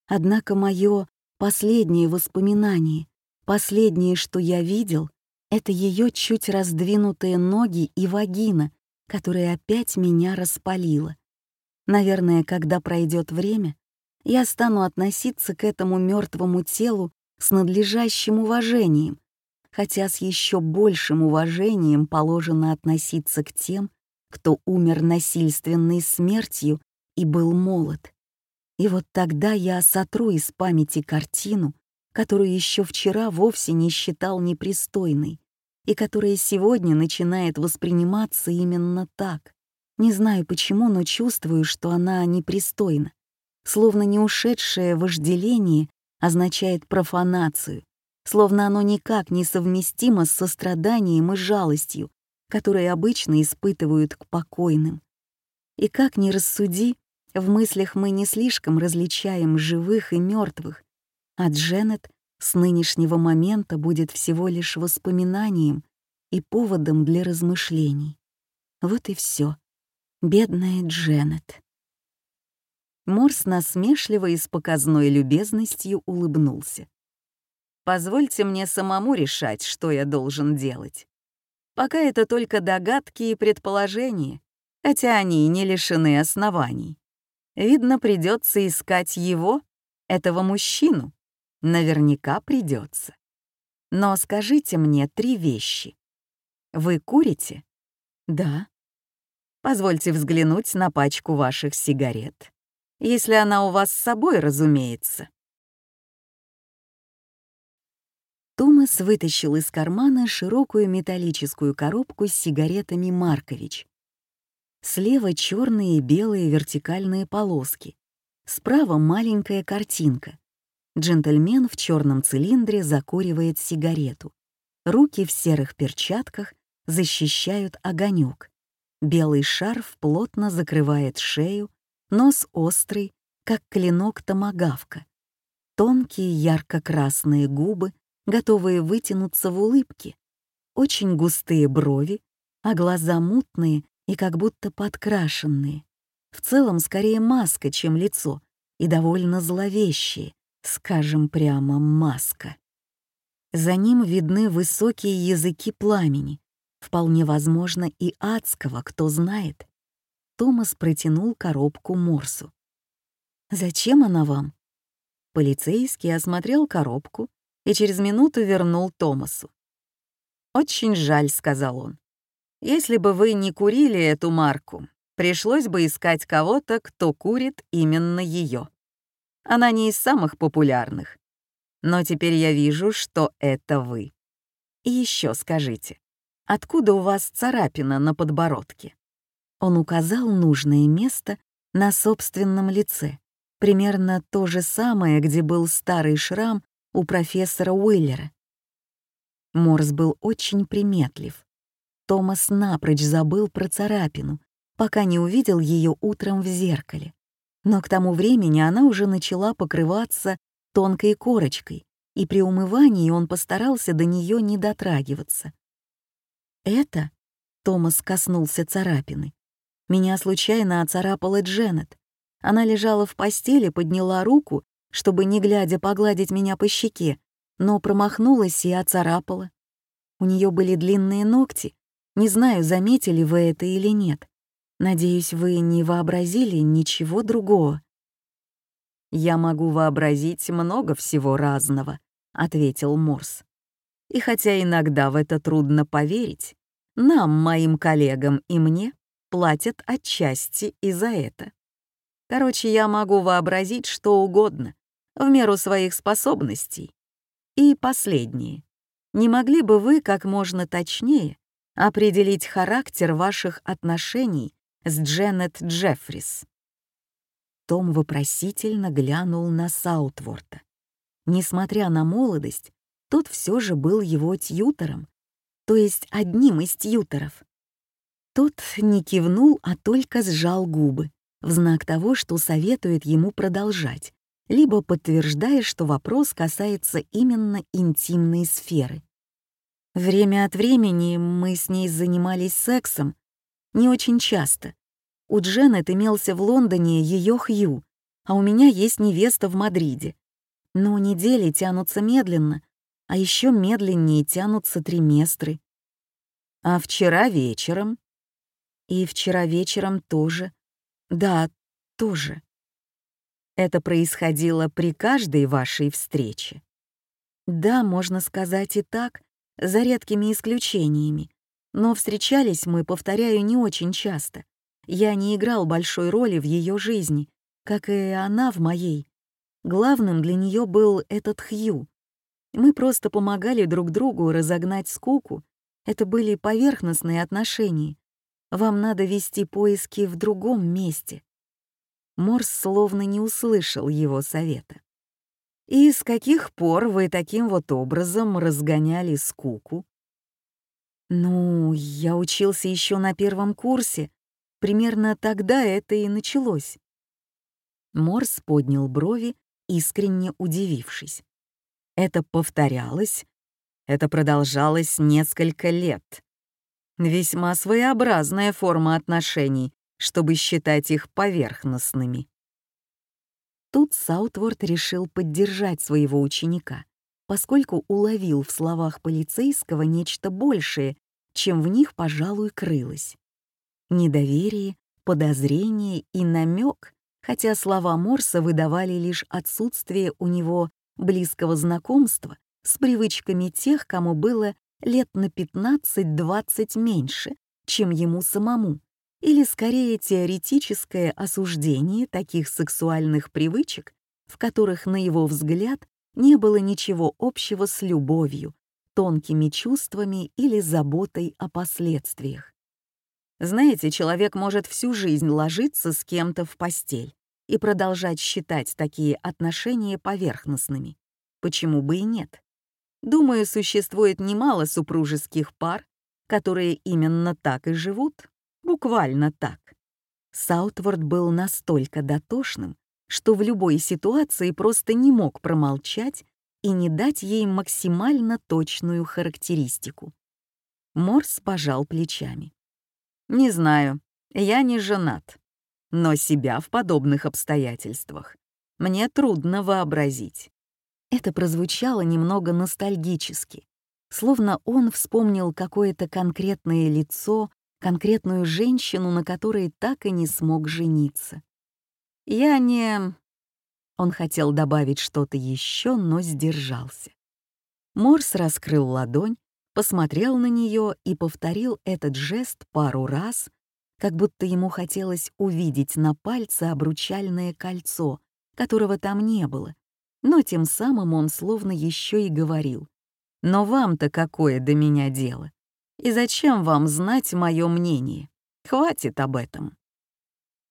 A: Однако мое последнее воспоминание, последнее, что я видел, это ее чуть раздвинутые ноги и вагина, которая опять меня распалила. Наверное, когда пройдет время, я стану относиться к этому мертвому телу с надлежащим уважением, хотя с еще большим уважением положено относиться к тем, кто умер насильственной смертью и был молод. И вот тогда я сотру из памяти картину, которую еще вчера вовсе не считал непристойной, и которая сегодня начинает восприниматься именно так. Не знаю почему, но чувствую, что она непристойна словно не ушедшее вожделение означает профанацию, словно оно никак не совместимо с состраданием и жалостью, которые обычно испытывают к покойным. И как ни рассуди, в мыслях мы не слишком различаем живых и мертвых, а Дженнет с нынешнего момента будет всего лишь воспоминанием и поводом для размышлений. Вот и все. Бедная Дженнет. Морс насмешливо и с показной любезностью улыбнулся. «Позвольте мне самому решать, что я должен делать. Пока это только догадки и предположения, хотя они и не лишены оснований. Видно, придется искать его, этого мужчину. Наверняка придется. Но скажите мне три вещи. Вы курите? Да. Позвольте взглянуть на пачку ваших сигарет если она у вас с собой, разумеется. Томас вытащил из кармана широкую металлическую коробку с сигаретами «Маркович». Слева черные и белые вертикальные полоски, справа маленькая картинка. Джентльмен в черном цилиндре закуривает сигарету. Руки в серых перчатках защищают огонек. Белый шарф плотно закрывает шею, Нос острый, как клинок томагавка. Тонкие ярко-красные губы, готовые вытянуться в улыбке. Очень густые брови, а глаза мутные и как будто подкрашенные. В целом скорее маска, чем лицо, и довольно зловещие, скажем прямо, маска. За ним видны высокие языки пламени, вполне возможно и адского, кто знает. Томас протянул коробку Морсу. «Зачем она вам?» Полицейский осмотрел коробку и через минуту вернул Томасу. «Очень жаль», — сказал он. «Если бы вы не курили эту марку, пришлось бы искать кого-то, кто курит именно ее. Она не из самых популярных. Но теперь я вижу, что это вы. И еще скажите, откуда у вас царапина на подбородке?» Он указал нужное место на собственном лице, примерно то же самое, где был старый шрам у профессора Уиллера. Морс был очень приметлив. Томас напрочь забыл про царапину, пока не увидел ее утром в зеркале. Но к тому времени она уже начала покрываться тонкой корочкой, и при умывании он постарался до нее не дотрагиваться. «Это?» — Томас коснулся царапины. «Меня случайно оцарапала Дженнет. Она лежала в постели, подняла руку, чтобы, не глядя, погладить меня по щеке, но промахнулась и оцарапала. У нее были длинные ногти. Не знаю, заметили вы это или нет. Надеюсь, вы не вообразили ничего другого. «Я могу вообразить много всего разного», — ответил Морс. «И хотя иногда в это трудно поверить, нам, моим коллегам и мне, платят отчасти и за это. Короче, я могу вообразить что угодно, в меру своих способностей. И последнее. Не могли бы вы как можно точнее определить характер ваших отношений с Дженнет Джеффрис?» Том вопросительно глянул на Саутворта. Несмотря на молодость, тот все же был его тьютором, то есть одним из тьюторов. Тот не кивнул, а только сжал губы, в знак того, что советует ему продолжать, либо подтверждая, что вопрос касается именно интимной сферы. Время от времени мы с ней занимались сексом, не очень часто. У Дженнет имелся в Лондоне ее Хью, а у меня есть невеста в Мадриде. Но недели тянутся медленно, а еще медленнее тянутся триместры. А вчера вечером? И вчера вечером тоже. Да, тоже. Это происходило при каждой вашей встрече? Да, можно сказать и так, за редкими исключениями. Но встречались мы, повторяю, не очень часто. Я не играл большой роли в ее жизни, как и она в моей. Главным для нее был этот Хью. Мы просто помогали друг другу разогнать скуку. Это были поверхностные отношения. Вам надо вести поиски в другом месте. Морс словно не услышал его совета. «И с каких пор вы таким вот образом разгоняли скуку?» «Ну, я учился еще на первом курсе. Примерно тогда это и началось». Морс поднял брови, искренне удивившись. Это повторялось, это продолжалось несколько лет. Весьма своеобразная форма отношений, чтобы считать их поверхностными. Тут Саутворд решил поддержать своего ученика, поскольку уловил в словах полицейского нечто большее, чем в них, пожалуй, крылось. Недоверие, подозрение и намек, хотя слова Морса выдавали лишь отсутствие у него близкого знакомства с привычками тех, кому было лет на 15-20 меньше, чем ему самому, или скорее теоретическое осуждение таких сексуальных привычек, в которых, на его взгляд, не было ничего общего с любовью, тонкими чувствами или заботой о последствиях. Знаете, человек может всю жизнь ложиться с кем-то в постель и продолжать считать такие отношения поверхностными. Почему бы и нет? Думаю, существует немало супружеских пар, которые именно так и живут, Буквально так. Саутворд был настолько дотошным, что в любой ситуации просто не мог промолчать и не дать ей максимально точную характеристику. Морс пожал плечами. «Не знаю, я не женат, но себя в подобных обстоятельствах мне трудно вообразить». Это прозвучало немного ностальгически, словно он вспомнил какое-то конкретное лицо конкретную женщину, на которой так и не смог жениться. Я не... Он хотел добавить что-то еще, но сдержался. Морс раскрыл ладонь, посмотрел на нее и повторил этот жест пару раз, как будто ему хотелось увидеть на пальце обручальное кольцо, которого там не было. Но тем самым он словно еще и говорил. «Но вам-то какое до меня дело? И зачем вам знать мое мнение? Хватит об этом».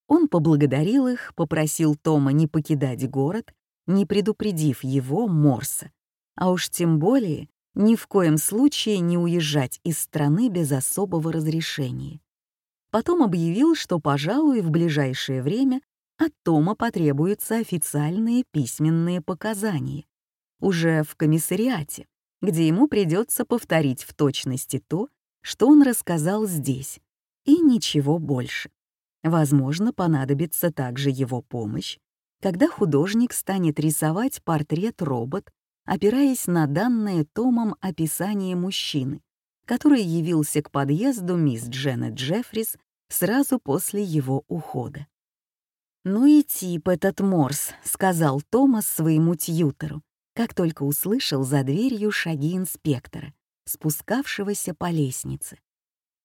A: Он поблагодарил их, попросил Тома не покидать город, не предупредив его, Морса, а уж тем более ни в коем случае не уезжать из страны без особого разрешения. Потом объявил, что, пожалуй, в ближайшее время от Тома потребуются официальные письменные показания, уже в комиссариате, где ему придется повторить в точности то, что он рассказал здесь, и ничего больше. Возможно, понадобится также его помощь, когда художник станет рисовать портрет-робот, опираясь на данное Томом описание мужчины, который явился к подъезду мисс Дженнет Джеффрис сразу после его ухода. «Ну и тип этот Морс», — сказал Томас своему тьютеру, как только услышал за дверью шаги инспектора, спускавшегося по лестнице.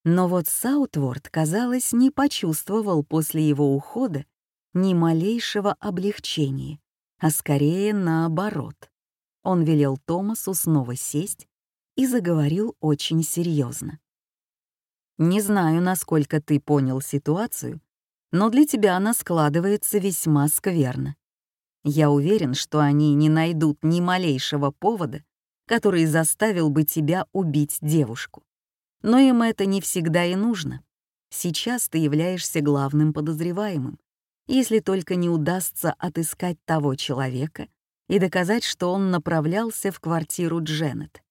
A: Но вот Саутворд, казалось, не почувствовал после его ухода ни малейшего облегчения, а скорее наоборот. Он велел Томасу снова сесть и заговорил очень серьезно. «Не знаю, насколько ты понял ситуацию, но для тебя она складывается весьма скверно. Я уверен, что они не найдут ни малейшего повода, который заставил бы тебя убить девушку. Но им это не всегда и нужно. Сейчас ты являешься главным подозреваемым, если только не удастся отыскать того человека и доказать, что он направлялся в квартиру Дженнет,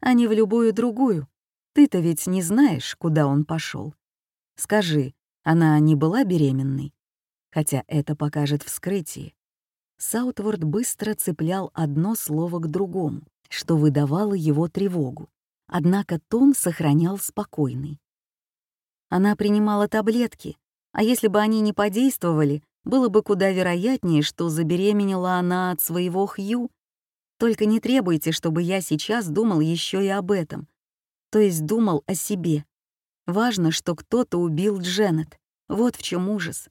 A: а не в любую другую. Ты-то ведь не знаешь, куда он пошел. Скажи, она не была беременной? Хотя это покажет вскрытие. Саутворд быстро цеплял одно слово к другому, что выдавало его тревогу. Однако тон сохранял спокойный. Она принимала таблетки, а если бы они не подействовали, было бы куда вероятнее, что забеременела она от своего Хью. Только не требуйте, чтобы я сейчас думал еще и об этом. То есть думал о себе. Важно, что кто-то убил Дженнет. Вот в чем ужас.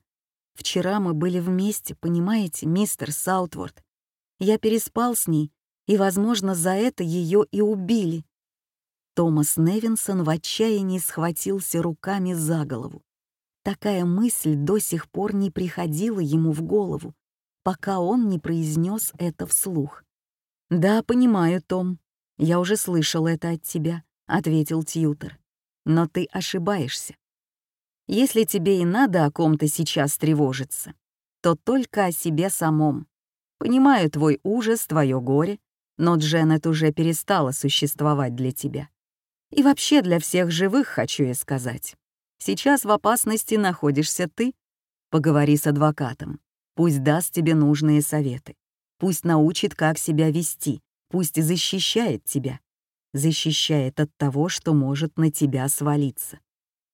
A: Вчера мы были вместе, понимаете, мистер Саутворд. Я переспал с ней, и, возможно, за это ее и убили. Томас Невинсон в отчаянии схватился руками за голову. Такая мысль до сих пор не приходила ему в голову, пока он не произнес это вслух. «Да, понимаю, Том. Я уже слышал это от тебя», — ответил Тьютер. «Но ты ошибаешься. Если тебе и надо о ком-то сейчас тревожиться, то только о себе самом. Понимаю твой ужас, твое горе, но Дженнет уже перестала существовать для тебя. И вообще для всех живых, хочу я сказать. Сейчас в опасности находишься ты. Поговори с адвокатом. Пусть даст тебе нужные советы. Пусть научит, как себя вести. Пусть защищает тебя. Защищает от того, что может на тебя свалиться.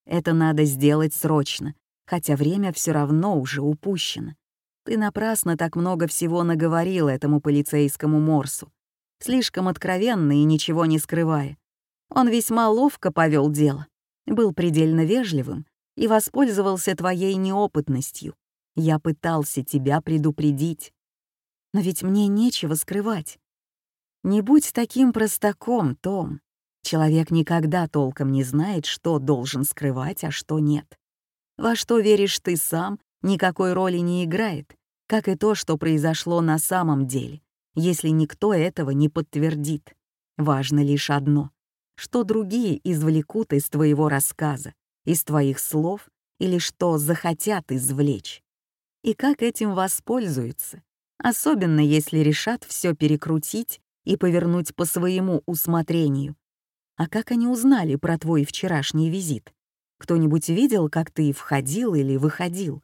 A: Это надо сделать срочно, хотя время все равно уже упущено. Ты напрасно так много всего наговорил этому полицейскому Морсу. Слишком откровенно и ничего не скрывая. Он весьма ловко повел дело, был предельно вежливым и воспользовался твоей неопытностью. Я пытался тебя предупредить. Но ведь мне нечего скрывать. Не будь таким простаком, Том. Человек никогда толком не знает, что должен скрывать, а что нет. Во что веришь ты сам, никакой роли не играет, как и то, что произошло на самом деле, если никто этого не подтвердит. Важно лишь одно что другие извлекут из твоего рассказа, из твоих слов или что захотят извлечь. И как этим воспользуются, особенно если решат все перекрутить и повернуть по своему усмотрению. А как они узнали про твой вчерашний визит? Кто-нибудь видел, как ты входил или выходил?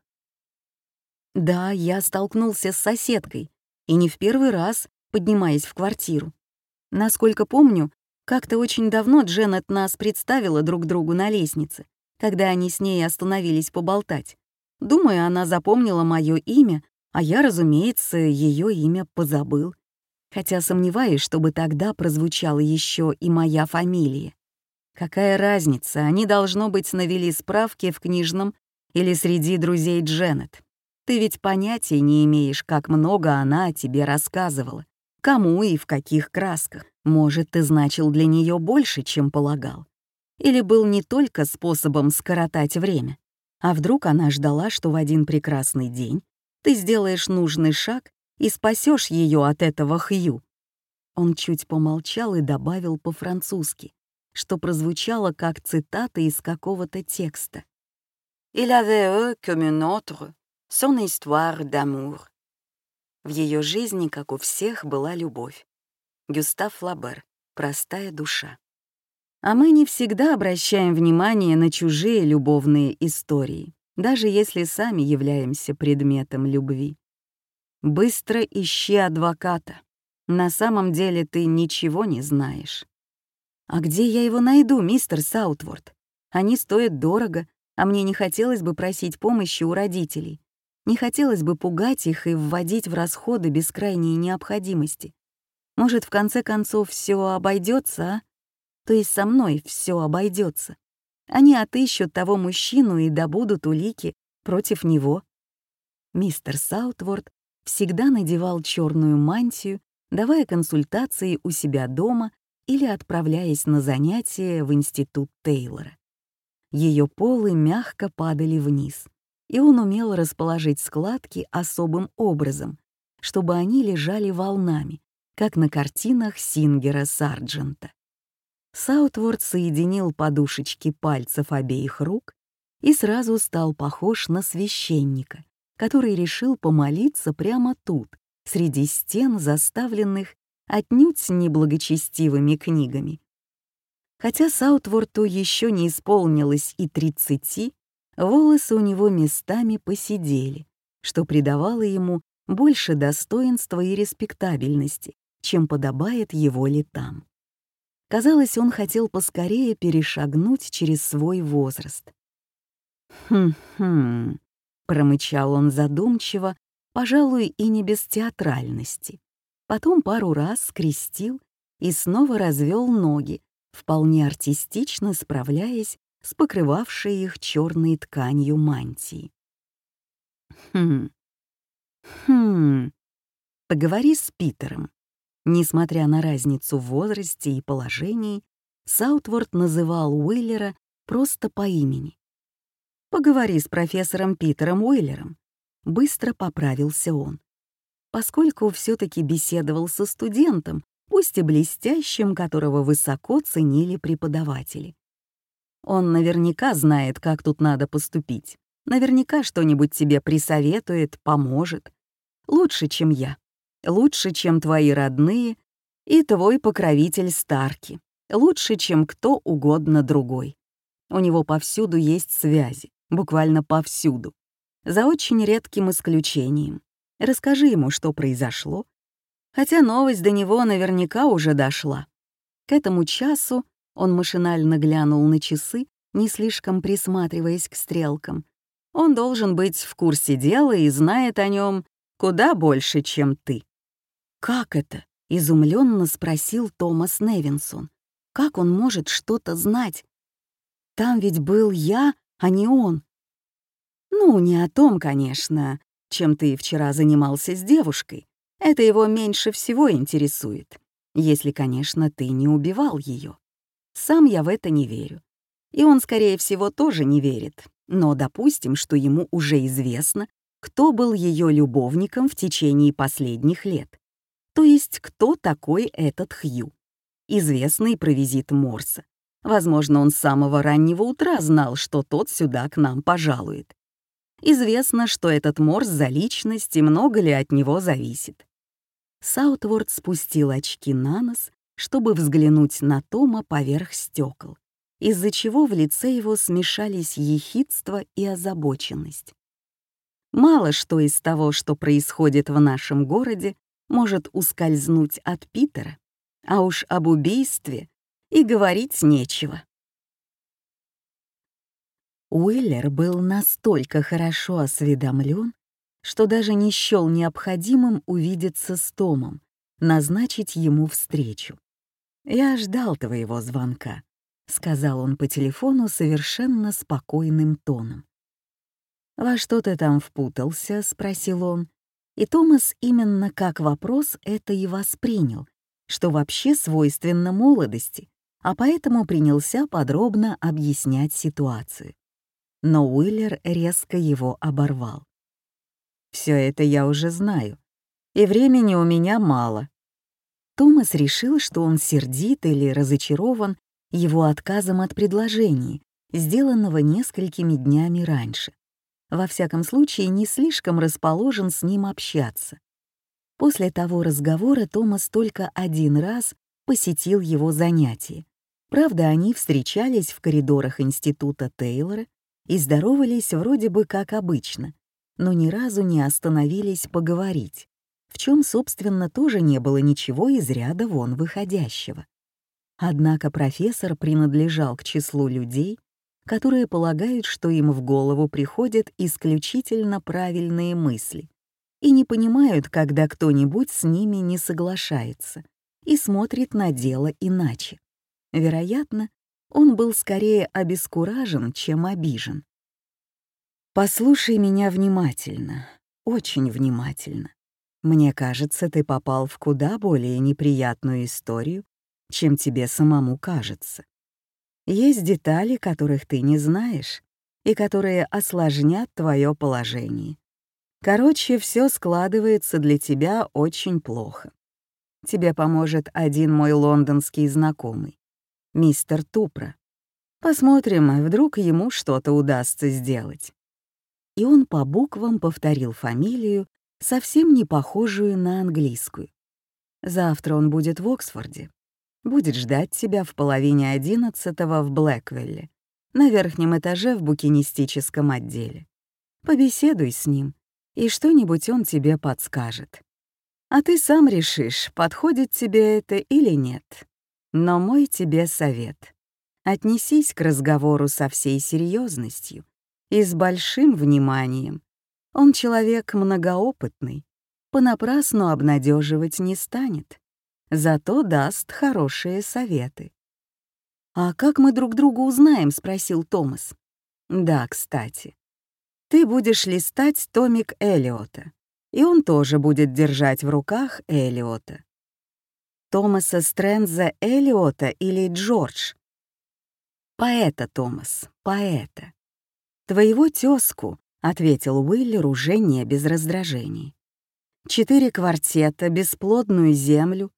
A: Да, я столкнулся с соседкой, и не в первый раз, поднимаясь в квартиру. Насколько помню, как-то очень давно Дженнет нас представила друг другу на лестнице, когда они с ней остановились поболтать. Думаю, она запомнила мое имя, а я, разумеется, ее имя позабыл. Хотя сомневаюсь, чтобы тогда прозвучала еще и моя фамилия. Какая разница, они, должно быть, навели справки в книжном или среди друзей Дженнет. Ты ведь понятия не имеешь, как много она о тебе рассказывала, кому и в каких красках. Может, ты значил для нее больше, чем полагал. Или был не только способом скоротать время, а вдруг она ждала, что в один прекрасный день ты сделаешь нужный шаг и спасешь ее от этого Хью. Он чуть помолчал и добавил по-французски, что прозвучало как цитата из какого-то текста. «Il avait eu comme une autre son histoire d'amour». В ее жизни, как у всех, была любовь. Гюстав Флабер «Простая душа». А мы не всегда обращаем внимание на чужие любовные истории, даже если сами являемся предметом любви. Быстро ищи адвоката. На самом деле ты ничего не знаешь. А где я его найду, мистер Саутворд? Они стоят дорого, а мне не хотелось бы просить помощи у родителей. Не хотелось бы пугать их и вводить в расходы без крайней необходимости. Может, в конце концов все обойдется, а? То есть со мной все обойдется. Они отыщут того мужчину и добудут улики против него. Мистер Саутворд всегда надевал черную мантию, давая консультации у себя дома или отправляясь на занятия в институт Тейлора. Ее полы мягко падали вниз, и он умел расположить складки особым образом, чтобы они лежали волнами, как на картинах Сингера Сарджента. Саутворд соединил подушечки пальцев обеих рук и сразу стал похож на священника, который решил помолиться прямо тут, среди стен, заставленных отнюдь неблагочестивыми книгами. Хотя Саутворту еще не исполнилось и тридцати, волосы у него местами посидели, что придавало ему больше достоинства и респектабельности, чем подобает его летам. Казалось, он хотел поскорее перешагнуть через свой возраст. «Хм-хм», — промычал он задумчиво, пожалуй, и не без театральности. Потом пару раз скрестил и снова развел ноги, вполне артистично справляясь с покрывавшей их черной тканью мантии. «Хм, хм, поговори с Питером». Несмотря на разницу в возрасте и положении, Саутворд называл Уиллера просто по имени. «Поговори с профессором Питером Уиллером», — быстро поправился он. Поскольку все таки беседовал со студентом, пусть и блестящим, которого высоко ценили преподаватели. Он наверняка знает, как тут надо поступить. Наверняка что-нибудь тебе присоветует, поможет. Лучше, чем я лучше, чем твои родные и твой покровитель Старки, лучше, чем кто угодно другой. У него повсюду есть связи, буквально повсюду. За очень редким исключением. Расскажи ему, что произошло. Хотя новость до него наверняка уже дошла. К этому часу он машинально глянул на часы, не слишком присматриваясь к стрелкам. Он должен быть в курсе дела и знает о нем куда больше, чем ты. «Как это?» — изумленно спросил Томас Невинсон. «Как он может что-то знать? Там ведь был я, а не он». «Ну, не о том, конечно, чем ты вчера занимался с девушкой. Это его меньше всего интересует, если, конечно, ты не убивал ее. Сам я в это не верю. И он, скорее всего, тоже не верит. Но допустим, что ему уже известно, кто был ее любовником в течение последних лет. То есть кто такой этот Хью? Известный про визит Морса. Возможно, он с самого раннего утра знал, что тот сюда к нам пожалует. Известно, что этот Морс за личность и много ли от него зависит. Саутворд спустил очки на нос, чтобы взглянуть на Тома поверх стекол, из-за чего в лице его смешались ехидство и озабоченность. Мало что из того, что происходит в нашем городе, может ускользнуть от Питера, а уж об убийстве и говорить нечего. Уиллер был настолько хорошо осведомлен, что даже не счел необходимым увидеться с Томом, назначить ему встречу. «Я ждал твоего звонка», — сказал он по телефону совершенно спокойным тоном. «Во что ты там впутался?» — спросил он. И Томас именно как вопрос это и воспринял, что вообще свойственно молодости, а поэтому принялся подробно объяснять ситуацию. Но Уиллер резко его оборвал. «Все это я уже знаю, и времени у меня мало». Томас решил, что он сердит или разочарован его отказом от предложения, сделанного несколькими днями раньше во всяком случае, не слишком расположен с ним общаться. После того разговора Томас только один раз посетил его занятия. Правда, они встречались в коридорах института Тейлора и здоровались вроде бы как обычно, но ни разу не остановились поговорить, в чем, собственно, тоже не было ничего из ряда вон выходящего. Однако профессор принадлежал к числу людей, которые полагают, что им в голову приходят исключительно правильные мысли и не понимают, когда кто-нибудь с ними не соглашается и смотрит на дело иначе. Вероятно, он был скорее обескуражен, чем обижен. «Послушай меня внимательно, очень внимательно. Мне кажется, ты попал в куда более неприятную историю, чем тебе самому кажется. Есть детали, которых ты не знаешь, и которые осложнят твое положение. Короче, все складывается для тебя очень плохо. Тебе поможет один мой лондонский знакомый, мистер Тупра. Посмотрим, вдруг ему что-то удастся сделать. И он по буквам повторил фамилию, совсем не похожую на английскую. Завтра он будет в Оксфорде будет ждать тебя в половине одиннадцатого в Блэквилле, на верхнем этаже в букинистическом отделе. Побеседуй с ним, и что-нибудь он тебе подскажет. А ты сам решишь, подходит тебе это или нет. Но мой тебе совет. Отнесись к разговору со всей серьезностью и с большим вниманием. Он человек многоопытный, понапрасну обнадеживать не станет зато даст хорошие советы. «А как мы друг друга узнаем?» — спросил Томас. «Да, кстати. Ты будешь листать томик Элиота, и он тоже будет держать в руках Элиота. Томаса Стрэнза Элиота или Джордж? Поэта, Томас, поэта. Твоего тезку, — ответил Уиллер уже не без раздражений. Четыре квартета, бесплодную землю,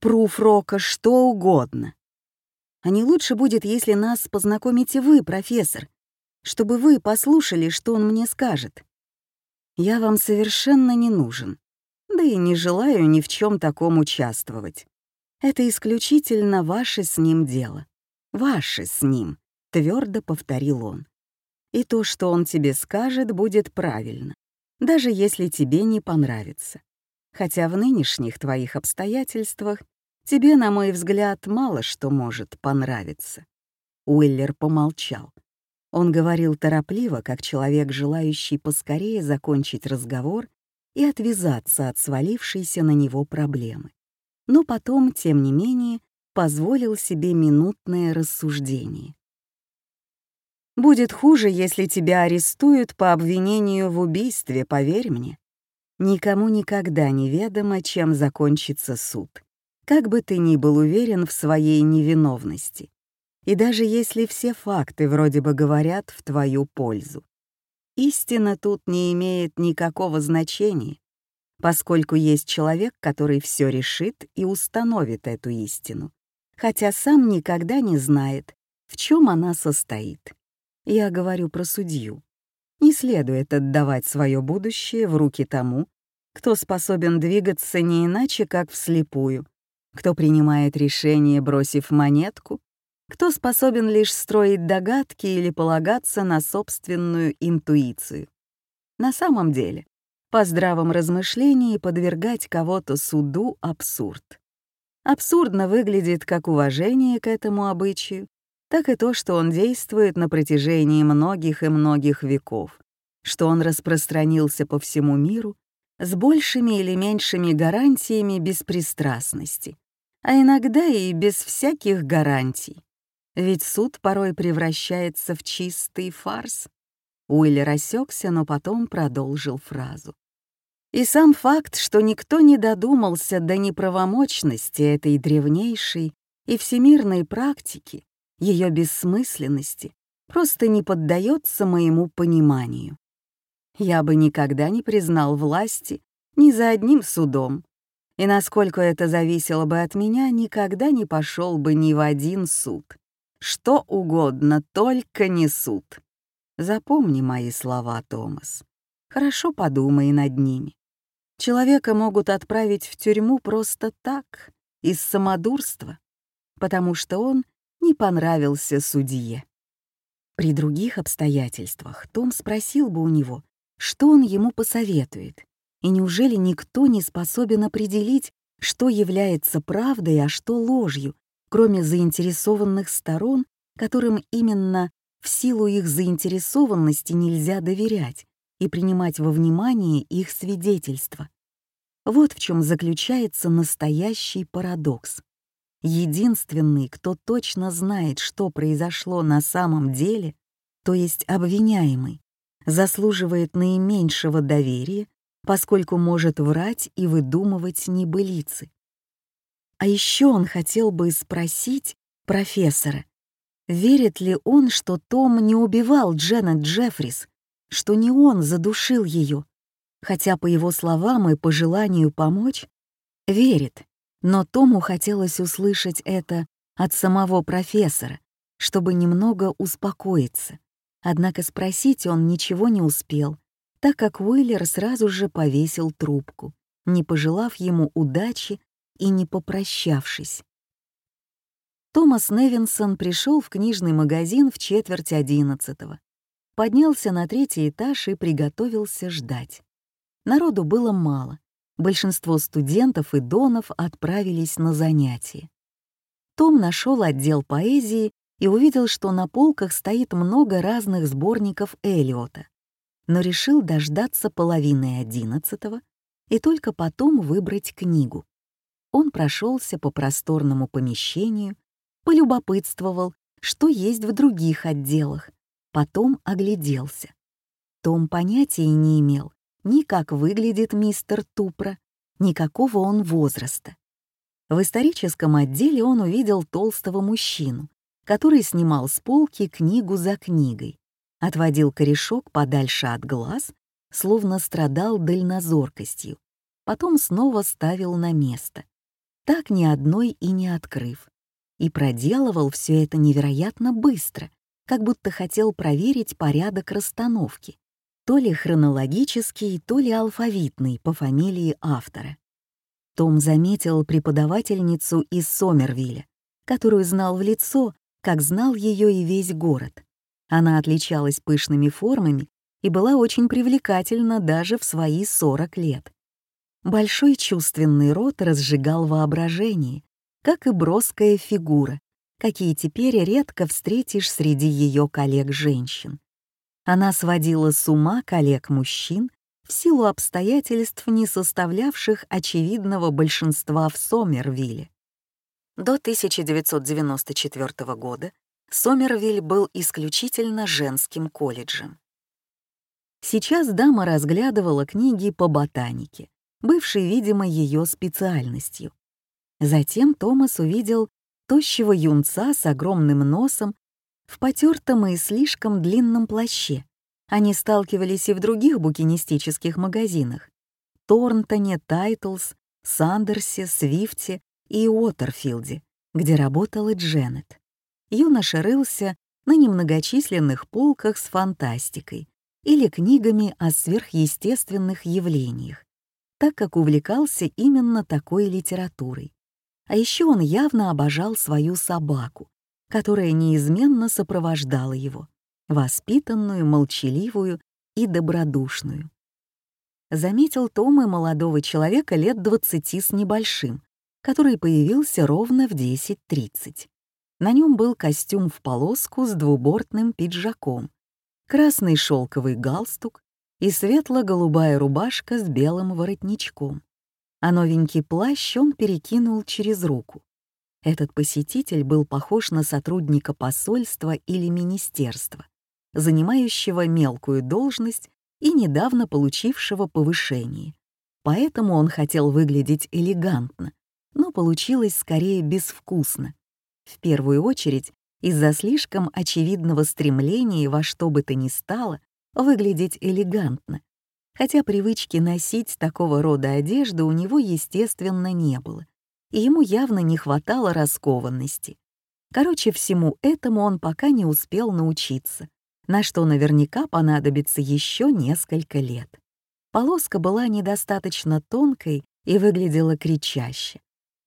A: пруф-рока, что угодно. А не лучше будет, если нас познакомите вы, профессор, чтобы вы послушали, что он мне скажет. Я вам совершенно не нужен, да и не желаю ни в чем таком участвовать. Это исключительно ваше с ним дело. Ваше с ним, твердо повторил он. И то, что он тебе скажет, будет правильно, даже если тебе не понравится. Хотя в нынешних твоих обстоятельствах Тебе, на мой взгляд, мало что может понравиться». Уиллер помолчал. Он говорил торопливо, как человек, желающий поскорее закончить разговор и отвязаться от свалившейся на него проблемы. Но потом, тем не менее, позволил себе минутное рассуждение. «Будет хуже, если тебя арестуют по обвинению в убийстве, поверь мне. Никому никогда не ведомо, чем закончится суд как бы ты ни был уверен в своей невиновности, и даже если все факты вроде бы говорят в твою пользу. Истина тут не имеет никакого значения, поскольку есть человек, который все решит и установит эту истину, хотя сам никогда не знает, в чем она состоит. Я говорю про судью. Не следует отдавать свое будущее в руки тому, кто способен двигаться не иначе, как вслепую, кто принимает решение, бросив монетку, кто способен лишь строить догадки или полагаться на собственную интуицию. На самом деле, по здравом размышлении подвергать кого-то суду — абсурд. Абсурдно выглядит как уважение к этому обычаю, так и то, что он действует на протяжении многих и многих веков, что он распространился по всему миру с большими или меньшими гарантиями беспристрастности, а иногда и без всяких гарантий. Ведь суд порой превращается в чистый фарс. Уиллер осекся, но потом продолжил фразу. И сам факт, что никто не додумался до неправомочности этой древнейшей и всемирной практики, ее бессмысленности, просто не поддается моему пониманию. Я бы никогда не признал власти ни за одним судом, и насколько это зависело бы от меня, никогда не пошел бы ни в один суд. Что угодно, только не суд. Запомни мои слова, Томас. Хорошо подумай над ними. Человека могут отправить в тюрьму просто так, из самодурства, потому что он не понравился судье. При других обстоятельствах Том спросил бы у него, что он ему посоветует, и неужели никто не способен определить, что является правдой, а что ложью, кроме заинтересованных сторон, которым именно в силу их заинтересованности нельзя доверять и принимать во внимание их свидетельства. Вот в чем заключается настоящий парадокс. Единственный, кто точно знает, что произошло на самом деле, то есть обвиняемый, заслуживает наименьшего доверия, поскольку может врать и выдумывать небылицы. А еще он хотел бы спросить профессора, Верит ли он, что Том не убивал Дженнет Джеффрис, что не он задушил ее? Хотя, по его словам и по желанию помочь, верит, но Тому хотелось услышать это от самого профессора, чтобы немного успокоиться. Однако спросить он ничего не успел, так как Уиллер сразу же повесил трубку, не пожелав ему удачи и не попрощавшись. Томас Невинсон пришел в книжный магазин в четверть одиннадцатого, поднялся на третий этаж и приготовился ждать. Народу было мало, большинство студентов и донов отправились на занятия. Том нашел отдел поэзии и увидел, что на полках стоит много разных сборников Элиота, но решил дождаться половины одиннадцатого и только потом выбрать книгу. Он прошелся по просторному помещению, полюбопытствовал, что есть в других отделах, потом огляделся. Том понятия не имел ни как выглядит мистер Тупра, ни какого он возраста. В историческом отделе он увидел толстого мужчину, который снимал с полки книгу за книгой, отводил корешок подальше от глаз, словно страдал дальнозоркостью, потом снова ставил на место, так ни одной и не открыв и проделывал все это невероятно быстро, как будто хотел проверить порядок расстановки, то ли хронологический, то ли алфавитный по фамилии автора. Том заметил преподавательницу из Сомервилля, которую знал в лицо, как знал ее и весь город. Она отличалась пышными формами и была очень привлекательна даже в свои 40 лет. Большой чувственный рот разжигал воображение, как и броская фигура, какие теперь редко встретишь среди ее коллег-женщин. Она сводила с ума коллег-мужчин в силу обстоятельств, не составлявших очевидного большинства в Сомервилле. До 1994 года Сомервиль был исключительно женским колледжем. Сейчас дама разглядывала книги по ботанике, бывшей, видимо, ее специальностью. Затем Томас увидел тощего юнца с огромным носом в потертом и слишком длинном плаще. Они сталкивались и в других букинистических магазинах — Торнтоне, Тайтлс, Сандерсе, Свифте и Уотерфилде, где работала Дженнет. Юноша рылся на немногочисленных полках с фантастикой или книгами о сверхъестественных явлениях, так как увлекался именно такой литературой. А еще он явно обожал свою собаку, которая неизменно сопровождала его, воспитанную, молчаливую и добродушную. Заметил Том и молодого человека лет двадцати с небольшим, который появился ровно в 10.30. На нем был костюм в полоску с двубортным пиджаком, красный шелковый галстук, и светло-голубая рубашка с белым воротничком, а новенький плащ он перекинул через руку. Этот посетитель был похож на сотрудника посольства или министерства, занимающего мелкую должность и недавно получившего повышение. Поэтому он хотел выглядеть элегантно, но получилось скорее безвкусно. В первую очередь из-за слишком очевидного стремления во что бы то ни стало выглядеть элегантно, хотя привычки носить такого рода одежду у него, естественно, не было, и ему явно не хватало раскованности. Короче, всему этому он пока не успел научиться, на что наверняка понадобится еще несколько лет. Полоска была недостаточно тонкой и выглядела кричаще.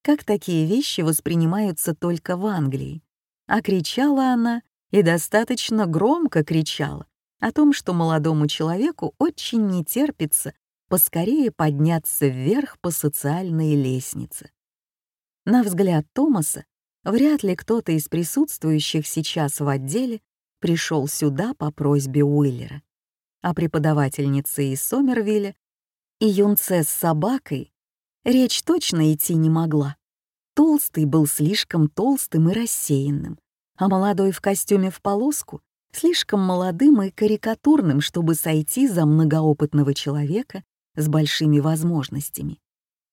A: Как такие вещи воспринимаются только в Англии? А кричала она, и достаточно громко кричала, о том, что молодому человеку очень не терпится поскорее подняться вверх по социальной лестнице. На взгляд Томаса, вряд ли кто-то из присутствующих сейчас в отделе пришел сюда по просьбе Уиллера. А преподавательница из Сомервилля и юнце с собакой речь точно идти не могла. Толстый был слишком толстым и рассеянным, а молодой в костюме в полоску слишком молодым и карикатурным, чтобы сойти за многоопытного человека с большими возможностями.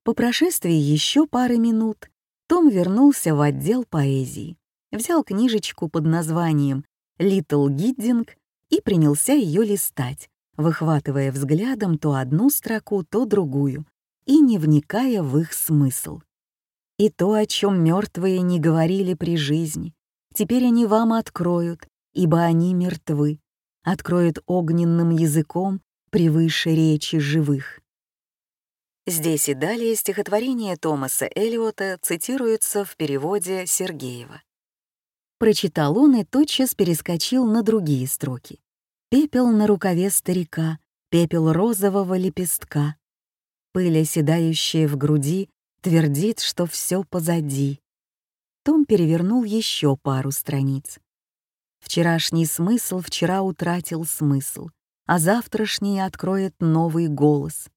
A: По прошествии еще пары минут Том вернулся в отдел поэзии, взял книжечку под названием «Литл Гиддинг» и принялся ее листать, выхватывая взглядом то одну строку, то другую, и не вникая в их смысл. И то, о чем мертвые не говорили при жизни, теперь они вам откроют, ибо они мертвы, откроют огненным языком превыше речи живых. Здесь и далее стихотворение Томаса Элиота цитируется в переводе Сергеева. Прочитал он и тотчас перескочил на другие строки. «Пепел на рукаве старика, пепел розового лепестка, пыль, оседающая в груди, твердит, что все позади». Том перевернул еще пару страниц. Вчерашний смысл вчера утратил смысл, а завтрашний откроет новый голос.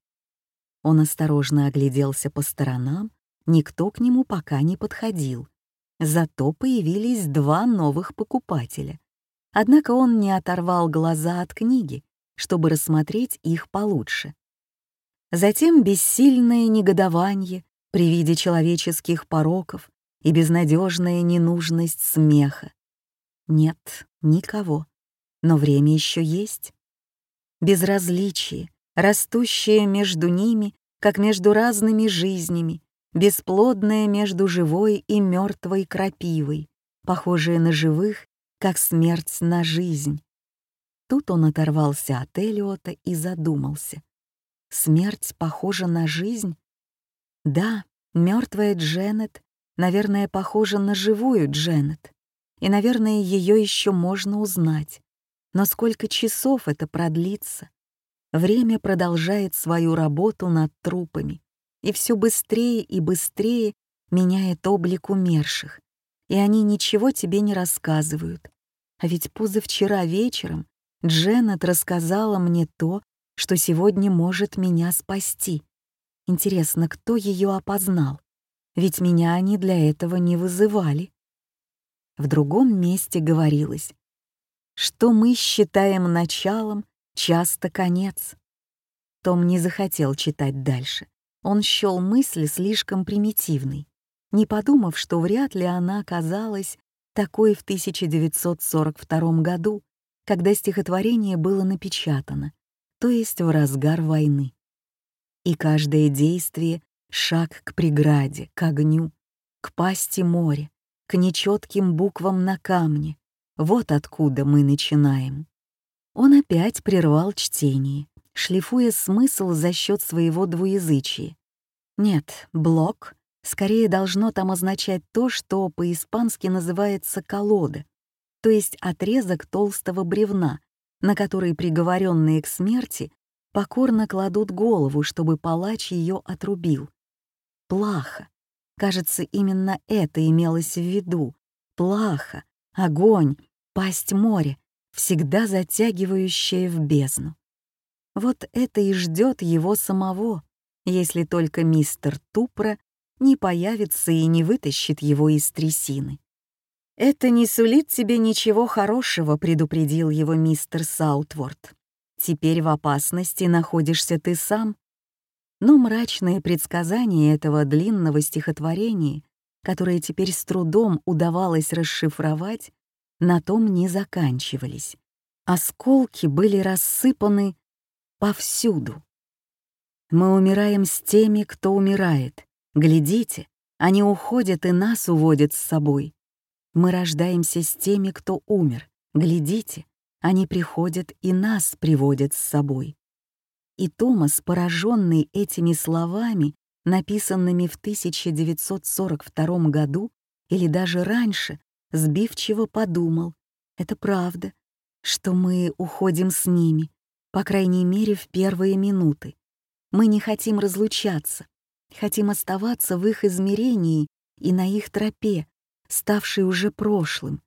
A: Он осторожно огляделся по сторонам, никто к нему пока не подходил. Зато появились два новых покупателя. Однако он не оторвал глаза от книги, чтобы рассмотреть их получше. Затем бессильное негодование при виде человеческих пороков и безнадежная ненужность смеха. Нет, никого. Но время еще есть. Безразличие, растущее между ними, как между разными жизнями, бесплодное между живой и мертвой крапивой, похожее на живых, как смерть на жизнь. Тут он оторвался от Элиота и задумался. Смерть похожа на жизнь? Да, мертвая Дженнет, наверное, похожа на живую Дженнет и, наверное, ее еще можно узнать. Но сколько часов это продлится? Время продолжает свою работу над трупами, и все быстрее и быстрее меняет облик умерших, и они ничего тебе не рассказывают. А ведь позавчера вечером Дженнет рассказала мне то, что сегодня может меня спасти. Интересно, кто ее опознал? Ведь меня они для этого не вызывали. В другом месте говорилось, что мы считаем началом, часто конец. Том не захотел читать дальше. Он счел мысль слишком примитивной, не подумав, что вряд ли она оказалась такой в 1942 году, когда стихотворение было напечатано, то есть в разгар войны. И каждое действие — шаг к преграде, к огню, к пасти моря, к нечетким буквам на камне. Вот откуда мы начинаем. Он опять прервал чтение, шлифуя смысл за счет своего двуязычия. Нет, блок скорее должно там означать то, что по-испански называется колода, то есть отрезок толстого бревна, на который приговоренные к смерти покорно кладут голову, чтобы палач ее отрубил. Плаха. Кажется, именно это имелось в виду. Плаха, огонь, пасть моря, всегда затягивающая в бездну. Вот это и ждет его самого, если только мистер Тупра не появится и не вытащит его из трясины. «Это не сулит тебе ничего хорошего», — предупредил его мистер Саутворд. «Теперь в опасности находишься ты сам». Но мрачные предсказания этого длинного стихотворения, которое теперь с трудом удавалось расшифровать, на том не заканчивались. Осколки были рассыпаны повсюду. Мы умираем с теми, кто умирает. Глядите, они уходят и нас уводят с собой. Мы рождаемся с теми, кто умер. Глядите, они приходят и нас приводят с собой. И Томас, пораженный этими словами, написанными в 1942 году или даже раньше, сбивчиво подумал, это правда, что мы уходим с ними, по крайней мере, в первые минуты. Мы не хотим разлучаться, хотим оставаться в их измерении и на их тропе, ставшей уже прошлым.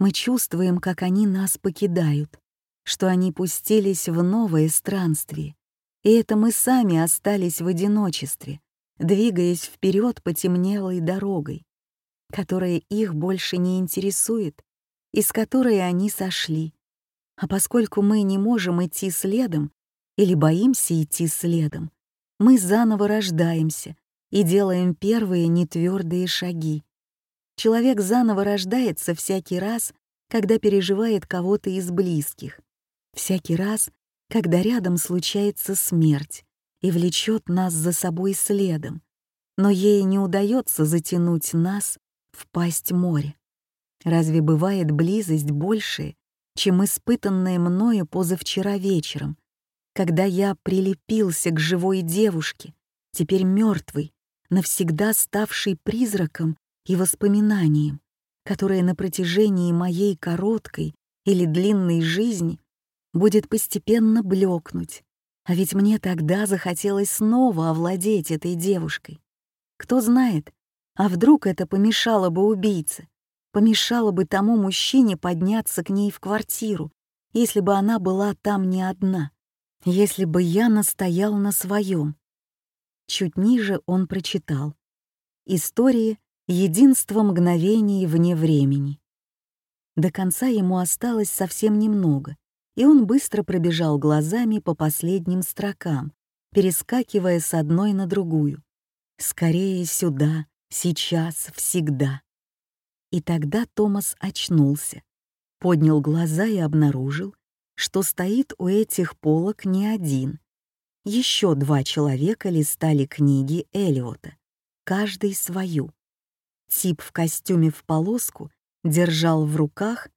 A: Мы чувствуем, как они нас покидают, что они пустились в новое странствие, и это мы сами остались в одиночестве, двигаясь вперед потемнелой дорогой, которая их больше не интересует, из которой они сошли, а поскольку мы не можем идти следом или боимся идти следом, мы заново рождаемся и делаем первые нетвердые шаги. Человек заново рождается всякий раз, когда переживает кого-то из близких. Всякий раз, когда рядом случается смерть и влечет нас за собой следом, но ей не удается затянуть нас в моря. Разве бывает близость большая, чем испытанное мною позавчера вечером, когда я прилепился к живой девушке, теперь мертвой, навсегда ставшей призраком и воспоминанием, которое на протяжении моей короткой или длинной жизни будет постепенно блекнуть. А ведь мне тогда захотелось снова овладеть этой девушкой. Кто знает, а вдруг это помешало бы убийце? помешало бы тому мужчине подняться к ней в квартиру, если бы она была там не одна, если бы я настоял на своем. Чуть ниже он прочитал. История «Единство мгновений вне времени». До конца ему осталось совсем немного, и он быстро пробежал глазами по последним строкам, перескакивая с одной на другую. «Скорее сюда, сейчас, всегда». И тогда Томас очнулся, поднял глаза и обнаружил, что стоит у этих полок не один. Еще два человека листали книги Элиота, каждый свою. Тип в костюме в полоску держал в руках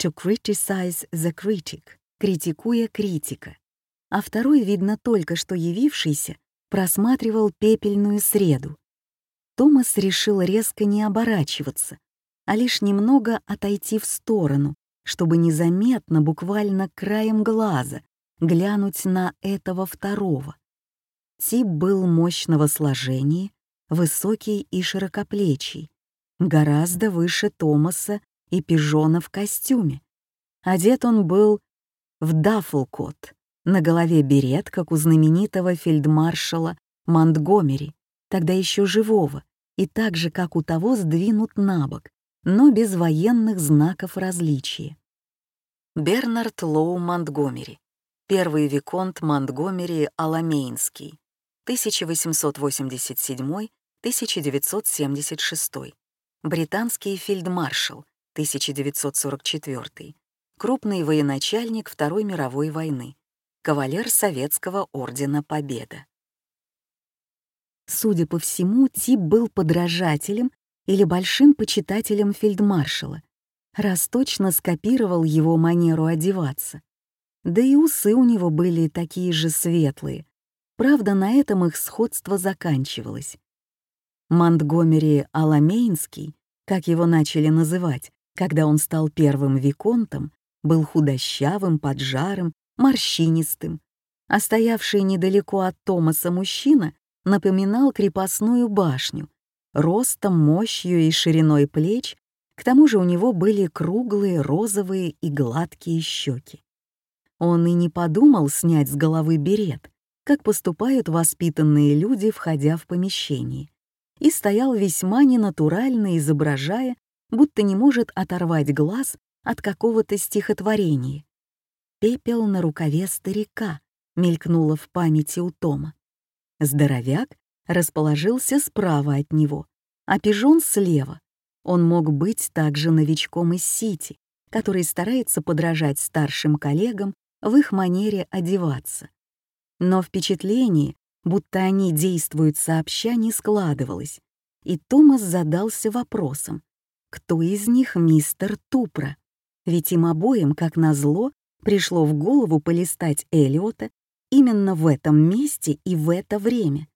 A: «To criticize the critic», критикуя критика, а второй, видно, только что явившийся, просматривал пепельную среду. Томас решил резко не оборачиваться, а лишь немного отойти в сторону, чтобы незаметно, буквально краем глаза, глянуть на этого второго. Тип был мощного сложения, высокий и широкоплечий, гораздо выше Томаса и пижона в костюме. Одет он был в даффлкот, на голове берет, как у знаменитого фельдмаршала Монтгомери, тогда еще живого, и так же, как у того, сдвинут на бок, но без военных знаков различия. Бернард Лоу Монтгомери, первый виконт Монтгомери Аламейнский, 1887-1976, британский фельдмаршал, 1944, крупный военачальник Второй мировой войны, кавалер Советского ордена Победа. Судя по всему, Тип был подражателем или большим почитателем фельдмаршала, раз точно скопировал его манеру одеваться. Да и усы у него были такие же светлые. Правда, на этом их сходство заканчивалось. Монтгомери Аламейнский, как его начали называть, когда он стал первым виконтом, был худощавым, поджарым, морщинистым, а стоявший недалеко от Томаса мужчина напоминал крепостную башню, ростом, мощью и шириной плеч, к тому же у него были круглые, розовые и гладкие щеки. Он и не подумал снять с головы берет, как поступают воспитанные люди, входя в помещение, и стоял весьма ненатурально, изображая, будто не может оторвать глаз от какого-то стихотворения. «Пепел на рукаве старика» мелькнуло в памяти у Тома. Здоровяк расположился справа от него, а пижон слева. Он мог быть также новичком из Сити, который старается подражать старшим коллегам в их манере одеваться. Но впечатление, будто они действуют сообща, не складывалось, и Томас задался вопросом, кто из них мистер Тупра? Ведь им обоим, как назло, пришло в голову полистать Элиота именно в этом месте и в это время.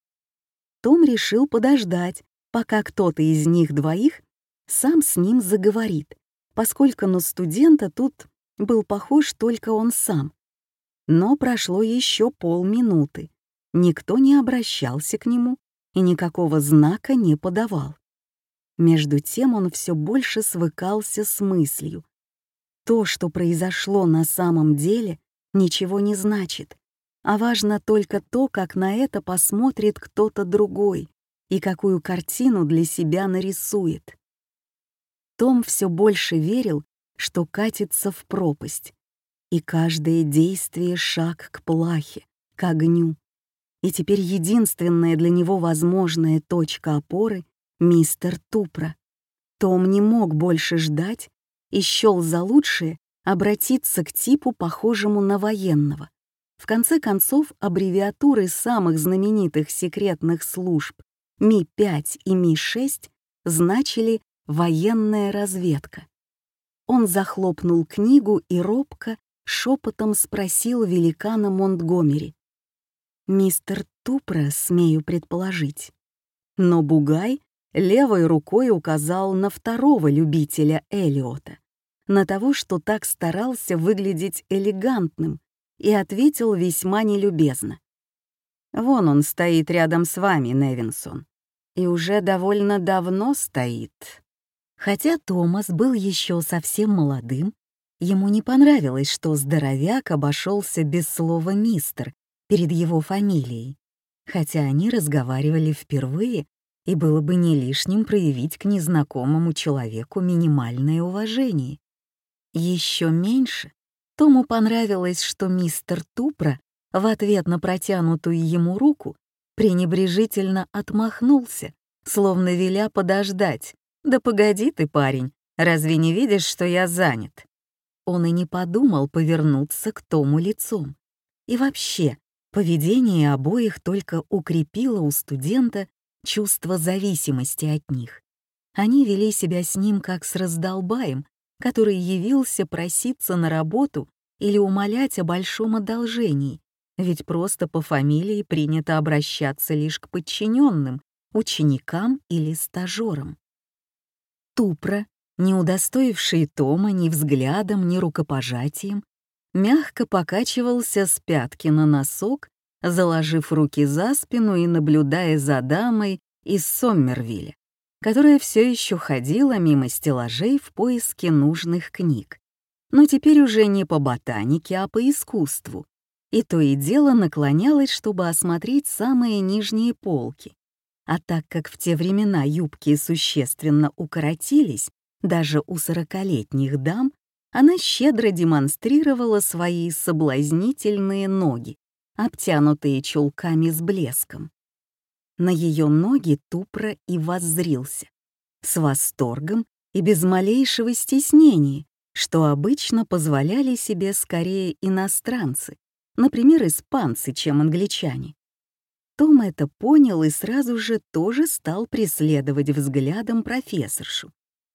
A: Том решил подождать, пока кто-то из них двоих сам с ним заговорит, поскольку на студента тут был похож только он сам. Но прошло еще полминуты. Никто не обращался к нему и никакого знака не подавал. Между тем он все больше свыкался с мыслью. То, что произошло на самом деле, ничего не значит, а важно только то, как на это посмотрит кто-то другой и какую картину для себя нарисует. Том все больше верил, что катится в пропасть, и каждое действие — шаг к плахе, к огню. И теперь единственная для него возможная точка опоры — мистер Тупра. Том не мог больше ждать и счел за лучшее обратиться к типу, похожему на военного. В конце концов, аббревиатуры самых знаменитых секретных служб Ми-5 и Ми-6 значили «военная разведка». Он захлопнул книгу и робко, шепотом спросил великана Монтгомери. «Мистер Тупра, смею предположить». Но Бугай левой рукой указал на второго любителя Элиота, на того, что так старался выглядеть элегантным, и ответил весьма нелюбезно. «Вон он стоит рядом с вами, Невинсон, и уже довольно давно стоит». Хотя Томас был еще совсем молодым, ему не понравилось, что здоровяк обошелся без слова «мистер» перед его фамилией, хотя они разговаривали впервые, и было бы не лишним проявить к незнакомому человеку минимальное уважение. Еще меньше Тому понравилось, что мистер Тупра в ответ на протянутую ему руку пренебрежительно отмахнулся, словно веля подождать. «Да погоди ты, парень, разве не видишь, что я занят?» Он и не подумал повернуться к Тому лицом. И вообще, поведение обоих только укрепило у студента чувство зависимости от них. Они вели себя с ним как с раздолбаем, который явился проситься на работу или умолять о большом одолжении, ведь просто по фамилии принято обращаться лишь к подчиненным, ученикам или стажерам. Тупра, не удостоивший Тома ни взглядом, ни рукопожатием, мягко покачивался с пятки на носок, заложив руки за спину и наблюдая за дамой из Соммервилля которая все еще ходила мимо стеллажей в поиске нужных книг, но теперь уже не по ботанике, а по искусству, и то и дело наклонялась, чтобы осмотреть самые нижние полки. А так как в те времена юбки существенно укоротились, даже у сорокалетних дам, она щедро демонстрировала свои соблазнительные ноги, обтянутые чулками с блеском. На ее ноги Тупра и воззрился. С восторгом и без малейшего стеснения, что обычно позволяли себе скорее иностранцы, например, испанцы, чем англичане. Том это понял и сразу же тоже стал преследовать взглядом профессоршу,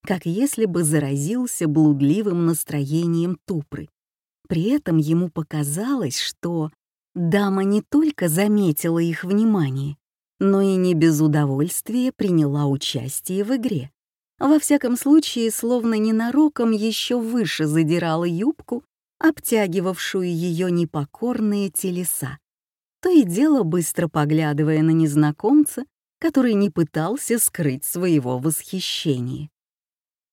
A: как если бы заразился блудливым настроением Тупры. При этом ему показалось, что дама не только заметила их внимание, но и не без удовольствия приняла участие в игре. Во всяком случае, словно ненароком еще выше задирала юбку, обтягивавшую ее непокорные телеса. То и дело быстро поглядывая на незнакомца, который не пытался скрыть своего восхищения.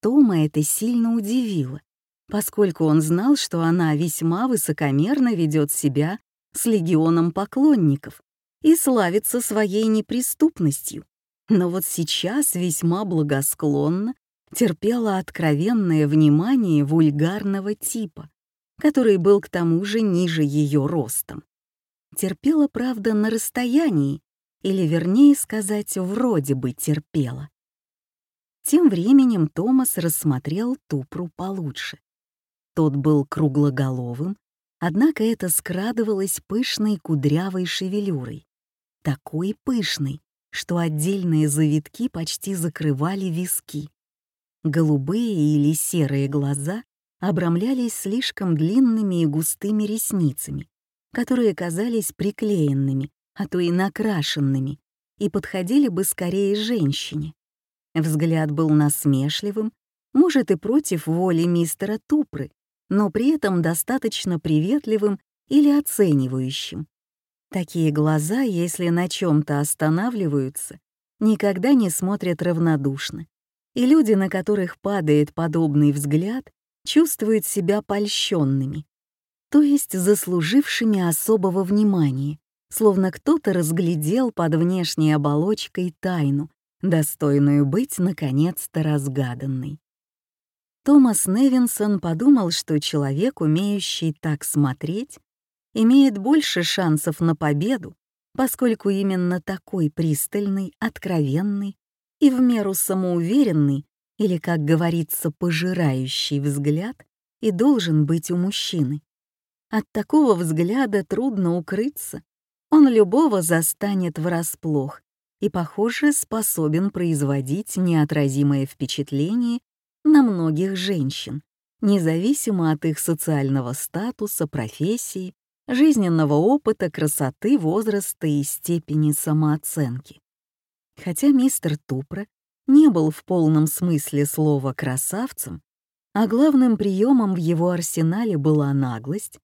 A: Тома это сильно удивило, поскольку он знал, что она весьма высокомерно ведет себя с легионом поклонников и славится своей неприступностью. Но вот сейчас весьма благосклонно терпела откровенное внимание вульгарного типа, который был к тому же ниже ее ростом. Терпела, правда, на расстоянии, или, вернее сказать, вроде бы терпела. Тем временем Томас рассмотрел Тупру получше. Тот был круглоголовым, однако это скрадывалось пышной кудрявой шевелюрой. Такой пышной, что отдельные завитки почти закрывали виски. Голубые или серые глаза обрамлялись слишком длинными и густыми ресницами, которые казались приклеенными, а то и накрашенными, и подходили бы скорее женщине. Взгляд был насмешливым, может и против воли мистера Тупры, но при этом достаточно приветливым или оценивающим. Такие глаза, если на чем-то останавливаются, никогда не смотрят равнодушно, и люди, на которых падает подобный взгляд, чувствуют себя польщенными, то есть заслужившими особого внимания, словно кто-то разглядел под внешней оболочкой тайну, достойную быть наконец-то разгаданной. Томас Невинсон подумал, что человек, умеющий так смотреть, имеет больше шансов на победу, поскольку именно такой пристальный, откровенный и в меру самоуверенный, или, как говорится, пожирающий взгляд и должен быть у мужчины. От такого взгляда трудно укрыться, он любого застанет врасплох и, похоже, способен производить неотразимое впечатление на многих женщин, независимо от их социального статуса, профессии, жизненного опыта, красоты, возраста и степени самооценки. Хотя мистер Тупра не был в полном смысле слова красавцем, а главным приемом в его арсенале была наглость,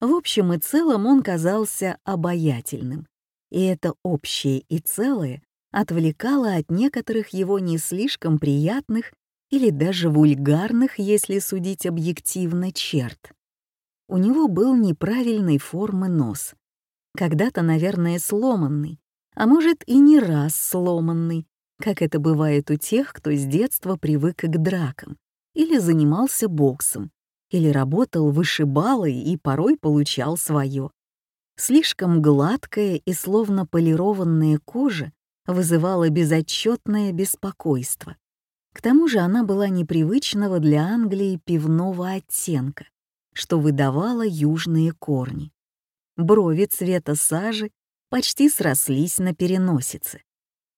A: в общем и целом он казался обаятельным, и это общее и целое отвлекало от некоторых его не слишком приятных или даже вульгарных, если судить объективно, черт. У него был неправильной формы нос, когда-то, наверное, сломанный, а может и не раз сломанный, как это бывает у тех, кто с детства привык к дракам или занимался боксом, или работал вышибалой и порой получал свое. Слишком гладкая и словно полированная кожа вызывала безотчетное беспокойство. К тому же она была непривычного для Англии пивного оттенка, что выдавало южные корни. Брови цвета сажи почти срослись на переносице.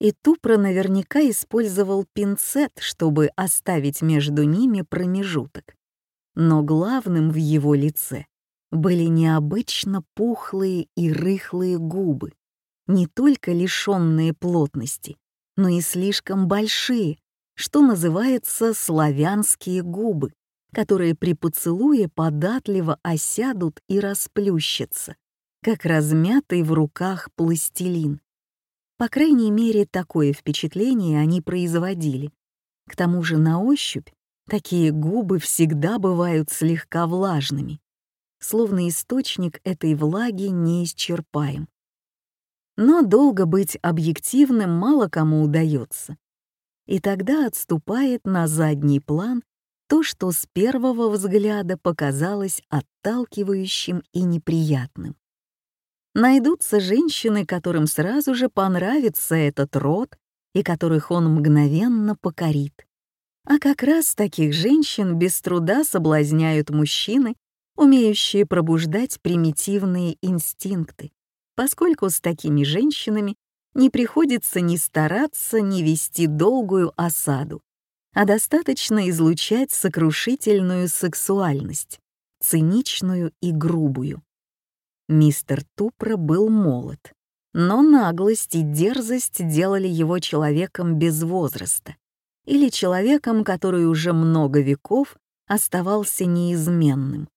A: И Тупро наверняка использовал пинцет, чтобы оставить между ними промежуток. Но главным в его лице были необычно пухлые и рыхлые губы, не только лишенные плотности, но и слишком большие, что называется славянские губы, которые при поцелуе податливо осядут и расплющатся, как размятый в руках пластилин. По крайней мере, такое впечатление они производили. К тому же на ощупь Такие губы всегда бывают слегка влажными, словно источник этой влаги неисчерпаем. Но долго быть объективным мало кому удается. И тогда отступает на задний план то, что с первого взгляда показалось отталкивающим и неприятным. Найдутся женщины, которым сразу же понравится этот род и которых он мгновенно покорит. А как раз таких женщин без труда соблазняют мужчины, умеющие пробуждать примитивные инстинкты, поскольку с такими женщинами не приходится ни стараться, ни вести долгую осаду, а достаточно излучать сокрушительную сексуальность, циничную и грубую. Мистер Тупра был молод, но наглость и дерзость делали его человеком без возраста или человеком, который уже много веков оставался неизменным.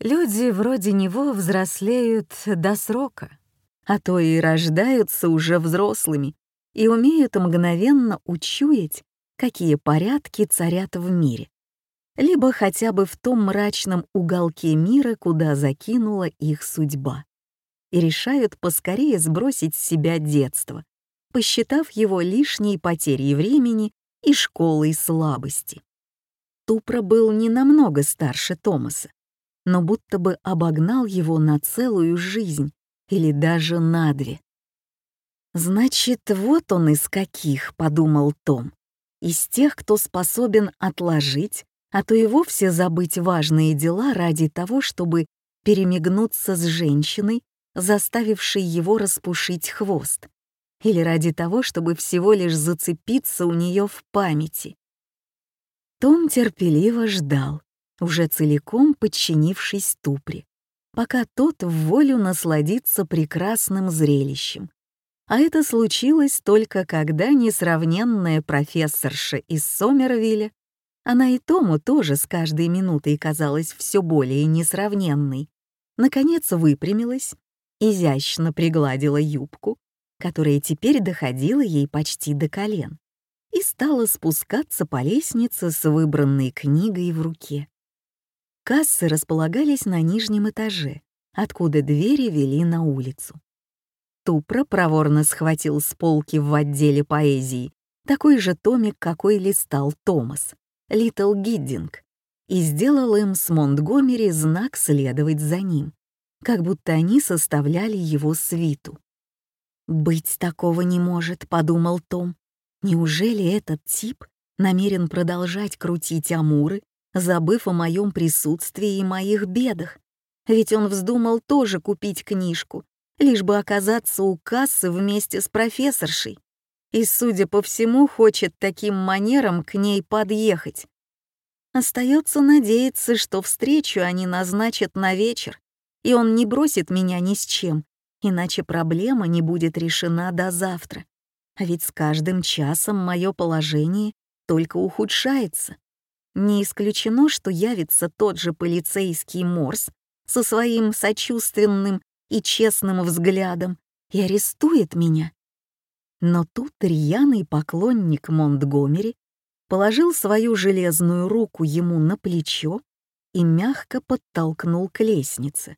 A: Люди вроде него взрослеют до срока, а то и рождаются уже взрослыми и умеют мгновенно учуять, какие порядки царят в мире. либо хотя бы в том мрачном уголке мира, куда закинула их судьба, и решают поскорее сбросить с себя детство, посчитав его лишней потерей времени и школой слабости. Тупра был не намного старше Томаса, но будто бы обогнал его на целую жизнь или даже на две. «Значит, вот он из каких», — подумал Том, «из тех, кто способен отложить, а то и вовсе забыть важные дела ради того, чтобы перемигнуться с женщиной, заставившей его распушить хвост, или ради того, чтобы всего лишь зацепиться у нее в памяти. Том терпеливо ждал, уже целиком подчинившись Тупре, пока тот в волю насладится прекрасным зрелищем. А это случилось только когда несравненная профессорша из Сомервилля, она и Тому тоже с каждой минутой казалась все более несравненной, наконец выпрямилась, изящно пригладила юбку, которая теперь доходила ей почти до колен, и стала спускаться по лестнице с выбранной книгой в руке. Кассы располагались на нижнем этаже, откуда двери вели на улицу. Тупро проворно схватил с полки в отделе поэзии такой же томик, какой листал Томас, «Литл Гиддинг», и сделал им с Монтгомери знак следовать за ним, как будто они составляли его свиту. «Быть такого не может», — подумал Том. «Неужели этот тип намерен продолжать крутить амуры, забыв о моем присутствии и моих бедах? Ведь он вздумал тоже купить книжку, лишь бы оказаться у кассы вместе с профессоршей. И, судя по всему, хочет таким манером к ней подъехать. Остается надеяться, что встречу они назначат на вечер, и он не бросит меня ни с чем, иначе проблема не будет решена до завтра. А ведь с каждым часом мое положение только ухудшается. Не исключено, что явится тот же полицейский Морс со своим сочувственным и честным взглядом и арестует меня. Но тут рьяный поклонник Монтгомери положил свою железную руку ему на плечо и мягко подтолкнул к лестнице.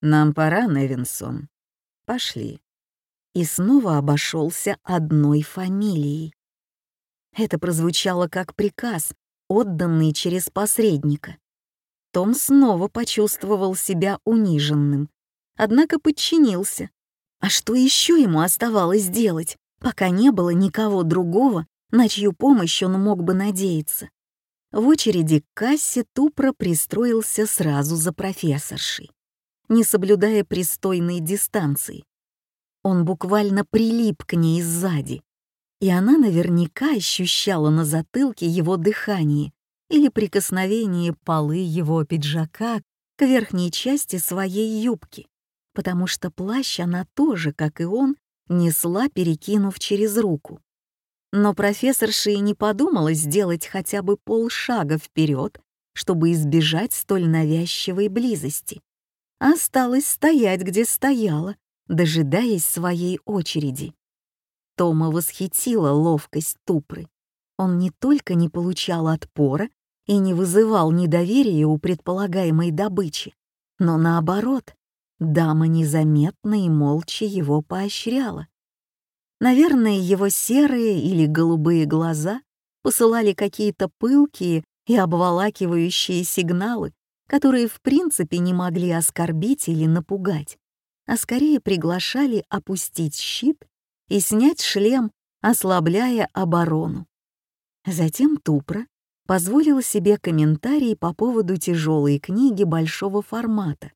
A: «Нам пора, Невинсон. Пошли». И снова обошелся одной фамилией. Это прозвучало как приказ, отданный через посредника. Том снова почувствовал себя униженным, однако подчинился. А что еще ему оставалось делать, пока не было никого другого, на чью помощь он мог бы надеяться? В очереди к кассе Тупро пристроился сразу за профессоршей не соблюдая пристойной дистанции. Он буквально прилип к ней сзади, и она наверняка ощущала на затылке его дыхание или прикосновение полы его пиджака к верхней части своей юбки, потому что плащ она тоже, как и он, несла, перекинув через руку. Но профессорша и не подумала сделать хотя бы полшага вперед, чтобы избежать столь навязчивой близости осталась стоять, где стояла, дожидаясь своей очереди. Тома восхитила ловкость Тупры. Он не только не получал отпора и не вызывал недоверия у предполагаемой добычи, но наоборот, дама незаметно и молча его поощряла. Наверное, его серые или голубые глаза посылали какие-то пылкие и обволакивающие сигналы, которые в принципе не могли оскорбить или напугать, а скорее приглашали опустить щит и снять шлем, ослабляя оборону. Затем Тупра позволила себе комментарий по поводу тяжелой книги большого формата,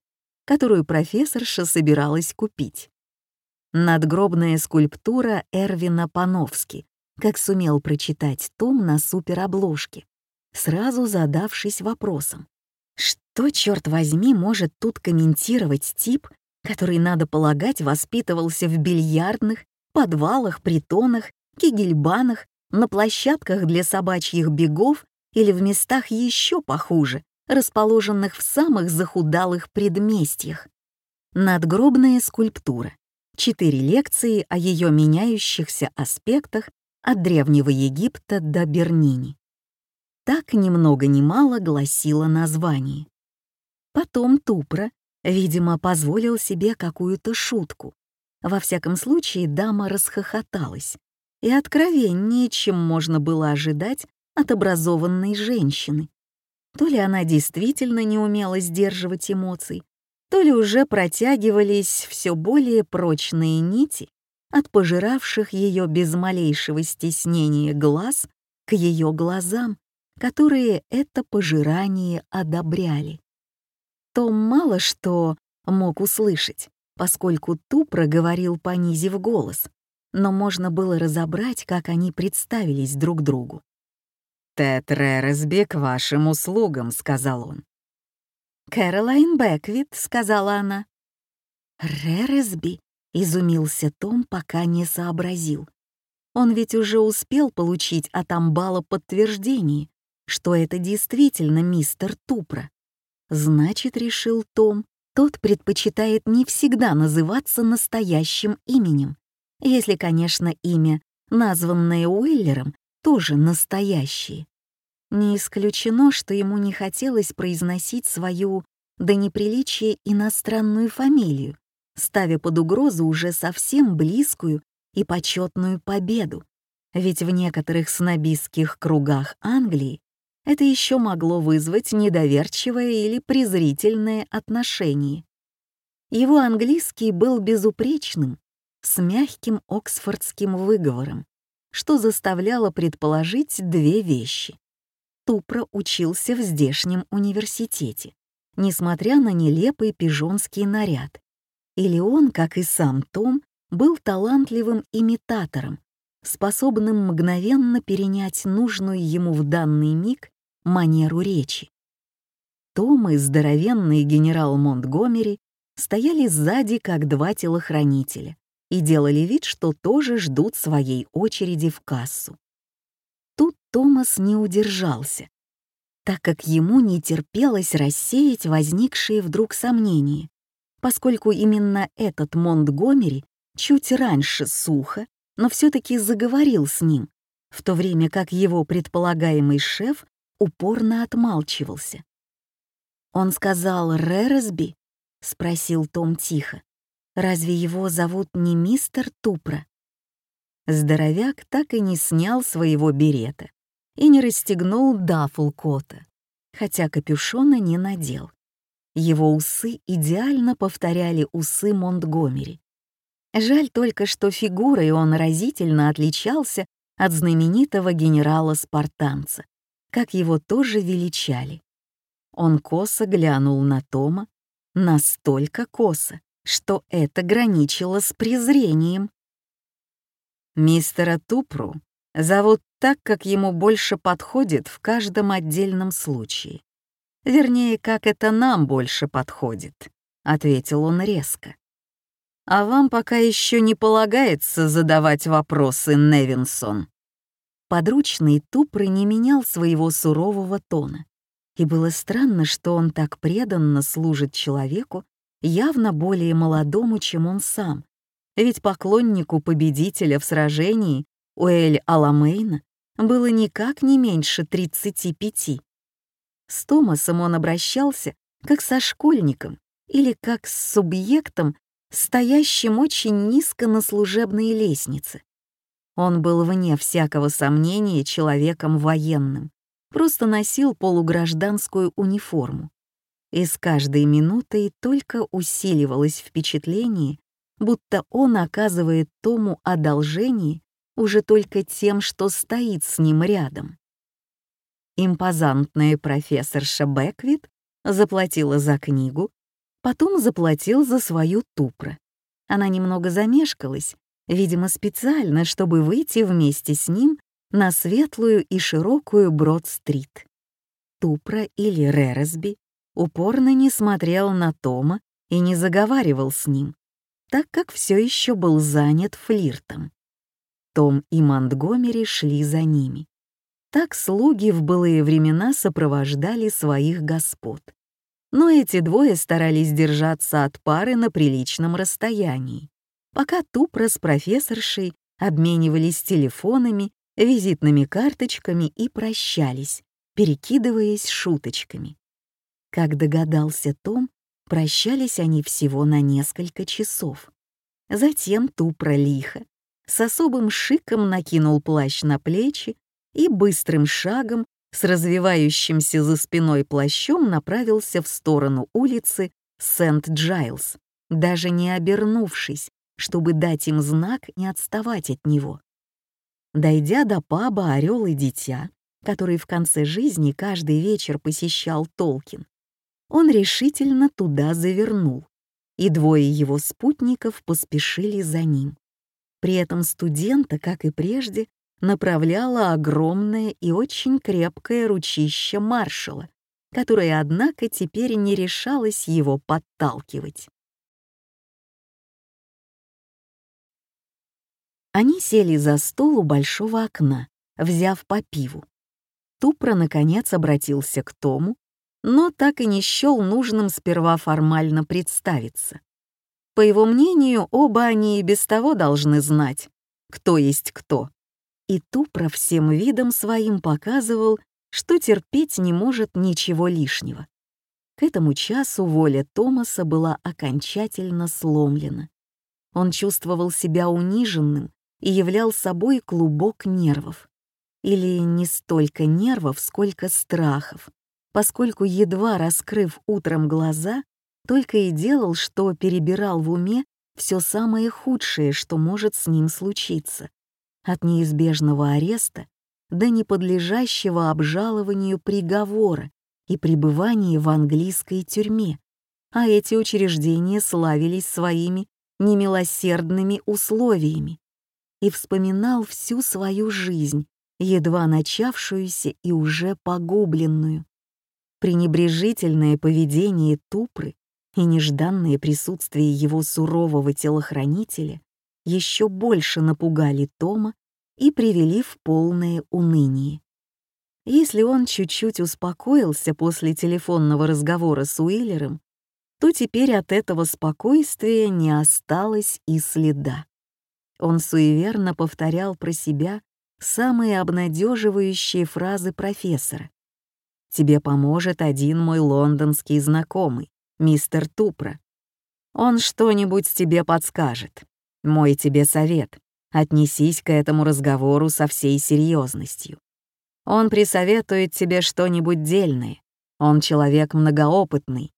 A: которую профессорша собиралась купить. Надгробная скульптура Эрвина Пановски, как сумел прочитать Том на суперобложке, сразу задавшись вопросом, что, черт возьми, может тут комментировать тип, который, надо полагать, воспитывался в бильярдных, подвалах, притонах, кигельбанах, на площадках для собачьих бегов или в местах еще похуже, расположенных в самых захудалых предместьях. Надгробная скульптура. Четыре лекции о ее меняющихся аспектах от Древнего Египта до Бернини. Так ни много ни мало гласило название. Потом Тупра, видимо, позволил себе какую-то шутку. Во всяком случае, дама расхохоталась. И откровеннее, чем можно было ожидать от образованной женщины. То ли она действительно не умела сдерживать эмоций, то ли уже протягивались все более прочные нити от пожиравших ее без малейшего стеснения глаз к ее глазам, которые это пожирание одобряли. Том мало что мог услышать, поскольку тупо говорил, понизив голос, но можно было разобрать, как они представились друг другу.
B: «Тед Рересби к вашим услугам», — сказал он.
A: «Кэролайн Бэквит», — сказала она. «Рересби», — изумился Том, пока не сообразил. Он ведь уже успел получить от Амбала подтверждение, что это действительно мистер Тупра. Значит, решил Том, тот предпочитает не всегда называться настоящим именем, если, конечно, имя, названное Уиллером, тоже настоящее. Не исключено, что ему не хотелось произносить свою до неприличия иностранную фамилию, ставя под угрозу уже совсем близкую и почетную победу. Ведь в некоторых снобистских кругах Англии это еще могло вызвать недоверчивое или презрительное отношение. Его английский был безупречным, с мягким оксфордским выговором, что заставляло предположить две вещи. Тупро учился в здешнем университете, несмотря на нелепый пижонский наряд. Или он, как и сам Том, был талантливым имитатором, способным мгновенно перенять нужную ему в данный миг манеру речи. Том и здоровенный генерал Монтгомери стояли сзади, как два телохранителя, и делали вид, что тоже ждут своей очереди в кассу. Томас не удержался, так как ему не терпелось рассеять возникшие вдруг сомнения, поскольку именно этот Монтгомери чуть раньше сухо, но все-таки заговорил с ним, в то время как его предполагаемый шеф упорно отмалчивался. «Он сказал Рересби?» — спросил Том тихо. «Разве его зовут не мистер Тупра?» Здоровяк так и не снял своего берета и не расстегнул дафл-кота, хотя капюшона не надел. Его усы идеально повторяли усы Монтгомери. Жаль только, что фигурой он разительно отличался от знаменитого генерала-спартанца, как его тоже величали. Он косо глянул на Тома, настолько косо, что это граничило с презрением.
B: Мистера Тупру зовут так, как ему больше подходит в каждом отдельном случае. Вернее, как это нам больше подходит, — ответил он резко. А вам пока еще не полагается задавать вопросы, Невинсон.
A: Подручный Тупры не менял своего сурового тона. И было странно, что он так преданно служит человеку, явно более молодому, чем он сам. Ведь поклоннику победителя в сражении Уэль Аламейна было никак не меньше 35. С Томасом он обращался как со школьником или как с субъектом, стоящим очень низко на служебной лестнице. Он был вне всякого сомнения человеком военным, просто носил полугражданскую униформу. И с каждой минутой только усиливалось впечатление, будто он оказывает Тому одолжение уже только тем, что стоит с ним рядом. Импозантная профессорша Бэквит заплатила за книгу, потом заплатил за свою тупро. Она немного замешкалась, видимо, специально, чтобы выйти вместе с ним на светлую и широкую Брод-стрит. Тупра или Рересби упорно не смотрел на Тома и не заговаривал с ним, так как все еще был занят флиртом. Том и Монтгомери шли за ними. Так слуги в былые времена сопровождали своих господ. Но эти двое старались держаться от пары на приличном расстоянии, пока Тупра с профессоршей обменивались телефонами, визитными карточками и прощались, перекидываясь шуточками. Как догадался Том, прощались они всего на несколько часов. Затем Тупра лихо, с особым шиком накинул плащ на плечи и быстрым шагом с развивающимся за спиной плащом направился в сторону улицы Сент-Джайлз, даже не обернувшись, чтобы дать им знак не отставать от него. Дойдя до паба «Орел и дитя», который в конце жизни каждый вечер посещал Толкин, он решительно туда завернул, и двое его спутников поспешили за ним. При этом студента, как и прежде, направляла огромное и очень крепкое ручище маршала, которое, однако, теперь не решалось его подталкивать. Они сели за стол у большого окна, взяв по пиву. Тупро, наконец, обратился к Тому, но так и не счел нужным сперва формально представиться. По его мнению, оба они и без того должны знать, кто есть кто. И Тупро всем видом своим показывал, что терпеть не может ничего лишнего. К этому часу воля Томаса была окончательно сломлена. Он чувствовал себя униженным и являл собой клубок нервов. Или не столько нервов, сколько страхов, поскольку, едва раскрыв утром глаза, только и делал, что перебирал в уме все самое худшее, что может с ним случиться. От неизбежного ареста до неподлежащего обжалованию приговора и пребывания в английской тюрьме, а эти учреждения славились своими немилосердными условиями, и вспоминал всю свою жизнь, едва начавшуюся и уже погубленную. Пренебрежительное поведение Тупры и нежданное присутствие его сурового телохранителя еще больше напугали Тома и привели в полное уныние. Если он чуть-чуть успокоился после телефонного разговора с Уиллером, то теперь от этого спокойствия не осталось и следа. Он суеверно повторял про себя самые обнадеживающие фразы профессора. «Тебе поможет один мой лондонский знакомый, мистер Тупра. Он что-нибудь тебе подскажет. Мой тебе совет. Отнесись к этому разговору со всей серьезностью. Он присоветует тебе что-нибудь дельное. Он человек многоопытный.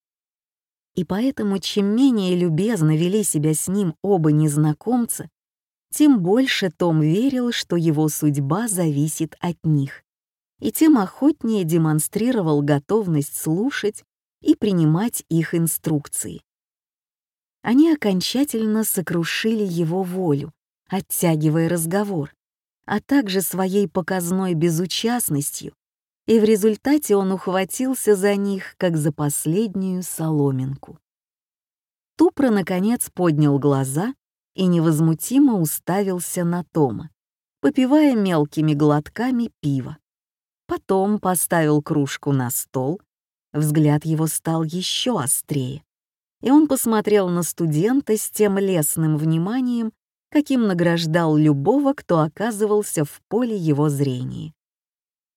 A: И поэтому, чем менее любезно вели себя с ним оба незнакомца, тем больше Том верил, что его судьба зависит от них, и тем охотнее демонстрировал готовность слушать и принимать их инструкции. Они окончательно сокрушили его волю, оттягивая разговор, а также своей показной безучастностью, и в результате он ухватился за них, как за последнюю соломинку. Тупро, наконец, поднял глаза и невозмутимо уставился на Тома, попивая мелкими глотками пива. Потом поставил кружку на стол, взгляд его стал еще острее, и он посмотрел на студента с тем лесным вниманием, каким награждал любого, кто оказывался в поле его зрения.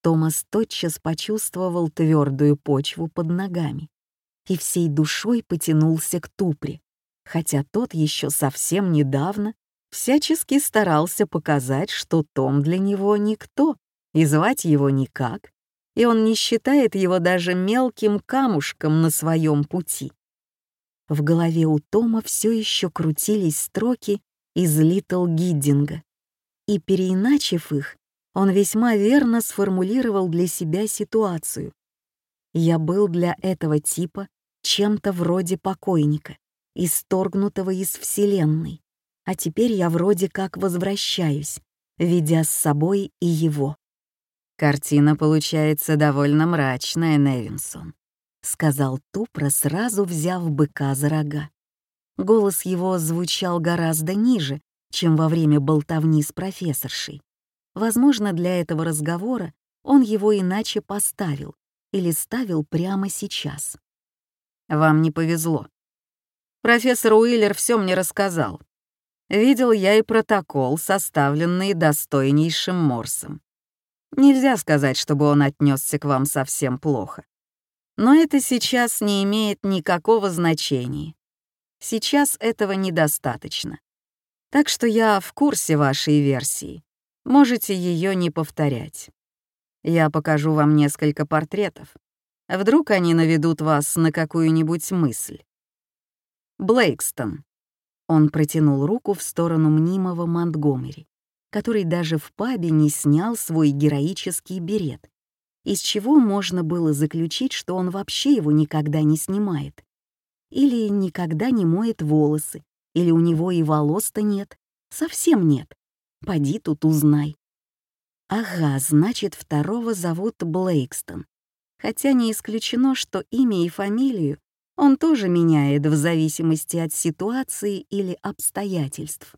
A: Томас тотчас почувствовал твердую почву под ногами и всей душой потянулся к Тупре, хотя тот еще совсем недавно всячески старался показать, что Том для него никто, и звать его никак, и он не считает его даже мелким камушком на своем пути. В голове у Тома все еще крутились строки из Литл Гиддинга, и, переиначив их, он весьма верно сформулировал для себя ситуацию. «Я был для этого типа чем-то вроде покойника, исторгнутого из Вселенной, а теперь я вроде как возвращаюсь, ведя с собой и его. «Картина получается довольно мрачная, Невинсон», — сказал Тупро, сразу взяв быка за рога. Голос его звучал гораздо ниже, чем во время болтовни с профессоршей. Возможно, для этого разговора он его иначе поставил или ставил прямо сейчас. «Вам не повезло. Профессор Уиллер все мне рассказал. Видел я и протокол, составленный достойнейшим Морсом.
B: Нельзя сказать, чтобы он отнесся к вам совсем плохо. Но это сейчас не имеет никакого значения. Сейчас этого недостаточно. Так что я в курсе вашей версии. Можете ее не повторять. Я покажу вам несколько портретов. Вдруг они наведут вас на какую-нибудь мысль. Блейкстон. Он протянул руку в сторону мнимого Монтгомери, который даже в пабе не снял свой героический берет, из чего можно было заключить, что он вообще его никогда не снимает. Или никогда не моет волосы, или у него и волос-то нет, совсем нет. Поди тут узнай. Ага, значит, второго зовут Блейкстон. Хотя не исключено, что имя и фамилию он тоже меняет в зависимости от ситуации или обстоятельств.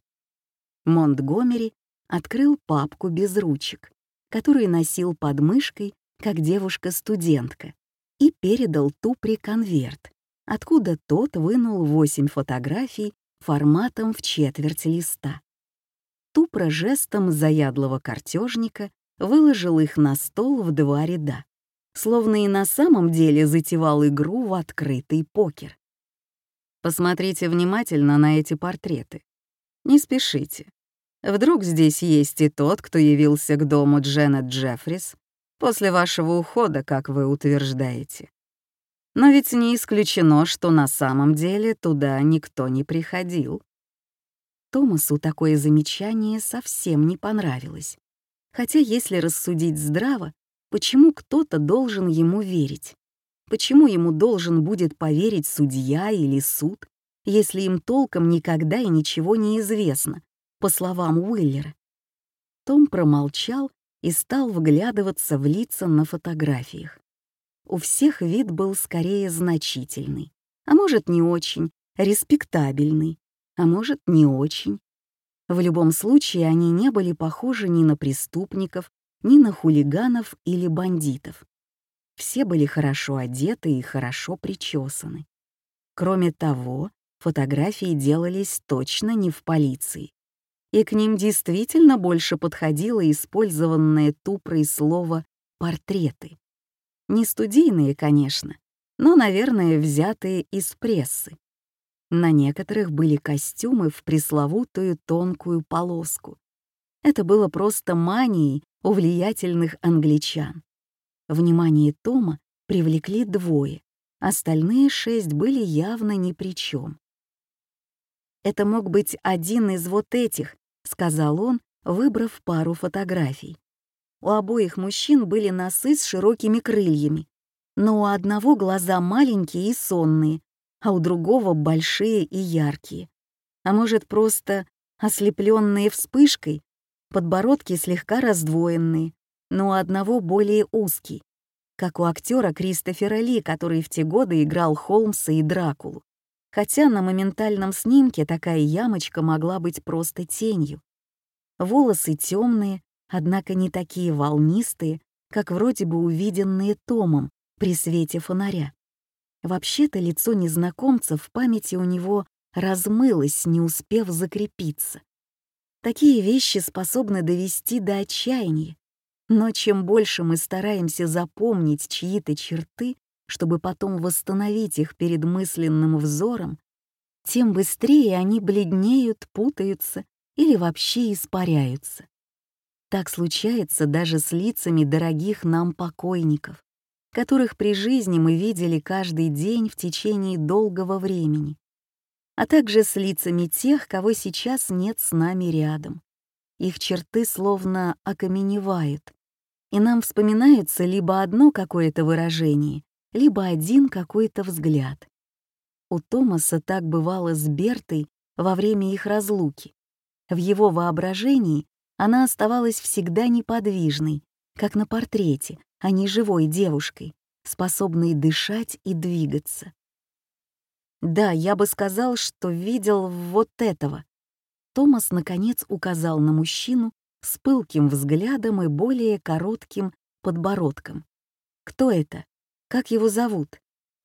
B: Монтгомери открыл папку без ручек, которую носил под мышкой, как девушка-студентка, и передал Тупри конверт, откуда тот вынул восемь фотографий форматом в четверть листа. Тупра жестом заядлого картежника выложил их на стол в два ряда, словно и на самом деле затевал игру в открытый покер. Посмотрите внимательно на эти портреты. Не спешите. Вдруг здесь есть и тот, кто явился к дому Дженнет Джеффрис после вашего ухода, как вы утверждаете. Но ведь не исключено, что на самом деле туда никто не приходил. Томасу такое замечание совсем не понравилось. Хотя, если рассудить здраво, почему кто-то должен ему верить? Почему ему должен будет поверить судья или суд, если им толком никогда и ничего не известно, по словам Уиллера? Том промолчал и стал вглядываться в лица на фотографиях у всех вид был скорее значительный, а может, не очень, респектабельный, а может, не очень. В любом случае, они не были похожи ни на преступников, ни на хулиганов или бандитов. Все были хорошо одеты и хорошо причесаны. Кроме того, фотографии делались точно не в полиции. И к ним действительно больше подходило использованное тупрой слово «портреты». Не студийные, конечно, но, наверное, взятые из прессы. На некоторых были костюмы в пресловутую тонкую полоску. Это было просто манией у влиятельных англичан. Внимание Тома привлекли двое, остальные шесть были явно ни при чем. «Это мог быть один из вот этих», — сказал он, выбрав пару фотографий. У обоих мужчин были носы с широкими крыльями, но у одного глаза маленькие и сонные, а у другого большие и яркие. А может, просто ослепленные вспышкой, подбородки слегка раздвоенные, но у одного более узкий, как у актера Кристофера Ли, который в те годы играл Холмса и Дракулу. Хотя на моментальном снимке такая ямочка могла быть просто тенью. Волосы темные, однако не такие волнистые, как вроде бы увиденные Томом при свете фонаря. Вообще-то лицо незнакомца в памяти у него размылось, не успев закрепиться. Такие вещи способны довести до отчаяния. Но чем больше мы стараемся запомнить чьи-то черты, чтобы потом восстановить их перед мысленным взором, тем быстрее они бледнеют, путаются или вообще испаряются. Так случается даже с лицами дорогих нам покойников, которых при жизни мы видели каждый день в течение долгого времени, а также с лицами тех, кого сейчас нет с нами рядом. Их черты словно окаменевают, и нам вспоминаются либо одно какое-то выражение, либо один какой-то взгляд. У Томаса так бывало с Бертой во время их разлуки. В его воображении она оставалась всегда неподвижной, как на портрете, а не живой девушкой, способной дышать и двигаться. «Да, я бы сказал, что видел вот этого». Томас, наконец, указал на мужчину с пылким взглядом и более коротким подбородком. «Кто это? Как его зовут?»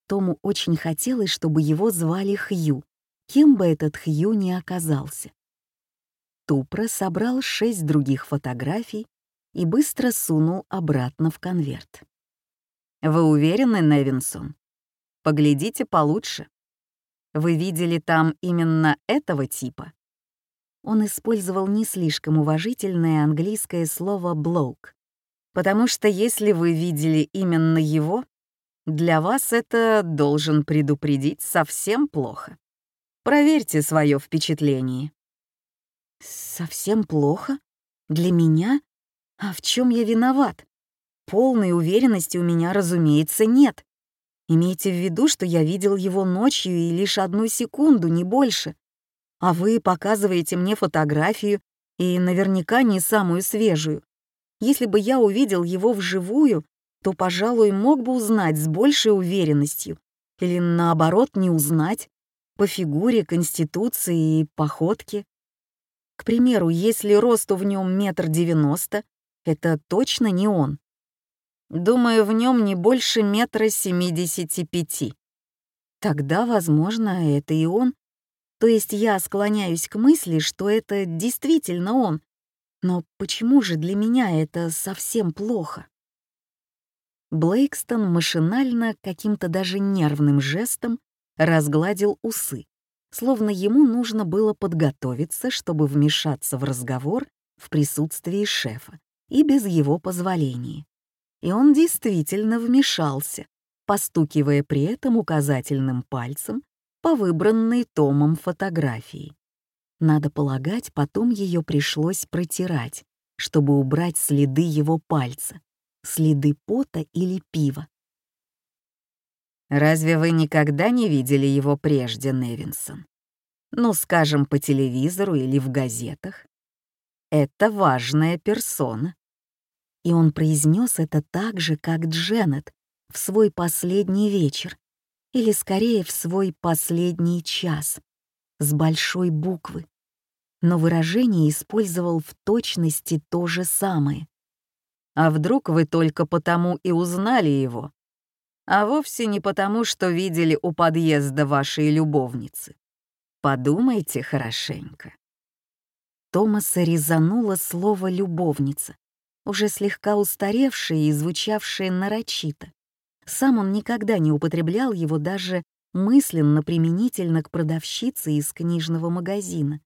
B: Тому очень хотелось, чтобы его звали Хью, кем бы этот Хью ни оказался. Тупра собрал шесть других фотографий,
A: и быстро сунул обратно в конверт.
B: «Вы уверены, Невинсон? Поглядите получше. Вы видели там именно этого типа?»
A: Он использовал не слишком уважительное английское слово «блоук»,
B: потому что если вы видели именно его, для вас это, должен предупредить, совсем плохо. Проверьте свое впечатление.
A: Совсем плохо? Для меня? А в чем я виноват? Полной уверенности у меня, разумеется, нет. Имейте в виду, что я видел его ночью и лишь одну секунду, не больше. А вы показываете мне фотографию, и наверняка не самую свежую. Если бы я увидел его вживую, то, пожалуй, мог бы узнать с большей уверенностью. Или, наоборот, не узнать. По фигуре, конституции и походке. К примеру, если росту в нем метр девяносто, это точно не он.
B: Думаю, в нем не больше метра семидесяти пяти.
A: Тогда, возможно, это и он. То есть я склоняюсь к мысли, что это действительно он, но почему же для меня это совсем плохо? Блейкстон машинально, каким-то даже нервным жестом разгладил усы, словно ему нужно было подготовиться, чтобы вмешаться в разговор в присутствии шефа и без его позволения. И он действительно вмешался, постукивая при этом указательным пальцем по выбранной Томом фотографии. Надо полагать, потом ее пришлось протирать, чтобы убрать следы его пальца, следы пота или пива.
B: «Разве вы никогда не видели его прежде, Невинсон? Ну, скажем, по телевизору или в газетах? Это важная персона».
A: И он произнес это так же, как Дженнет в свой последний вечер, или скорее в свой последний час, с большой буквы но выражение использовал в точности то же самое.
B: «А вдруг вы только потому и узнали его, а вовсе не потому, что видели у подъезда вашей любовницы? Подумайте хорошенько».
A: Томаса резануло слово «любовница», уже слегка устаревшее и звучавшее нарочито. Сам он никогда не употреблял его даже мысленно применительно к продавщице из книжного магазина.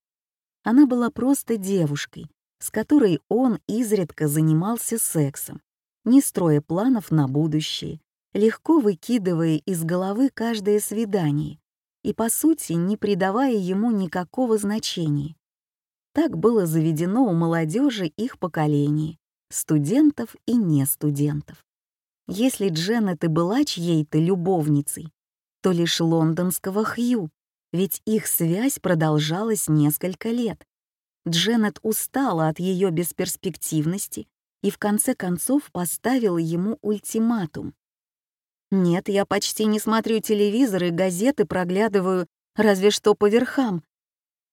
A: Она была просто девушкой, с которой он изредка занимался сексом, не строя планов на будущее, легко выкидывая из головы каждое свидание и, по сути, не придавая ему никакого значения. Так было заведено у молодежи их поколений, студентов и не студентов. Если Дженнет и была чьей-то любовницей, то лишь лондонского Хью, ведь их связь продолжалась несколько лет. Дженнет устала от ее бесперспективности и в конце концов поставила ему ультиматум. «Нет, я почти не смотрю телевизор и газеты проглядываю разве что по верхам,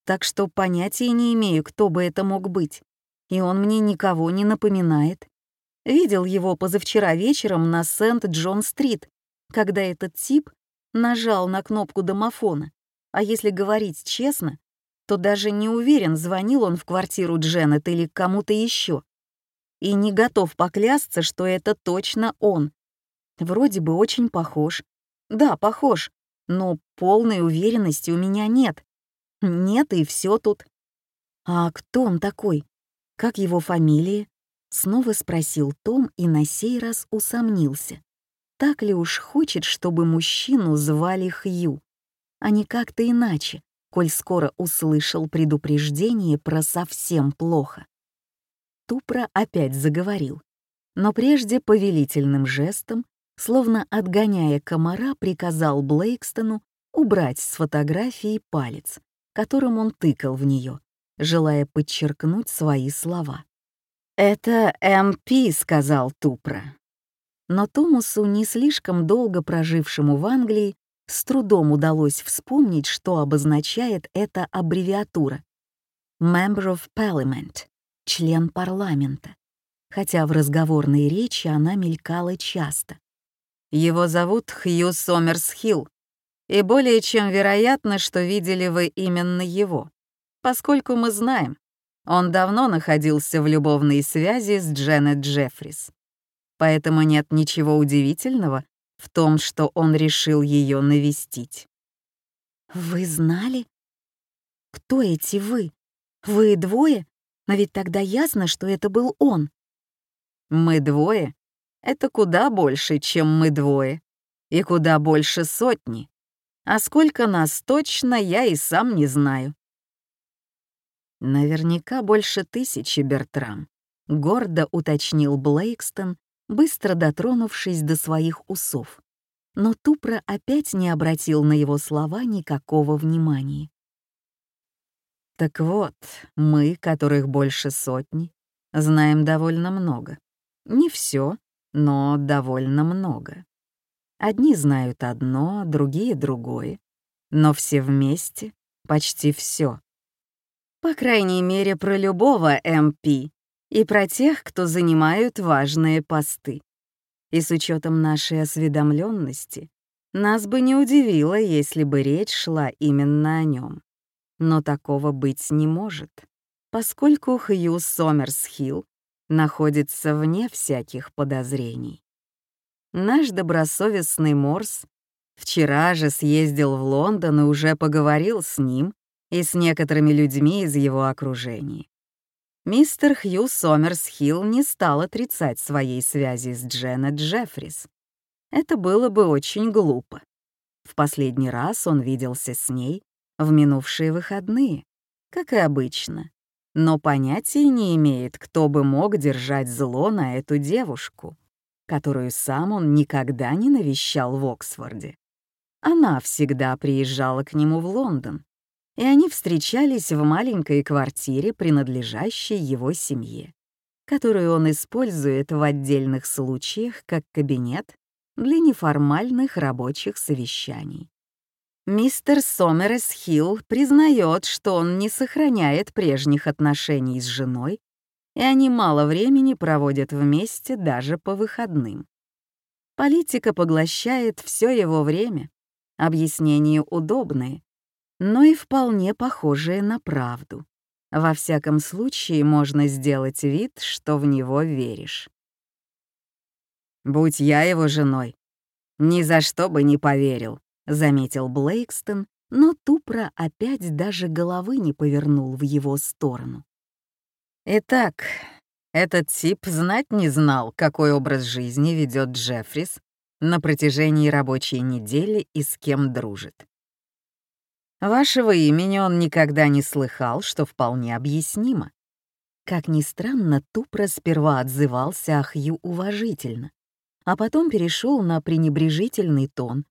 A: так что понятия не имею, кто бы это мог быть, и он мне никого не напоминает. Видел его позавчера вечером на Сент-Джон-стрит, когда этот тип нажал на кнопку домофона. А если говорить честно, то даже не уверен, звонил он в квартиру Дженнет или кому-то еще. И не готов поклясться, что это точно он. Вроде бы очень похож. Да, похож, но полной уверенности у меня нет. Нет, и все тут. А кто он такой? Как его фамилия? Снова спросил Том и на сей раз усомнился. Так ли уж хочет, чтобы мужчину звали Хью? а не как-то иначе, коль скоро услышал предупреждение про совсем плохо. Тупра опять заговорил, но прежде повелительным жестом, словно отгоняя комара, приказал Блейкстону убрать с фотографии палец, которым он тыкал в нее, желая подчеркнуть свои слова.
B: «Это МП», — сказал Тупра.
A: Но Томасу, не слишком долго прожившему в Англии, с трудом удалось вспомнить, что обозначает эта аббревиатура. Member of Parliament — член парламента, хотя в разговорной речи она мелькала часто.
B: Его зовут Хью Сомерс-Хилл, и более чем вероятно, что видели вы именно его, поскольку мы знаем, Он давно находился в любовной связи с Дженнет Джеффрис. Поэтому нет ничего удивительного в том, что он решил ее навестить.
A: «Вы знали? Кто эти вы? Вы двое? Но ведь тогда ясно, что это был он».
B: «Мы двое? Это куда больше, чем мы двое. И куда больше сотни. А сколько нас точно, я и сам не знаю. «Наверняка больше тысячи, Бертрам», — гордо уточнил Блейкстон, быстро дотронувшись до своих усов. Но Тупра опять не обратил на его слова никакого внимания. «Так вот, мы, которых больше сотни, знаем довольно много. Не все, но довольно много. Одни знают одно, другие — другое, но все вместе — почти все. По крайней мере, про любого МП и про тех, кто занимают важные посты. И с учетом нашей осведомленности, нас бы не удивило, если бы речь шла именно о нем. Но такого быть не может, поскольку Хью Сомерсхилл находится вне всяких подозрений. Наш добросовестный Морс вчера же съездил в Лондон и уже поговорил с ним и с некоторыми людьми из его окружения. Мистер Хью Сомерс-Хилл не стал отрицать своей связи с Дженнет Джеффрис. Это было бы очень глупо. В последний раз он виделся с ней в минувшие выходные, как и обычно, но понятия не имеет, кто бы мог держать зло на эту девушку, которую сам он никогда не навещал в Оксфорде. Она всегда приезжала к нему в Лондон, и они встречались в маленькой квартире, принадлежащей его семье, которую он использует в отдельных случаях как кабинет для неформальных рабочих совещаний. Мистер Сомерес Хилл признает, что он не сохраняет прежних отношений с женой, и они мало времени проводят вместе даже по выходным. Политика поглощает все его время, объяснения удобные, но и вполне похожие на правду. Во всяком случае, можно сделать вид, что в него веришь. «Будь я его женой, ни за что бы не поверил», — заметил Блейкстон, но Тупра опять даже головы не повернул в его сторону. Итак, этот тип знать не знал, какой образ жизни ведет Джеффрис на протяжении рабочей недели и с кем дружит. Вашего имени он никогда не слыхал, что вполне объяснимо. Как ни странно, Тупра сперва отзывался о Хью уважительно, а потом перешел на пренебрежительный тон,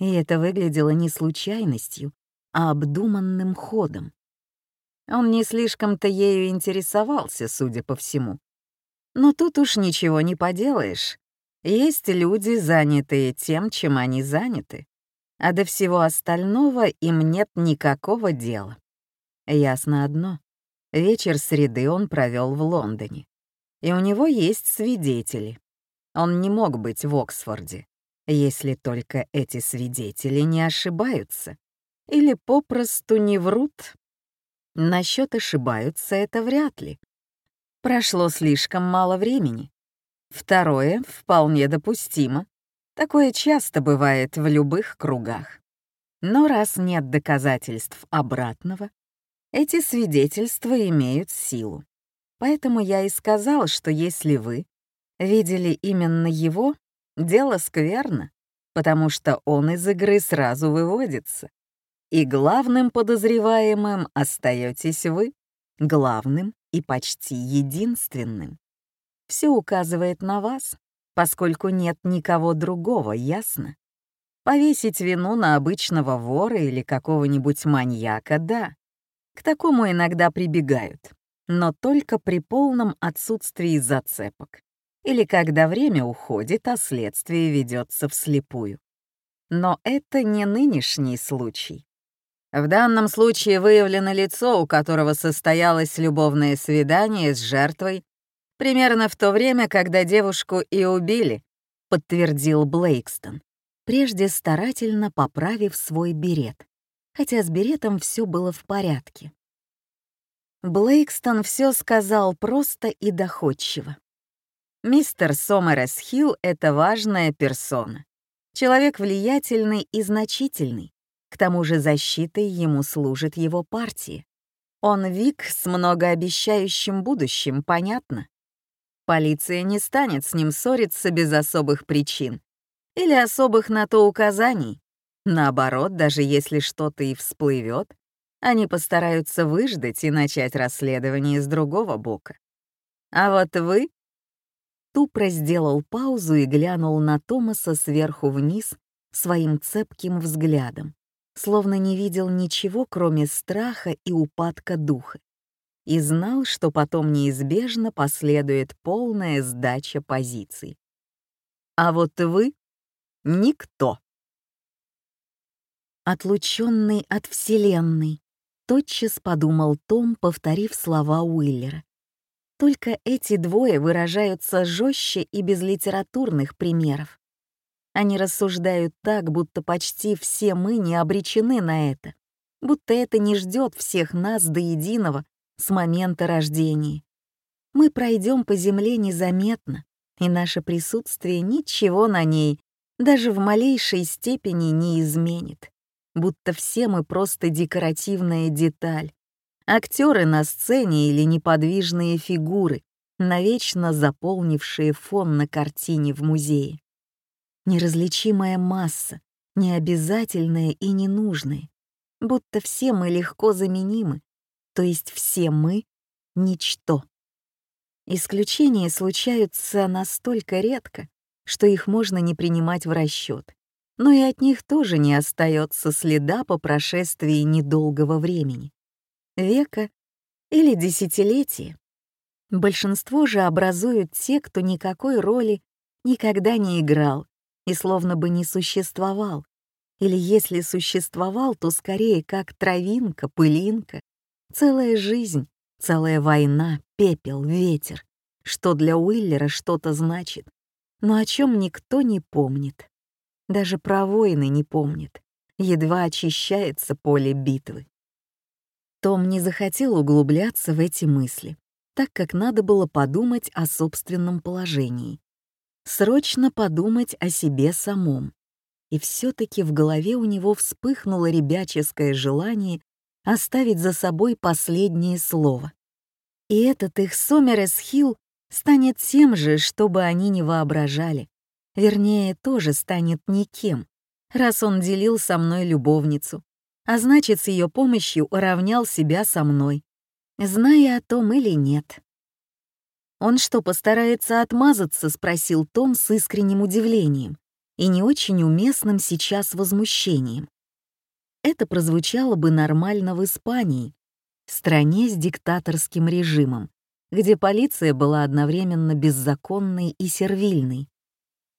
B: и это выглядело не случайностью, а обдуманным ходом. Он не слишком-то ею интересовался, судя по всему. Но тут уж ничего не поделаешь. Есть люди, занятые тем, чем они заняты а до всего остального им нет никакого дела. Ясно одно. Вечер среды он провел в Лондоне. И у него есть свидетели. Он не мог быть в Оксфорде, если только эти свидетели не ошибаются или попросту не врут. Насчет ошибаются это вряд ли. Прошло слишком мало времени. Второе вполне допустимо. Такое часто бывает в любых кругах. Но раз нет доказательств обратного, эти свидетельства имеют силу. Поэтому я и сказал, что если вы видели именно его, дело скверно, потому что он из игры сразу выводится. И главным подозреваемым остаетесь вы, главным и почти единственным. Все указывает на вас, поскольку нет никого другого, ясно? Повесить вину на обычного вора или какого-нибудь маньяка — да. К такому иногда прибегают, но только при полном отсутствии зацепок или когда время уходит, а следствие ведется вслепую. Но это не нынешний случай. В данном случае выявлено лицо, у которого состоялось любовное свидание с жертвой Примерно в то время, когда девушку и убили, подтвердил Блейкстон, прежде старательно поправив свой берет, хотя с беретом все было в порядке.
A: Блейкстон все сказал просто и доходчиво. Мистер Сомерес Хилл — это важная персона. Человек влиятельный и значительный. К тому же защитой ему служит его партия. Он Вик с многообещающим будущим, понятно? Полиция не станет с ним ссориться без особых причин или особых на то указаний. Наоборот, даже если что-то и всплывет, они постараются выждать и начать расследование с другого бока. А вот вы... Тупро сделал паузу и глянул на Томаса сверху вниз своим цепким взглядом, словно не видел ничего, кроме страха и упадка духа, и знал, что потом неизбежно последует полная сдача позиций. А вот вы — никто. Отлученный от Вселенной, тотчас подумал Том, повторив слова Уиллера. Только эти двое выражаются жестче и без литературных примеров. Они рассуждают так, будто почти все мы не обречены на это, будто это не ждет всех нас до единого с момента рождения. Мы пройдем по земле незаметно, и наше присутствие ничего на ней даже в малейшей степени не изменит будто все мы просто декоративная деталь, актеры на сцене или неподвижные фигуры, навечно заполнившие фон на картине в музее. Неразличимая масса, необязательная и ненужная, будто все мы легко заменимы, то есть все мы — ничто. Исключения случаются настолько редко, что их можно не принимать в расчет но и от них тоже не остается следа по прошествии недолгого времени. Века или десятилетия. Большинство же образуют те, кто никакой роли никогда не играл и словно бы не существовал, или если существовал, то скорее как травинка, пылинка, целая жизнь, целая война, пепел, ветер, что для Уиллера что-то значит, но о чем никто не помнит. Даже про войны не помнит. Едва очищается поле битвы. Том не захотел углубляться в эти мысли, так как надо было подумать о собственном положении. Срочно подумать о себе самом. И все таки в голове у него вспыхнуло ребяческое желание оставить за собой последнее слово. И этот их Сомерес Хилл станет тем же, чтобы они не воображали. Вернее, тоже станет никем, раз он делил со мной любовницу, а значит, с ее помощью уравнял себя со мной, зная о том или нет. «Он что, постарается отмазаться?» — спросил Том с искренним удивлением и не очень уместным сейчас возмущением. Это прозвучало бы нормально в Испании, стране с диктаторским режимом, где полиция была одновременно беззаконной и сервильной,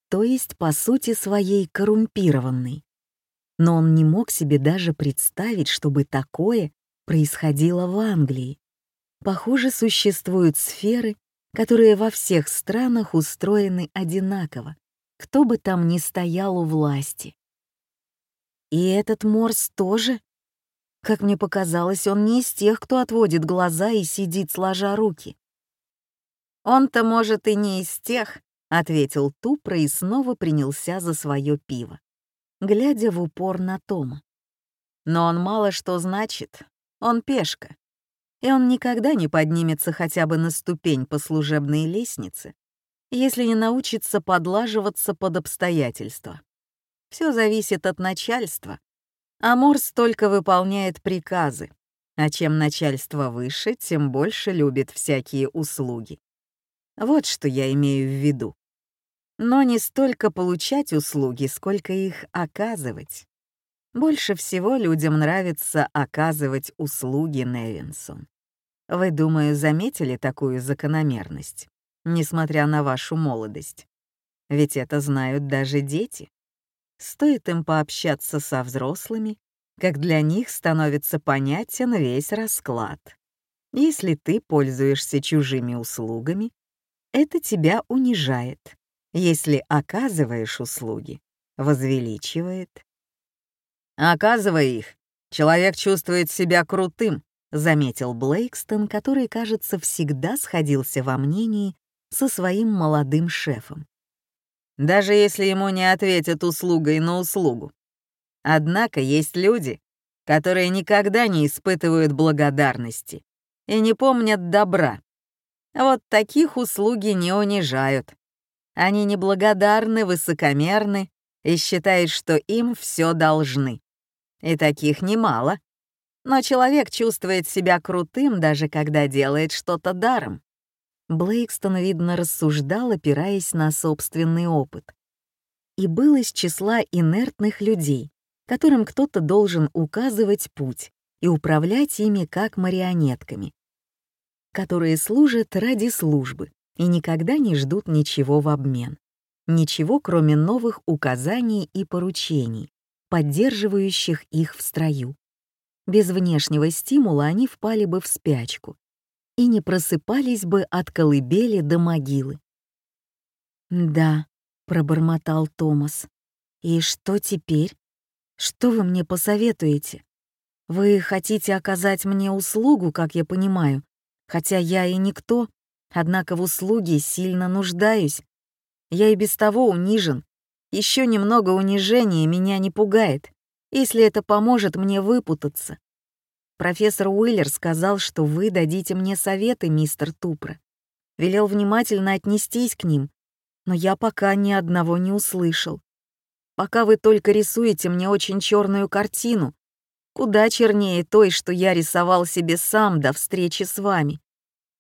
A: то есть по сути своей коррумпированный. Но он не мог себе даже представить, чтобы такое происходило в Англии. Похоже, существуют сферы, которые во всех странах устроены одинаково, кто бы там ни стоял у власти. И этот Морс тоже? Как мне показалось, он не из тех, кто отводит глаза и сидит сложа руки. Он-то, может, и не из тех, ответил Тупро и снова принялся за свое пиво, глядя в упор на Тома. Но он мало что значит, он пешка, и он никогда не поднимется хотя бы на ступень по служебной лестнице, если не научится подлаживаться под обстоятельства. Все зависит от начальства, а Морс только выполняет приказы, а чем начальство выше, тем больше любит всякие услуги. Вот что я имею в виду но не столько получать услуги, сколько их оказывать. Больше всего людям нравится оказывать услуги Невинсон. Вы, думаю, заметили такую закономерность, несмотря на вашу молодость. Ведь это знают даже дети. Стоит им пообщаться со взрослыми, как для них становится понятен весь расклад. Если ты пользуешься чужими услугами, это тебя унижает, если оказываешь услуги, возвеличивает. Оказывая их, человек чувствует себя крутым, заметил Блейкстон, который, кажется, всегда сходился во мнении со своим молодым шефом.
B: Даже если ему не ответят услугой на услугу. Однако есть люди, которые никогда не испытывают благодарности и не помнят добра. Вот таких услуги не унижают. Они неблагодарны, высокомерны и считают, что им все должны. И таких немало. Но человек чувствует себя крутым, даже когда делает что-то даром.
A: Блейкстон, видно, рассуждал, опираясь на собственный опыт. И был из числа инертных людей, которым кто-то должен указывать путь и управлять ими как марионетками, которые служат ради службы и никогда не ждут ничего в обмен. Ничего, кроме новых указаний и поручений, поддерживающих их в строю. Без внешнего стимула они впали бы в спячку и не просыпались бы от колыбели до могилы. «Да», — пробормотал Томас. «И что теперь? Что вы мне посоветуете? Вы хотите оказать мне услугу, как я понимаю, хотя я и никто, однако в услуге сильно нуждаюсь. Я и без того унижен. Еще немного унижения меня не пугает, если это поможет мне выпутаться. Профессор Уиллер сказал, что вы дадите мне советы, мистер Тупра. Велел внимательно отнестись к ним, но я пока ни одного не услышал. Пока вы только рисуете мне очень черную картину, куда чернее той, что я рисовал себе сам до встречи с вами.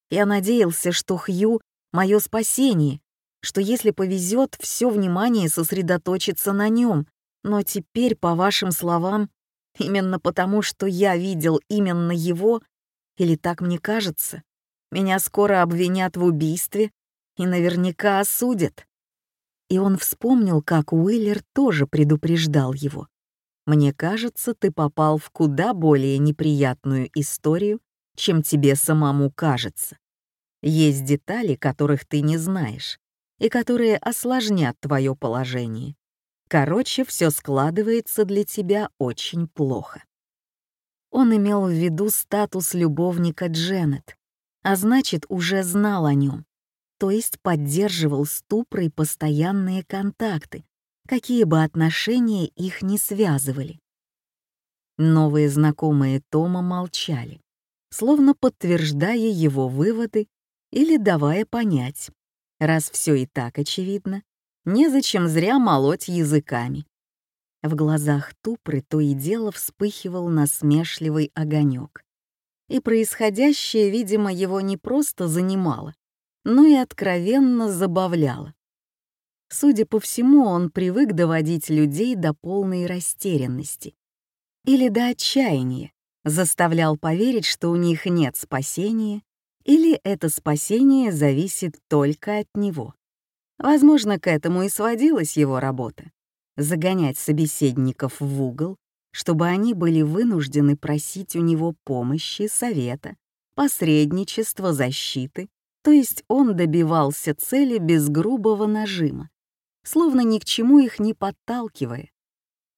A: Я надеялся, что Хью — мое спасение, что если повезет, все внимание сосредоточится на нем, но теперь, по вашим словам, именно потому, что я видел именно его, или так мне кажется, меня скоро обвинят в убийстве и наверняка осудят. И он вспомнил, как Уиллер тоже предупреждал его. «Мне кажется, ты попал в куда более неприятную историю, чем тебе самому кажется. Есть детали, которых ты не знаешь, и которые осложнят твое положение. Короче, все складывается для тебя очень плохо». Он имел в виду статус любовника Дженнет, а значит, уже знал о нем то есть поддерживал с Тупрой постоянные контакты, какие бы отношения их не связывали. Новые знакомые Тома молчали, словно подтверждая его выводы или давая понять, раз все и так очевидно, незачем зря молоть языками. В глазах Тупры то и дело вспыхивал насмешливый огонек. И происходящее, видимо, его не просто занимало, но и откровенно забавляло. Судя по всему, он привык доводить людей до полной растерянности или до отчаяния, заставлял поверить, что у них нет спасения, или это спасение зависит только от него. Возможно, к этому и сводилась его работа — загонять собеседников в угол, чтобы они были вынуждены просить у него помощи, совета, посредничества, защиты то есть он добивался цели без грубого нажима, словно ни к чему их не подталкивая.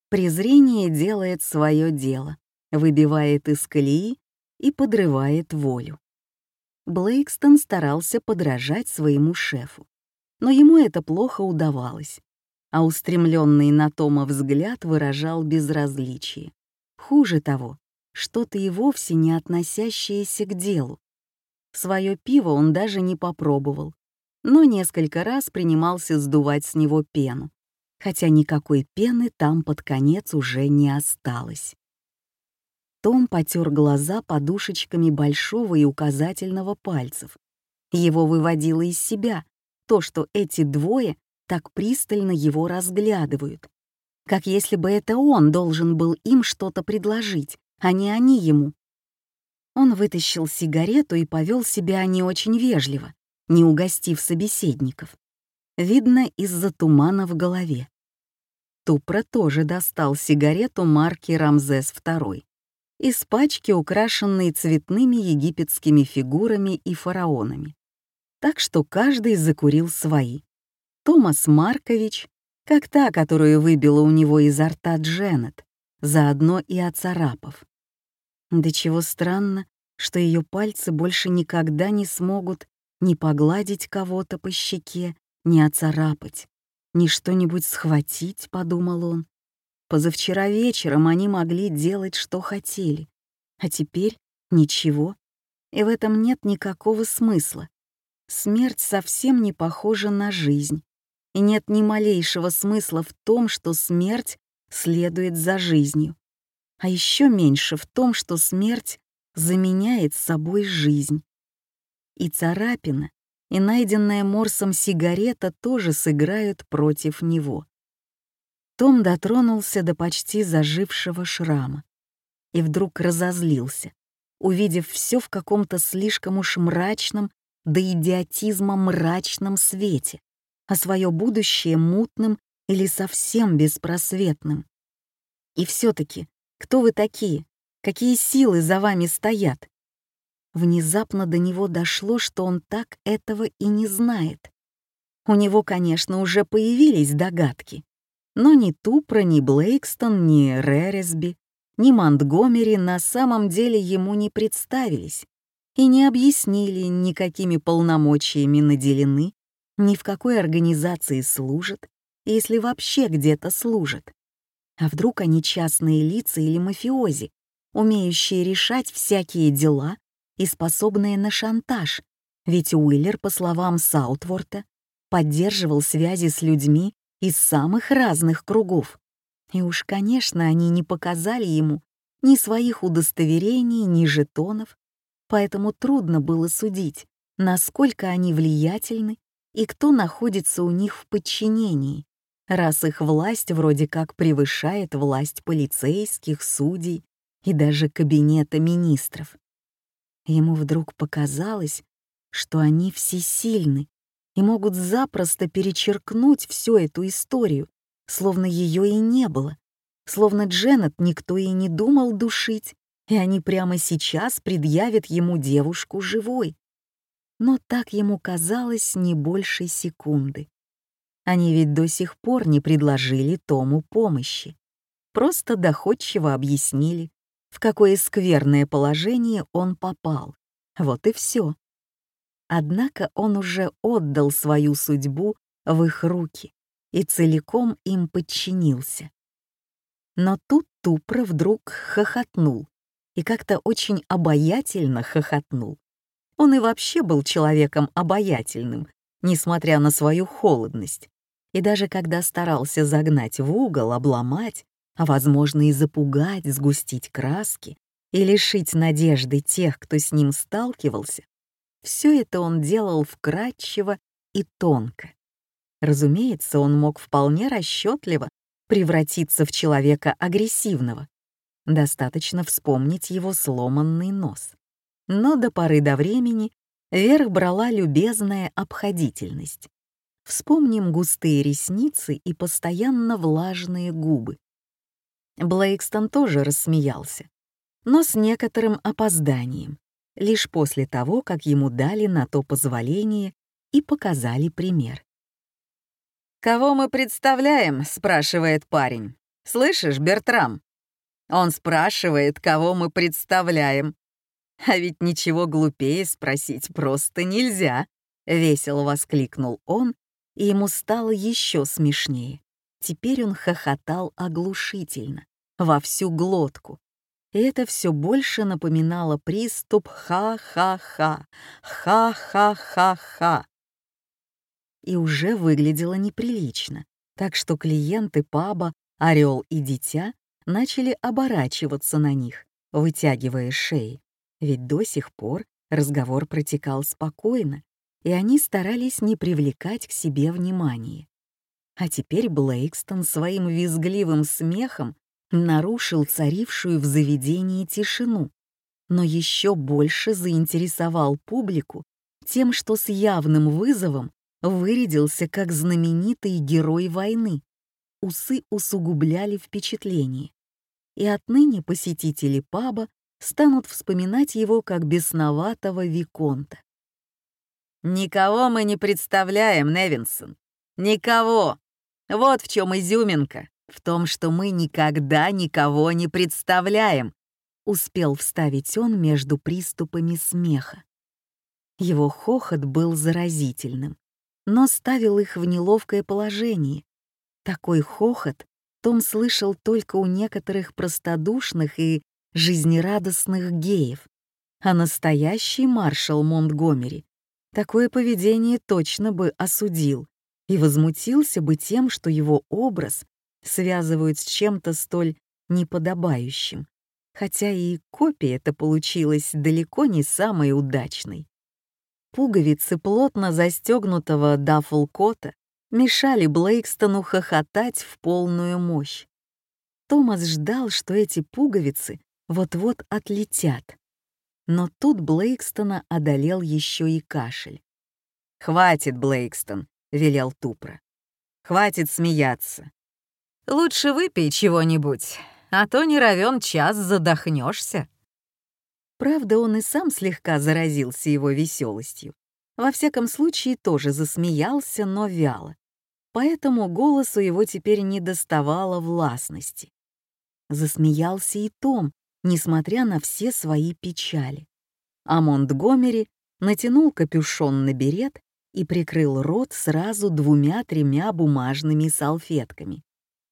A: Презрение делает свое дело, выбивает из колеи и подрывает волю. Блейкстон старался подражать своему шефу, но ему это плохо удавалось, а устремленный на Тома взгляд выражал безразличие. Хуже того, что-то и вовсе не относящееся к делу, Своё пиво он даже не попробовал, но несколько раз принимался сдувать с него пену, хотя никакой пены там под конец уже не осталось. Том потер глаза подушечками большого и указательного пальцев. Его выводило из себя то, что эти двое так пристально его разглядывают, как если бы это он должен был им что-то предложить, а не они ему. Он вытащил сигарету и повел себя не очень вежливо, не угостив собеседников. Видно, из-за тумана в голове. Тупра тоже достал сигарету марки «Рамзес II» из пачки, украшенной цветными египетскими фигурами и фараонами. Так что каждый закурил свои. Томас Маркович, как та, которую выбила у него изо рта Дженнет, заодно и оцарапав. Да чего странно, что ее пальцы больше никогда не смогут ни погладить кого-то по щеке, ни оцарапать, ни что-нибудь схватить, подумал он. Позавчера вечером они могли делать, что хотели, а теперь ничего, и в этом нет никакого смысла. Смерть совсем не похожа на жизнь, и нет ни малейшего смысла в том, что смерть следует за жизнью, а еще меньше в том, что смерть заменяет собой жизнь. И царапина, и найденная Морсом сигарета тоже сыграют против него. Том дотронулся до почти зажившего шрама и вдруг разозлился, увидев все в каком-то слишком уж мрачном, до идиотизма мрачном свете, а свое будущее мутным или совсем беспросветным. И все-таки, кто вы такие? Какие силы за вами стоят? Внезапно до него дошло, что он так этого и не знает. У него, конечно, уже появились догадки, но ни Тупра, ни Блейкстон, ни Рересби, ни Монтгомери на самом деле ему не представились и не объяснили, никакими полномочиями наделены, ни в какой организации служат, если вообще где-то служат. А вдруг они частные лица или мафиози, умеющие решать всякие дела и способные на шантаж, ведь Уиллер, по словам Саутворта, поддерживал связи с людьми из самых разных кругов. И уж, конечно, они не показали ему ни своих удостоверений, ни жетонов, поэтому трудно было судить, насколько они влиятельны и кто находится у них в подчинении, раз их власть вроде как превышает власть полицейских, судей и даже кабинета министров. Ему вдруг показалось, что они всесильны и могут запросто перечеркнуть всю эту историю, словно ее и не было, словно Дженнет никто и не думал душить, и они прямо сейчас предъявят ему девушку живой. Но так ему казалось не больше секунды. Они ведь до сих пор не предложили Тому помощи. Просто доходчиво объяснили, в какое скверное положение он попал. Вот и все. Однако он уже отдал свою судьбу в их руки и целиком им подчинился. Но тут Тупра вдруг хохотнул, и как-то очень обаятельно хохотнул. Он и вообще был человеком обаятельным, несмотря на свою холодность. И даже когда старался загнать в угол, обломать, а, возможно, и запугать, сгустить краски и лишить надежды тех, кто с ним сталкивался, все это он делал вкрадчиво и тонко. Разумеется, он мог вполне расчетливо превратиться в человека агрессивного. Достаточно вспомнить его сломанный нос. Но до поры до времени верх брала любезная обходительность. Вспомним густые ресницы и постоянно влажные губы. Блейкстон тоже рассмеялся, но с некоторым опозданием, лишь после того, как ему дали на то позволение и показали пример. «Кого мы представляем?» — спрашивает парень. «Слышишь, Бертрам?» Он спрашивает, кого мы представляем. А ведь ничего глупее спросить просто нельзя. Весело воскликнул он, и ему стало еще смешнее. Теперь он хохотал оглушительно, во всю глотку. И это все больше напоминало приступ «ха-ха-ха», «ха-ха-ха-ха», и уже выглядело неприлично, так что клиенты паба «Орел и дитя» начали оборачиваться на них, вытягивая шеи, ведь до сих пор разговор протекал спокойно, и они старались не привлекать к себе внимания. А теперь Блейкстон своим визгливым смехом нарушил царившую в заведении тишину, но еще больше заинтересовал публику тем, что с явным вызовом вырядился как знаменитый герой войны. Усы усугубляли впечатление. И отныне посетители паба станут вспоминать его как бесноватого Виконта. «Никого мы не представляем, Невинсон. Никого. Вот в чем изюминка. В том, что мы никогда никого не представляем. успел вставить он между приступами смеха. Его хохот был заразительным, но ставил их в неловкое положение. Такой хохот том слышал только у некоторых простодушных и жизнерадостных геев, а настоящий маршал Монтгомери такое поведение точно бы осудил и возмутился бы тем, что его образ связывают с чем-то столь неподобающим, хотя и копия эта получилась далеко не самой удачной. Пуговицы плотно застегнутого даффлкота мешали Блейкстону хохотать в полную мощь. Томас ждал, что эти пуговицы вот-вот отлетят. Но тут Блейкстона одолел еще и кашель. «Хватит, Блейкстон», — велел Тупра. «Хватит смеяться. Лучше выпей чего-нибудь, а то не равен час задохнешься. Правда, он и сам слегка заразился его веселостью. Во всяком случае, тоже засмеялся, но вяло. Поэтому голосу его теперь не доставало властности. Засмеялся и Том, несмотря на все свои печали. А Монтгомери натянул капюшон на берет и прикрыл рот сразу двумя-тремя бумажными салфетками.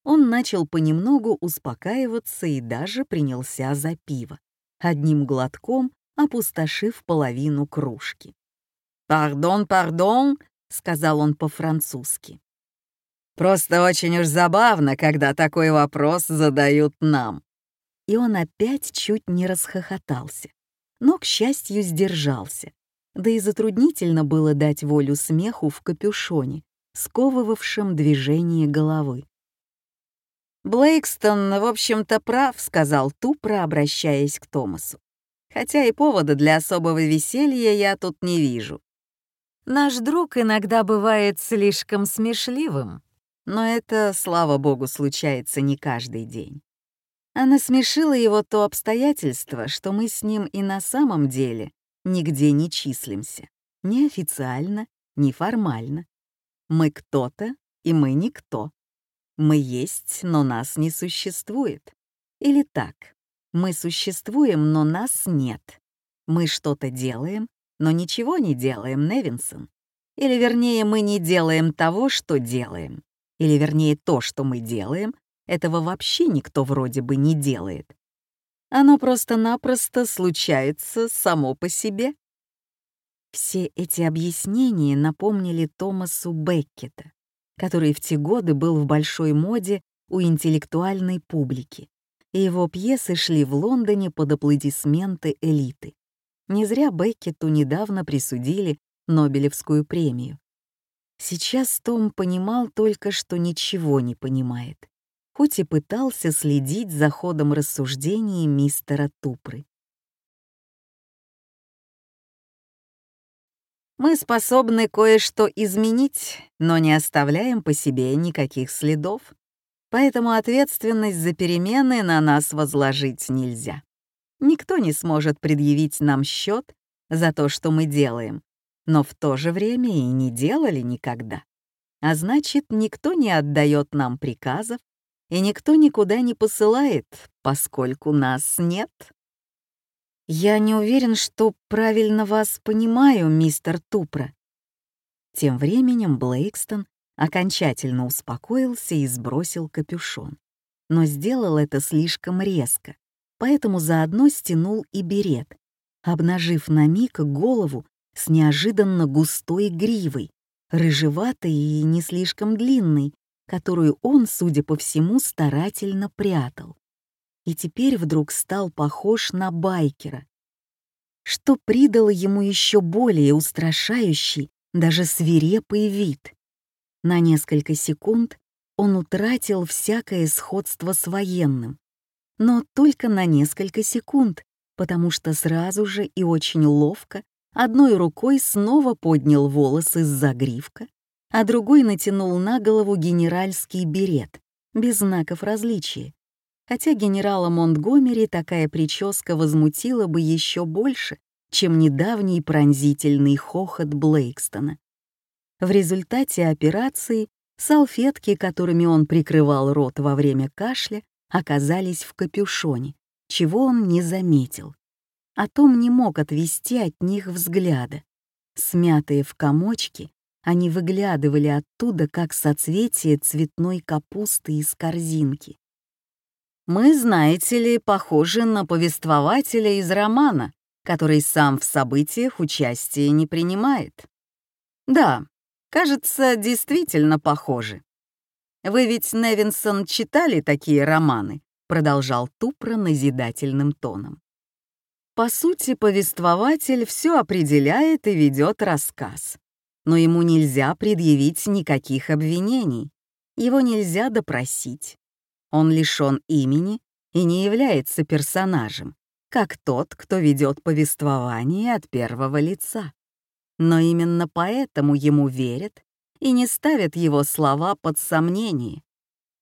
A: Он начал понемногу успокаиваться и даже принялся за пиво, одним глотком опустошив половину кружки. «Пардон, пардон», — сказал он по-французски. «Просто очень уж забавно, когда такой вопрос задают нам». И он опять чуть не расхохотался, но, к счастью, сдержался. Да и затруднительно было дать волю смеху в капюшоне, сковывавшем движение головы. «Блейкстон, в общем-то, прав», — сказал Тупра, обращаясь к Томасу. «Хотя и повода для особого веселья я тут не вижу. Наш друг иногда бывает слишком смешливым, но это, слава богу, случается не каждый день. А насмешило его то обстоятельство, что мы с ним и на самом деле нигде не числимся. Ни официально, ни формально. Мы кто-то, и мы никто. Мы есть, но нас не существует. Или так, мы существуем, но нас нет. Мы что-то делаем, но ничего не делаем, Невинсон. Или вернее, мы не делаем того, что делаем. Или вернее, то, что мы делаем, этого вообще никто вроде бы не делает. Оно просто-напросто случается само по себе. Все эти объяснения напомнили Томасу Беккета, который в те годы был в большой моде у интеллектуальной публики, и его пьесы шли в Лондоне под аплодисменты элиты. Не зря Беккету недавно присудили Нобелевскую премию. Сейчас Том понимал только, что ничего не понимает, хоть и пытался следить за ходом рассуждений мистера Тупры. Мы способны кое-что изменить, но не оставляем по себе никаких следов, поэтому ответственность за перемены на нас возложить нельзя никто не сможет предъявить нам счет за то, что мы делаем, но в то же время и не делали никогда. А значит, никто не отдает нам приказов, и никто никуда не посылает, поскольку нас нет. Я не уверен, что правильно вас понимаю, мистер Тупра. Тем временем Блейкстон окончательно успокоился и сбросил капюшон, но сделал это слишком резко, поэтому заодно стянул и берет, обнажив на миг голову с неожиданно густой гривой, рыжеватой и не слишком длинной, которую он, судя по всему, старательно прятал. И теперь вдруг стал похож на байкера, что придало ему еще более устрашающий, даже свирепый вид. На несколько секунд он утратил всякое сходство с военным, но только на несколько секунд, потому что сразу же и очень ловко одной рукой снова поднял волосы с загривка, а другой натянул на голову генеральский берет, без знаков различия. Хотя генерала Монтгомери такая прическа возмутила бы еще больше, чем недавний пронзительный хохот Блейкстона. В результате операции салфетки, которыми он прикрывал рот во время кашля, оказались в капюшоне, чего он не заметил. А Том не мог отвести от них взгляда. Смятые в комочки, они выглядывали оттуда, как соцветие цветной капусты из корзинки. «Мы, знаете ли, похожи на повествователя из романа, который сам в событиях участия не принимает. Да, кажется, действительно похожи. Вы ведь, Невинсон, читали такие романы?» продолжал Тупро назидательным тоном. По сути, повествователь все определяет и ведет рассказ но ему нельзя предъявить никаких обвинений, его нельзя допросить. Он лишён имени и не является персонажем, как тот, кто ведет повествование от первого лица. Но именно поэтому ему верят и не ставят его слова под сомнение.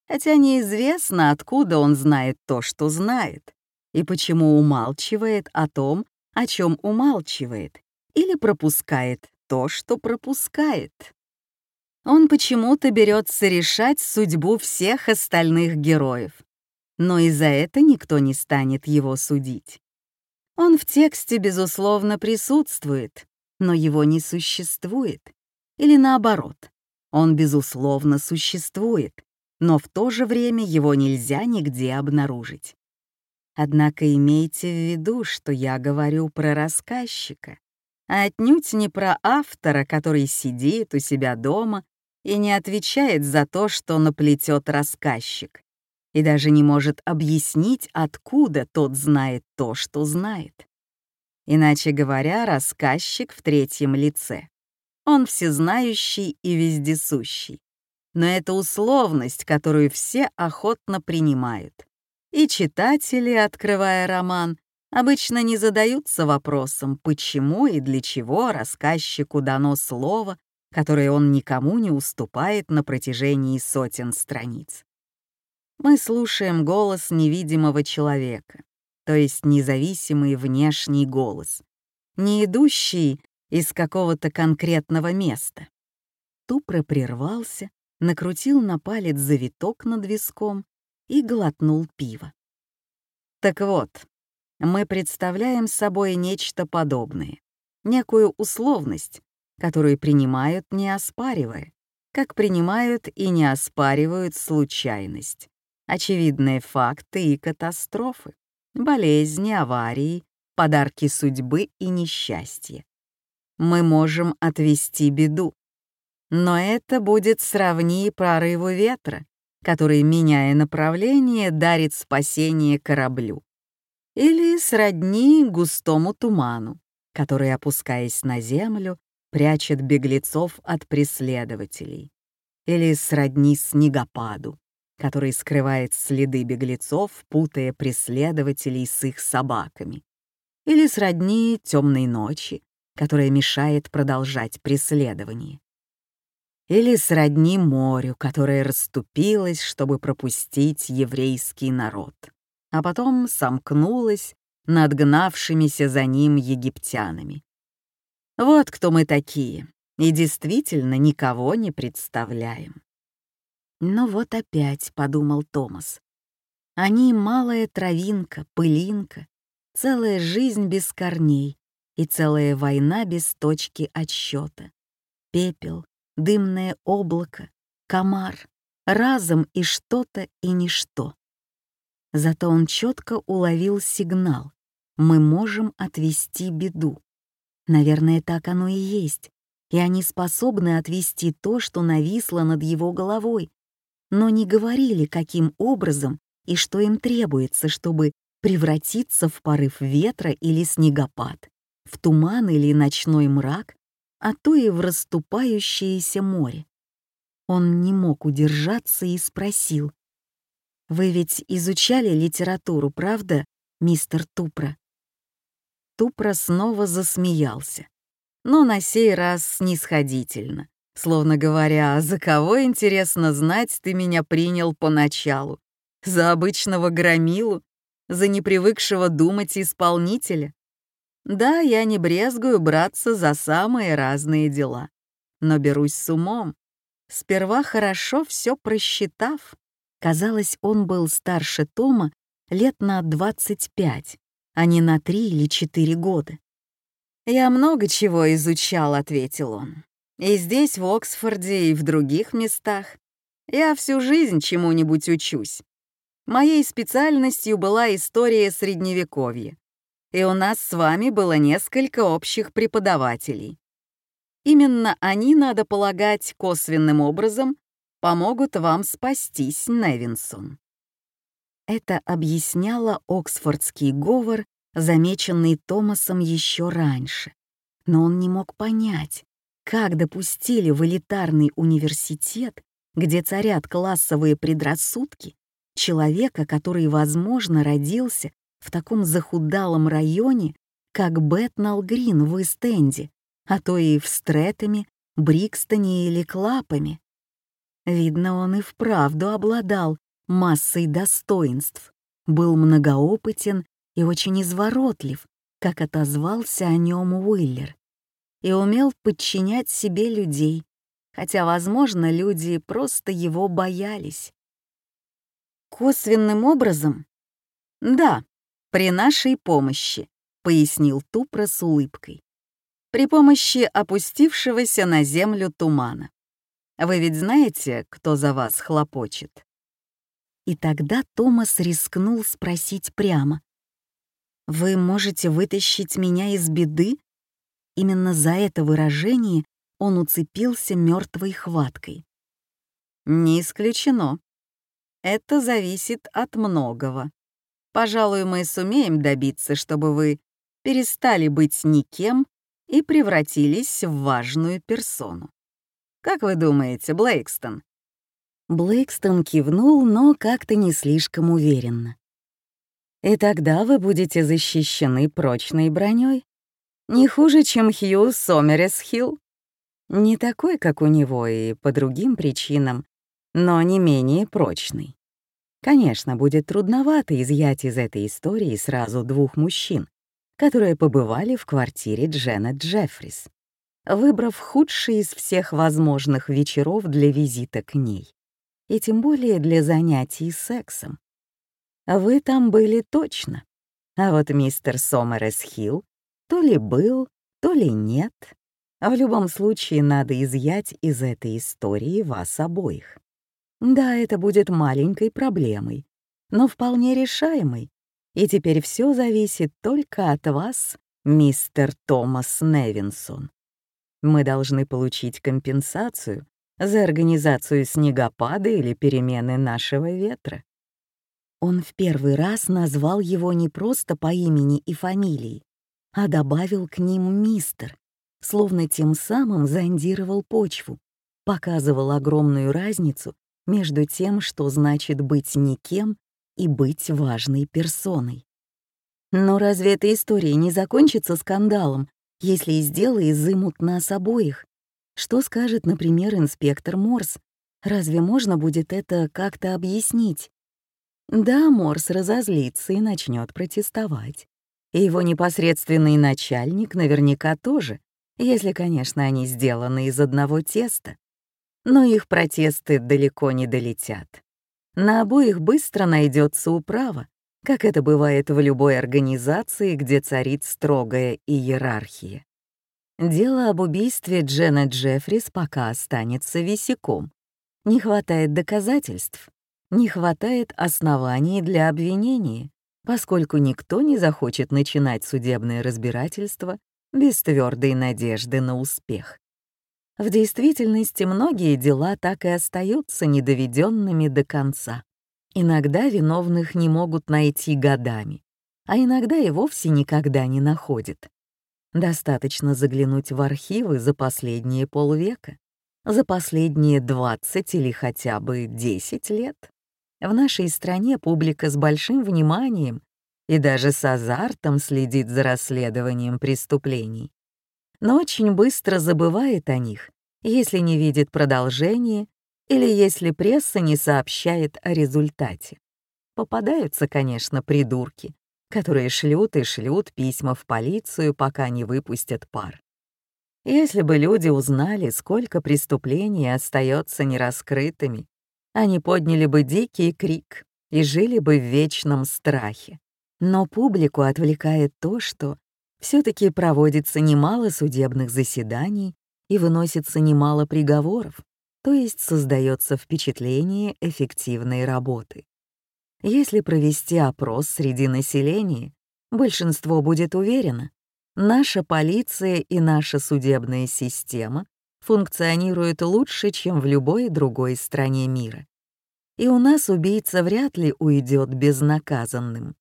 A: Хотя неизвестно, откуда он знает то, что знает, и почему умалчивает о том, о чем умалчивает, или пропускает то, что пропускает. Он почему-то берется решать судьбу всех остальных героев, но и за это никто не станет его судить. Он в тексте, безусловно, присутствует, но его не существует. Или наоборот, он, безусловно, существует, но в то же время его нельзя нигде обнаружить. Однако имейте в виду, что я говорю про рассказчика, а отнюдь не про автора, который сидит у себя дома и не отвечает за то, что наплетет рассказчик, и даже не может объяснить, откуда тот знает то, что знает. Иначе говоря, рассказчик в третьем лице. Он всезнающий и вездесущий. Но это условность, которую все охотно принимают. И читатели, открывая роман, обычно не задаются вопросом, почему и для чего рассказчику дано слово, которое он никому не уступает на протяжении сотен страниц. Мы слушаем голос невидимого человека, то есть независимый внешний голос, не идущий из какого-то конкретного места. Тупро прервался, накрутил на палец завиток над виском и глотнул пиво. Так вот, мы представляем собой нечто подобное, некую условность, которую принимают, не оспаривая, как принимают и не оспаривают случайность, очевидные факты и катастрофы, болезни, аварии, подарки судьбы и несчастья. Мы можем отвести беду, но это будет сравни прорыву ветра, который, меняя направление, дарит спасение кораблю. Или сродни густому туману, который, опускаясь на землю, прячет беглецов от преследователей, или сродни снегопаду, который скрывает следы беглецов, путая преследователей с их собаками, или сродни темной ночи, которая мешает продолжать преследование, или сродни морю, которое расступилось, чтобы пропустить еврейский народ а потом сомкнулась над гнавшимися за ним египтянами. Вот кто мы такие, и действительно никого не представляем. «Ну вот опять», — подумал Томас. «Они малая травинка, пылинка, целая жизнь без корней и целая война без точки отсчета. Пепел, дымное облако, комар, разом и что-то и ничто. Зато он четко уловил сигнал. Мы можем отвести беду. Наверное, так оно и есть. И они способны отвести то, что нависло над его головой, но не говорили, каким образом и что им требуется, чтобы превратиться в порыв ветра или снегопад, в туман или ночной мрак, а то и в расступающееся море. Он не мог удержаться и спросил, вы ведь изучали литературу, правда, мистер Тупра?» Тупра снова засмеялся, но на сей раз снисходительно, словно говоря, «За кого, интересно знать, ты меня принял поначалу? За обычного громилу? За непривыкшего думать исполнителя?» Да, я не брезгую браться за самые разные дела, но берусь с умом, сперва хорошо все просчитав. Казалось, он был старше Тома лет на 25, а не на 3 или 4 года.
B: «Я много чего изучал», — ответил он. «И здесь, в Оксфорде, и в других местах. Я всю жизнь чему-нибудь учусь. Моей специальностью была история Средневековья. И у нас с вами было несколько общих преподавателей. Именно они, надо полагать, косвенным образом помогут вам спастись, Невинсон.
A: Это объясняло оксфордский говор, замеченный Томасом еще раньше. Но он не мог понять, как допустили в элитарный университет, где царят классовые предрассудки, человека, который, возможно, родился в таком захудалом районе, как Бэтнал-Грин в Истенде, а то и в Стрэтэме, Брикстоне или Клапами. Видно, он и вправду обладал массой достоинств, был многоопытен и очень изворотлив, как отозвался о нем Уиллер, и умел подчинять себе людей, хотя, возможно, люди просто его боялись.
B: «Косвенным образом?» «Да, при нашей помощи», — пояснил Тупра с улыбкой. «При помощи опустившегося на землю тумана. Вы ведь знаете, кто за вас хлопочет?»
A: И тогда Томас рискнул спросить прямо. «Вы можете вытащить меня из беды?» Именно за это выражение он уцепился мертвой хваткой.
B: «Не исключено. Это зависит от многого. Пожалуй, мы сумеем добиться, чтобы вы перестали быть никем и превратились в важную персону. Как вы думаете, Блейкстон?»
A: Блейкстон кивнул, но как-то не слишком уверенно.
B: «И тогда вы будете защищены прочной броней, Не хуже, чем Хью Сомерес Хилл. Не такой, как у него, и по другим причинам, но не менее прочный. Конечно, будет трудновато изъять из этой истории сразу двух мужчин, которые побывали в квартире Дженнет Джеффрис выбрав худший из всех возможных вечеров для визита к ней, и тем более для занятий сексом. Вы там были точно, а вот мистер Сомерес Хилл то ли был, то ли нет. В любом случае надо изъять из этой истории вас обоих. Да, это будет маленькой проблемой, но вполне решаемой, и теперь все зависит только от вас, мистер Томас Невинсон. Мы должны получить компенсацию за организацию снегопада или перемены нашего ветра.
A: Он в первый раз назвал его не просто по имени и фамилии, а добавил к ним «мистер», словно тем самым зондировал почву, показывал огромную разницу между тем, что значит быть никем и быть важной персоной. Но разве эта история не закончится скандалом, если из дела изымут нас обоих? Что скажет, например, инспектор Морс? Разве можно будет это как-то объяснить? Да, Морс разозлится и начнет протестовать. И его непосредственный начальник наверняка тоже, если, конечно, они сделаны из одного теста. Но их протесты далеко не долетят. На обоих быстро найдется управа, как это бывает в любой организации, где царит строгая иерархия. Дело об убийстве Джена Джеффрис пока останется висяком. Не хватает доказательств, не хватает оснований для обвинения, поскольку никто не захочет начинать судебное разбирательство без твердой надежды на успех. В действительности многие дела так и остаются недоведенными до конца. Иногда виновных не могут найти годами, а иногда и вовсе никогда не находят. Достаточно заглянуть в архивы за последние полвека, за последние 20 или хотя бы 10 лет. В нашей стране публика с большим вниманием и даже с азартом следит за расследованием преступлений, но очень быстро забывает о них, если не видит продолжения или если пресса не сообщает о результате. Попадаются, конечно, придурки, которые шлют и шлют письма в полицию, пока не выпустят пар. Если бы люди узнали, сколько преступлений остается нераскрытыми, они подняли бы дикий крик и жили бы в вечном страхе. Но публику отвлекает то, что все таки проводится немало судебных заседаний и выносится немало приговоров, то есть создается впечатление эффективной работы. Если провести опрос среди населения, большинство будет уверено, наша полиция и наша судебная система функционируют лучше, чем в любой другой стране мира. И у нас убийца вряд ли уйдет безнаказанным.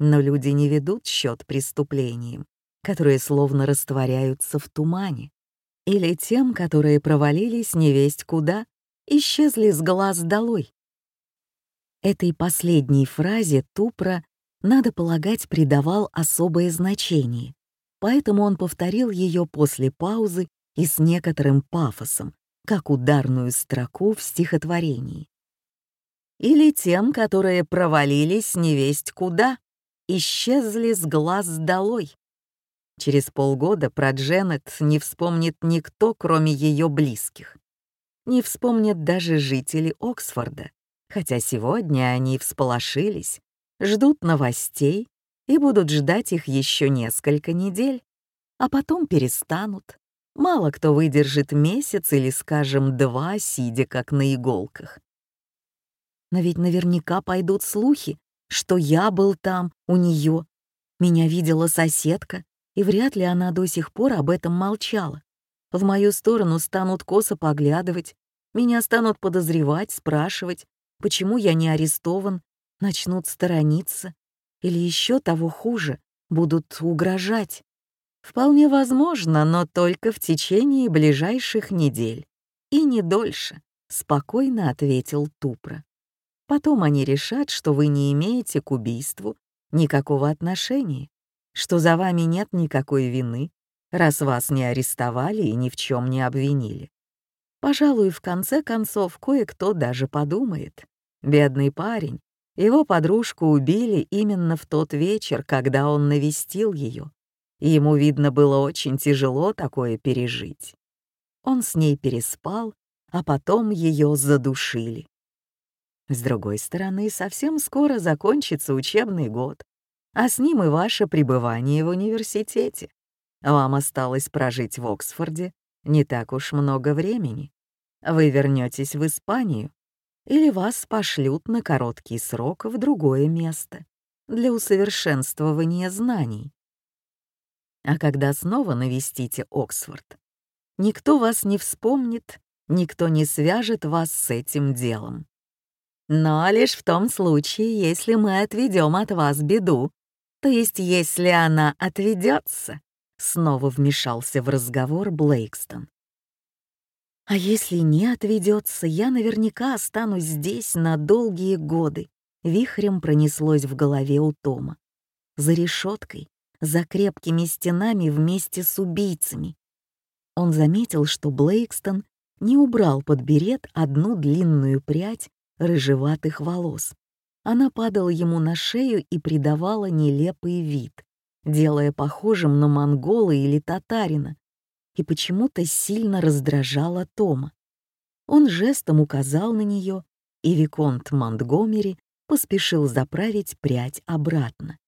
A: Но люди не ведут счет преступлениям, которые словно растворяются в тумане, или тем, которые провалились невесть куда, исчезли с глаз долой. Этой последней фразе Тупра, надо полагать, придавал особое значение, поэтому он повторил ее после паузы и с некоторым пафосом, как ударную строку в стихотворении. Или тем, которые провалились невесть куда, исчезли с глаз долой. Через полгода про Дженнет не вспомнит никто, кроме ее близких. Не вспомнят даже жители Оксфорда, хотя сегодня они всполошились, ждут новостей и будут ждать их еще несколько недель, а потом перестанут. Мало кто выдержит месяц или, скажем, два, сидя как на иголках. Но ведь наверняка пойдут слухи, что я был там, у нее. Меня видела соседка, и вряд ли она до сих пор об этом молчала. В мою сторону станут косо поглядывать, меня станут подозревать, спрашивать, почему я не арестован, начнут сторониться или еще того хуже, будут угрожать. Вполне возможно, но только в течение ближайших недель. И не дольше, спокойно ответил Тупра. Потом они решат, что вы не имеете к убийству никакого отношения, что за вами нет никакой вины, раз вас не арестовали и ни в чем не обвинили. Пожалуй, в конце концов, кое-кто даже подумает. Бедный парень. Его подружку убили именно в тот вечер, когда он навестил ее. Ему, видно, было очень тяжело такое пережить. Он с ней переспал, а потом ее задушили. С другой стороны, совсем скоро закончится учебный год, а с ним и ваше пребывание в университете. Вам осталось прожить в Оксфорде не так уж много времени. Вы вернетесь в Испанию, или вас пошлют на короткий срок в другое место для усовершенствования знаний. А когда снова навестите Оксфорд, никто вас не вспомнит, никто не свяжет вас с этим делом. Но лишь в том случае, если мы отведем от вас беду, то есть если она отведется, снова вмешался в разговор Блейкстон. А если не отведется, я наверняка останусь здесь на долгие годы. Вихрем пронеслось в голове у Тома. За решеткой, за крепкими стенами вместе с убийцами. Он заметил, что Блейкстон не убрал под берет одну длинную прядь рыжеватых волос. Она падала ему на шею и придавала нелепый вид, делая похожим на монгола или татарина, и почему-то сильно раздражала Тома. Он жестом указал на нее, и Виконт Монтгомери поспешил заправить прядь обратно.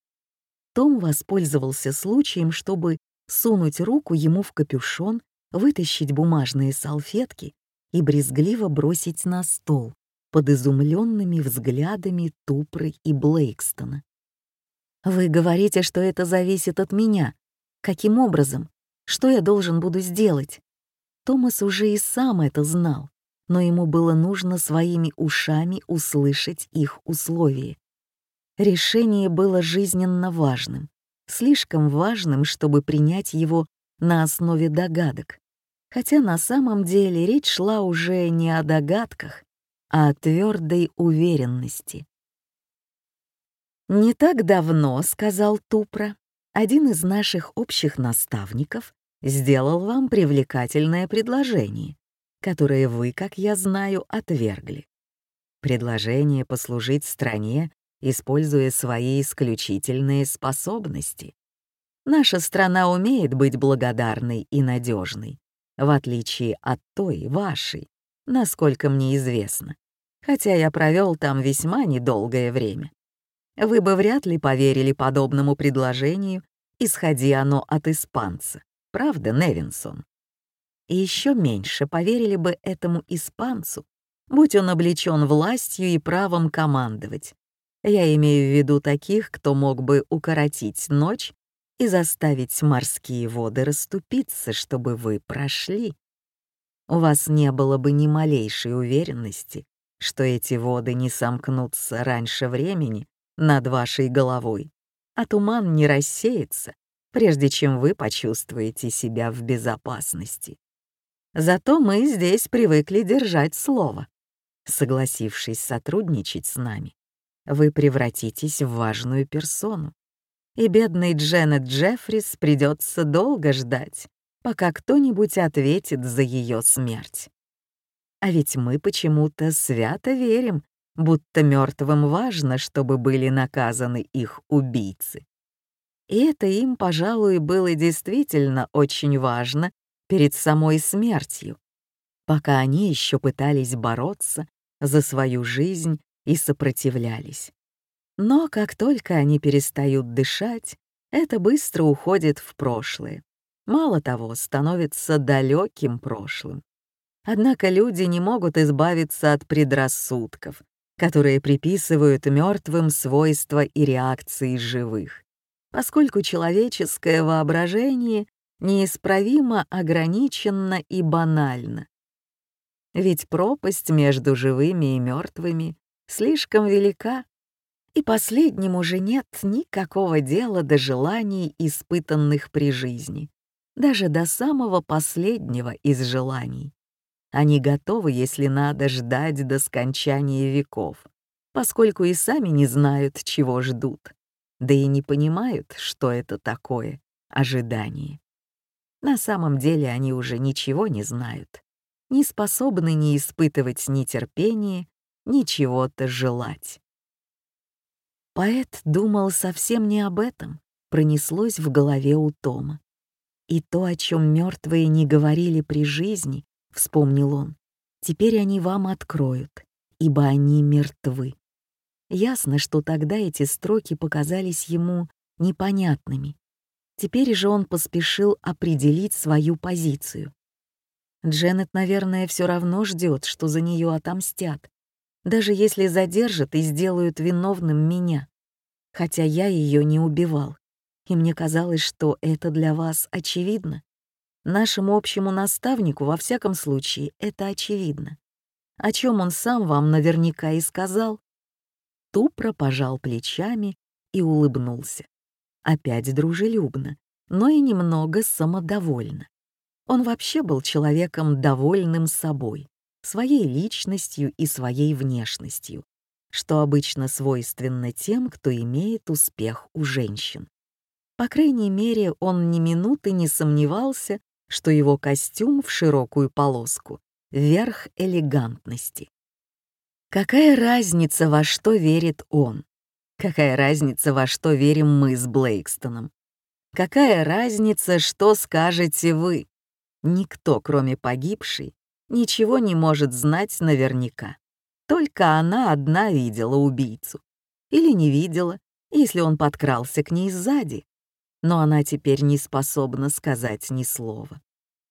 A: Том воспользовался случаем, чтобы сунуть руку ему в капюшон, вытащить бумажные салфетки и брезгливо бросить на стол под изумленными взглядами Тупры и Блейкстона. «Вы говорите, что это зависит от меня. Каким образом? Что я должен буду сделать? Томас уже и сам это знал, но ему было нужно своими ушами услышать их условия. Решение было жизненно важным, слишком важным, чтобы принять его на основе догадок. Хотя на самом деле речь шла уже не о догадках, а твердой уверенности. «Не так давно, — сказал Тупра, один из наших общих наставников сделал вам привлекательное предложение, которое вы, как я знаю, отвергли. Предложение послужить стране, используя свои исключительные способности. Наша страна умеет быть благодарной и надежной, в отличие от той вашей, насколько мне известно,
B: хотя я провел там весьма недолгое время. Вы бы вряд ли поверили подобному предложению, исходи оно от испанца. Правда, Невинсон? И еще меньше поверили бы этому испанцу, будь он облечен властью и правом командовать. Я имею в виду таких, кто мог бы укоротить ночь и заставить морские воды расступиться, чтобы вы прошли. У вас не было бы ни малейшей уверенности, что эти воды не сомкнутся раньше времени над вашей головой, а туман не рассеется, прежде чем вы почувствуете себя в безопасности. Зато мы здесь привыкли держать слово. Согласившись сотрудничать с нами, вы превратитесь в важную персону. И бедной Дженнет Джеффрис придется долго ждать, пока кто-нибудь ответит за ее смерть. А ведь мы почему-то свято верим, будто мертвым важно, чтобы были наказаны их убийцы. И это им, пожалуй, было действительно очень важно перед самой смертью, пока они еще пытались бороться за свою жизнь и сопротивлялись. Но как только они перестают дышать, это быстро уходит в прошлое. Мало того, становится далеким прошлым. Однако люди не могут избавиться от предрассудков, которые приписывают мертвым свойства и реакции живых, поскольку человеческое воображение неисправимо ограниченно и банально. Ведь пропасть между живыми и мертвыми слишком велика, и последнему же нет никакого дела до желаний, испытанных при жизни, даже до самого последнего из желаний. Они готовы, если надо, ждать до скончания веков, поскольку и сами не знают, чего ждут, да и не понимают, что это такое — ожидание. На самом деле они уже ничего не знают, не способны ни испытывать нетерпение, ни чего-то желать. Поэт думал совсем не об этом, пронеслось в голове у Тома. И то, о чем мертвые не говорили при жизни, вспомнил он, теперь они вам откроют, ибо они мертвы. Ясно, что тогда эти строки показались ему непонятными, Теперь же он поспешил определить свою позицию. Дженнет, наверное, все равно ждет, что за нее отомстят, даже если задержат и сделают виновным меня. Хотя я ее не убивал, и мне казалось, что это для вас очевидно. Нашему общему наставнику, во всяком случае, это очевидно. О чем он сам вам наверняка и сказал. Тупро пожал плечами и улыбнулся опять дружелюбно, но и немного самодовольно. Он вообще был человеком довольным собой, своей личностью и своей внешностью, что обычно свойственно тем, кто имеет успех у женщин. По крайней мере, он ни минуты не сомневался, что его костюм в широкую полоску — верх элегантности. Какая разница, во что верит он? Какая разница, во что верим мы с Блейкстоном? Какая разница, что скажете вы? Никто, кроме погибшей, ничего не может знать наверняка. Только она одна видела убийцу. Или не видела, если он подкрался к ней сзади. Но она теперь не способна сказать ни слова.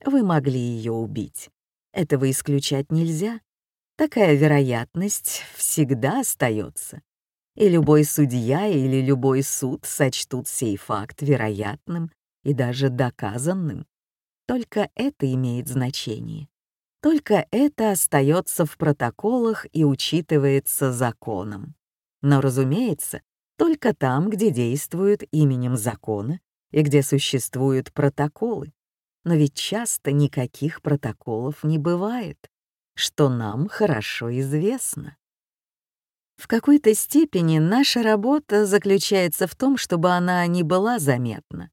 B: Вы могли ее убить. Этого исключать нельзя. Такая вероятность всегда остается и любой судья или любой суд сочтут сей факт вероятным и даже доказанным. Только это имеет значение. Только это остается в протоколах и учитывается законом. Но, разумеется, только там, где действуют именем закона и где существуют протоколы. Но ведь часто никаких протоколов не бывает, что нам хорошо известно. В какой-то степени наша работа заключается в том, чтобы она не была заметна.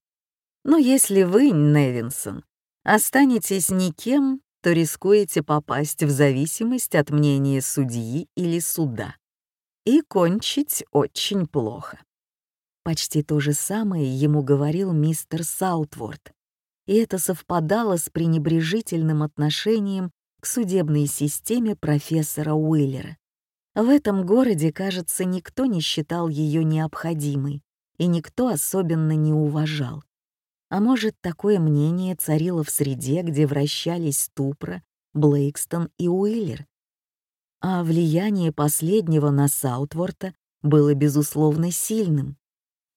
B: Но если вы, Невинсон, останетесь никем, то рискуете попасть в зависимость от мнения судьи или суда. И кончить очень плохо. Почти то же самое ему говорил мистер Саутворд, и это совпадало с пренебрежительным отношением к судебной системе профессора Уиллера.
A: В этом городе, кажется, никто не считал ее необходимой, и никто особенно не уважал. А может, такое мнение царило в среде, где вращались Тупра, Блейкстон и Уиллер. А влияние последнего на Саутворта было, безусловно, сильным.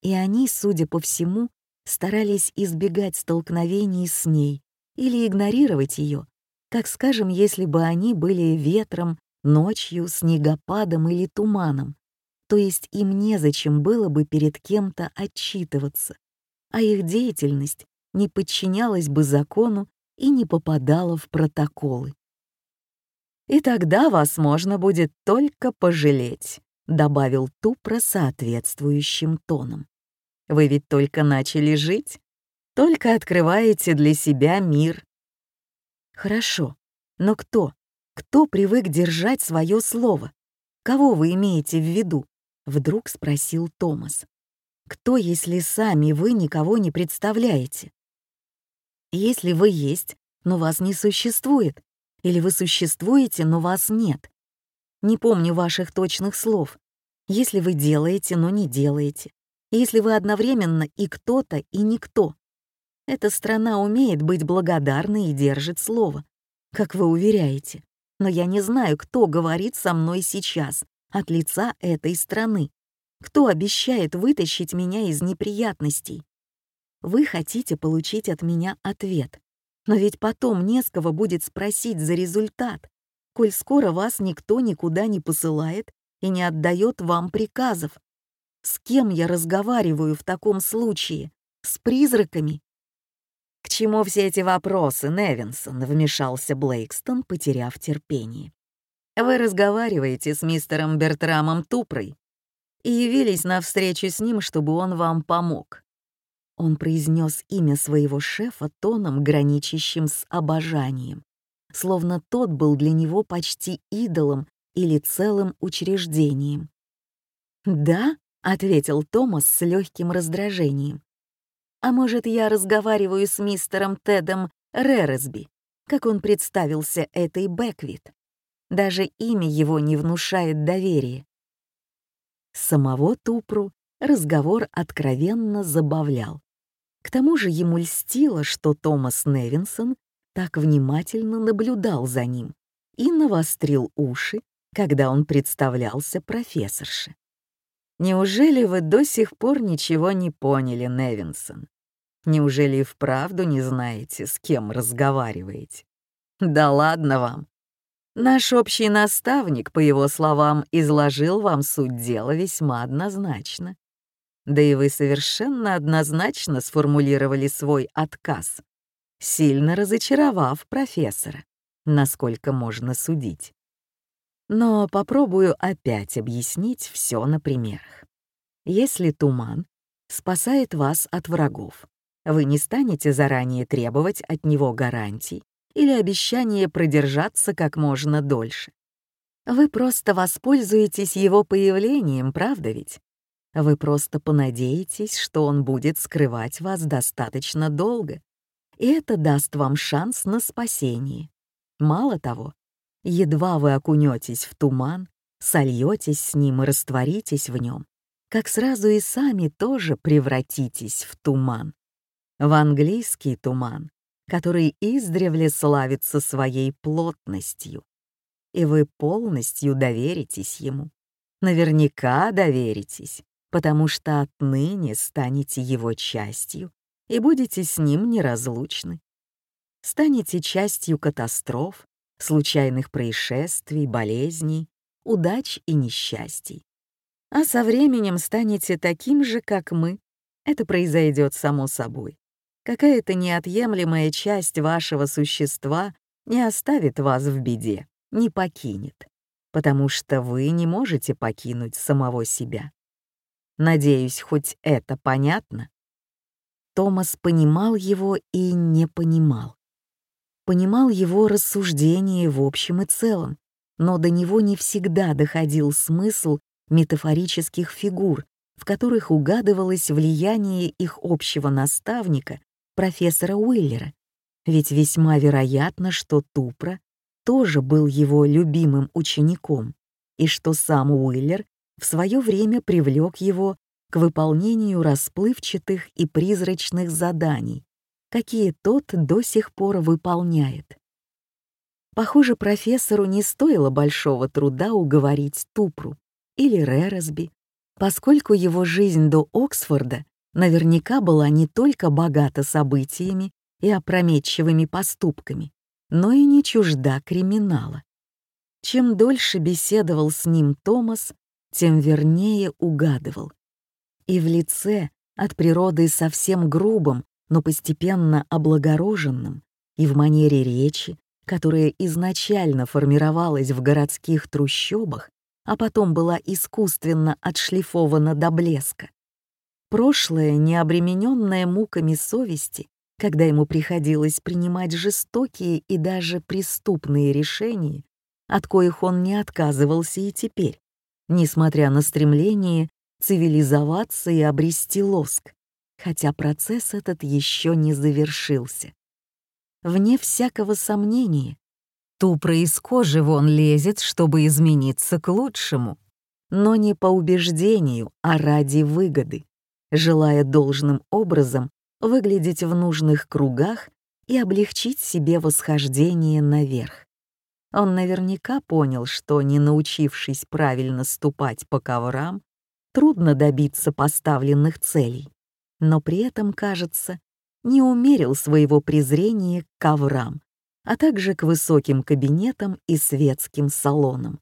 A: И они, судя по всему, старались избегать столкновений с ней или игнорировать ее, как, скажем, если бы они были ветром, ночью, снегопадом или туманом, то есть им незачем было бы перед кем-то отчитываться, а их деятельность не подчинялась бы закону и не попадала в протоколы. «И тогда вас можно будет только пожалеть», — добавил Тупра соответствующим тоном. «Вы ведь только начали жить, только открываете для себя мир». «Хорошо, но кто? Кто привык держать свое слово? Кого вы имеете в виду?» — вдруг спросил Томас. «Кто, если сами вы никого не представляете? Если вы есть, но вас не существует, или вы существуете, но вас нет. Не помню ваших точных слов. Если вы делаете, но не делаете. Если вы одновременно и кто-то, и никто. Эта страна умеет быть благодарной и держит слово, как вы уверяете. Но я не знаю, кто говорит со мной сейчас, от лица этой страны? Кто обещает вытащить меня из неприятностей? Вы хотите получить от меня ответ. Но ведь потом не с кого будет спросить за результат, коль скоро вас никто никуда не посылает и не отдает вам приказов. С кем я разговариваю в таком случае? С призраками? «К чему все эти вопросы, Невинсон?» — вмешался Блейкстон, потеряв терпение. Вы разговариваете с мистером Бертрамом Тупрой и явились на встречу с ним, чтобы он вам помог. Он произнес имя своего шефа тоном, граничащим с обожанием, словно тот был для него почти идолом или целым учреждением. «Да?» — ответил Томас с легким раздражением. «А может, я разговариваю с мистером Тедом Рересби, как он представился этой Бэквит?» Даже имя его не внушает доверия. Самого Тупру разговор откровенно забавлял. К тому же ему льстило, что Томас Невинсон так внимательно наблюдал за ним и навострил уши, когда он представлялся профессорше. «Неужели вы до сих пор ничего не поняли, Невинсон? Неужели и вправду не знаете, с кем разговариваете? Да ладно вам, Наш общий наставник, по его словам, изложил вам суть дела весьма однозначно. Да и вы совершенно однозначно сформулировали свой отказ, сильно разочаровав профессора, насколько можно судить. Но попробую опять объяснить все на примерах. Если туман спасает вас от врагов, вы не станете заранее требовать от него гарантий или обещание продержаться как можно дольше. Вы просто воспользуетесь его появлением, правда ведь? Вы просто понадеетесь, что он будет скрывать вас достаточно долго, и это даст вам шанс на спасение. Мало того, едва вы окунетесь в туман, сольетесь с ним и растворитесь в нем, как сразу и сами тоже превратитесь в туман. В английский туман, который издревле славится своей плотностью. И вы полностью доверитесь ему. Наверняка доверитесь, потому что отныне станете его частью и будете с ним неразлучны. Станете частью катастроф, случайных происшествий, болезней, удач и несчастий. А со временем станете таким же, как мы. Это произойдет само собой какая-то неотъемлемая часть вашего существа не оставит вас в беде, не покинет, потому что вы не можете покинуть самого себя. Надеюсь, хоть это понятно? Томас понимал его и не понимал. Понимал его рассуждения в общем и целом, но до него не всегда доходил смысл метафорических фигур, в которых угадывалось влияние их общего наставника профессора Уиллера, ведь весьма вероятно, что Тупра тоже был его любимым учеником, и что сам Уиллер в свое время привлек его к выполнению расплывчатых и призрачных заданий, какие тот до сих пор выполняет. Похоже, профессору не стоило большого труда уговорить Тупру или Рересби, поскольку его жизнь до Оксфорда наверняка была не только богата событиями и опрометчивыми поступками, но и не чужда криминала. Чем дольше беседовал с ним Томас, тем вернее угадывал. И в лице, от природы совсем грубым, но постепенно облагороженным, и в манере речи, которая изначально формировалась в городских трущобах, а потом была искусственно отшлифована до блеска. Прошлое, не обремененное муками совести, когда ему приходилось принимать жестокие и даже преступные решения, от коих он не отказывался и теперь, несмотря на стремление цивилизоваться и обрести лоск, хотя процесс этот еще не завершился. Вне всякого сомнения, Тупро из кожи вон лезет, чтобы измениться к лучшему, но не по убеждению, а ради выгоды, желая должным образом выглядеть в нужных кругах и облегчить себе восхождение наверх. Он наверняка понял, что, не научившись правильно ступать по коврам, трудно добиться поставленных целей, но при этом, кажется, не умерил своего презрения к коврам, а также к высоким кабинетам и светским салонам.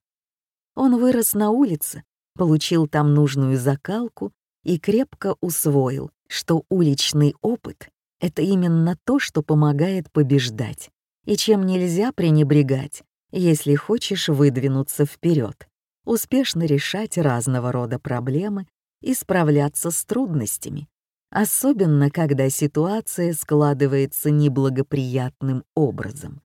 A: Он вырос на улице, получил там нужную закалку и крепко усвоил, что уличный опыт — это именно то, что помогает побеждать, и чем нельзя пренебрегать, если хочешь выдвинуться вперед, успешно решать разного рода проблемы и справляться с трудностями, особенно когда ситуация складывается неблагоприятным образом.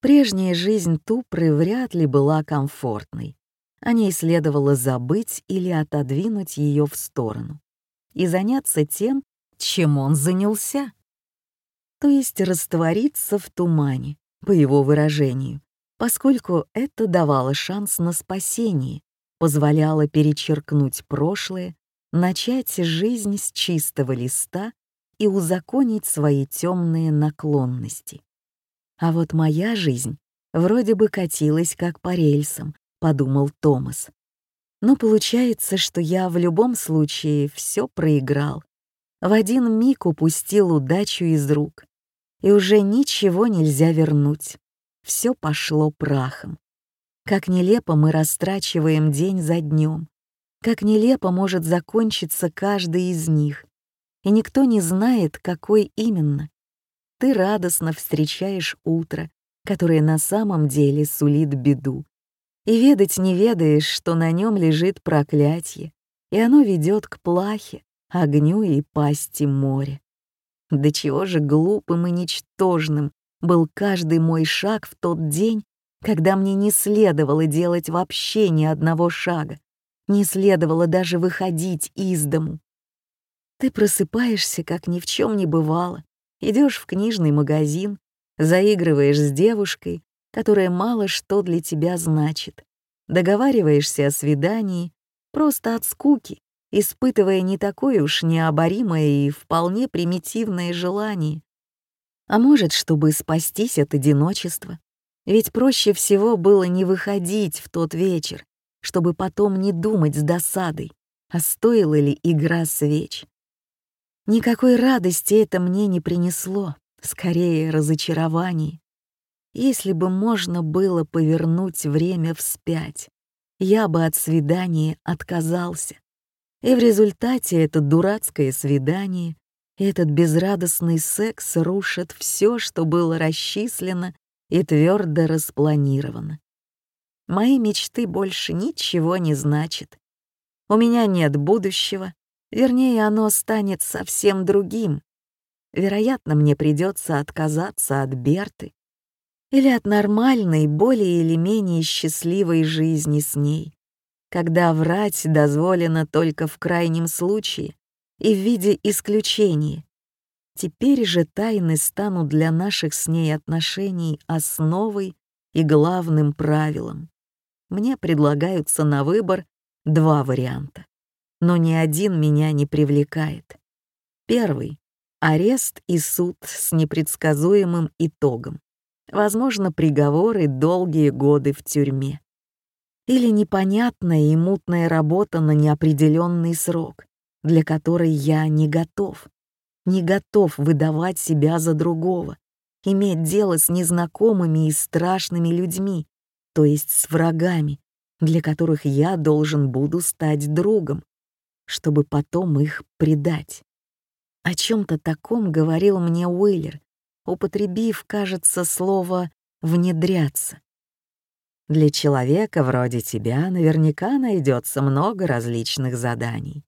A: Прежняя жизнь Тупры вряд ли была комфортной. О ней следовало забыть или отодвинуть ее в сторону и заняться тем, чем он занялся. То есть раствориться в тумане, по его выражению, поскольку это давало шанс на спасение, позволяло перечеркнуть прошлое начать жизнь с чистого листа и узаконить свои темные наклонности. А вот моя жизнь вроде бы катилась как по рельсам, подумал Томас. Но получается, что я в любом случае все проиграл. В один миг упустил удачу из рук. И уже ничего нельзя вернуть. Все пошло прахом. Как нелепо мы растрачиваем день за днем, как нелепо может закончиться каждый из них, и никто не знает, какой именно. Ты радостно встречаешь утро, которое на самом деле сулит беду, и ведать не ведаешь, что на нем лежит проклятие, и оно ведет к плахе, огню и пасти моря. До чего же глупым и ничтожным был каждый мой шаг в тот день, когда мне не следовало делать вообще ни одного шага, не следовало даже выходить из дому. Ты просыпаешься, как ни в чем не бывало, идешь в книжный магазин, заигрываешь с девушкой, которая мало что для тебя значит, договариваешься о свидании, просто от скуки, испытывая не такое уж необоримое и вполне примитивное желание. А может, чтобы спастись от одиночества, ведь проще всего было не выходить в тот вечер, чтобы потом не думать с досадой, а стоила ли игра свеч. Никакой радости это мне не принесло, скорее разочарование. Если бы можно было повернуть время вспять, я бы от свидания отказался. И в результате это дурацкое свидание, этот безрадостный секс рушит все, что было расчислено и твердо распланировано. Мои мечты больше ничего не значат. У меня нет будущего, вернее, оно станет совсем другим. Вероятно, мне придется отказаться от Берты или от нормальной, более или менее счастливой жизни с ней, когда врать дозволено только в крайнем случае и в виде исключения. Теперь же тайны станут для наших с ней отношений основой и главным правилом. мне предлагаются на выбор два варианта. Но ни один меня не привлекает. Первый — арест и суд с непредсказуемым итогом. Возможно, приговоры долгие годы в тюрьме. Или непонятная и мутная работа на неопределенный срок, для которой я не готов. Не готов выдавать себя за другого, иметь дело с незнакомыми и страшными людьми, то есть с врагами, для которых я должен буду стать другом, чтобы потом их предать. О чем-то таком говорил мне Уиллер, употребив, кажется, слово «внедряться». Для человека вроде тебя наверняка найдется много различных заданий.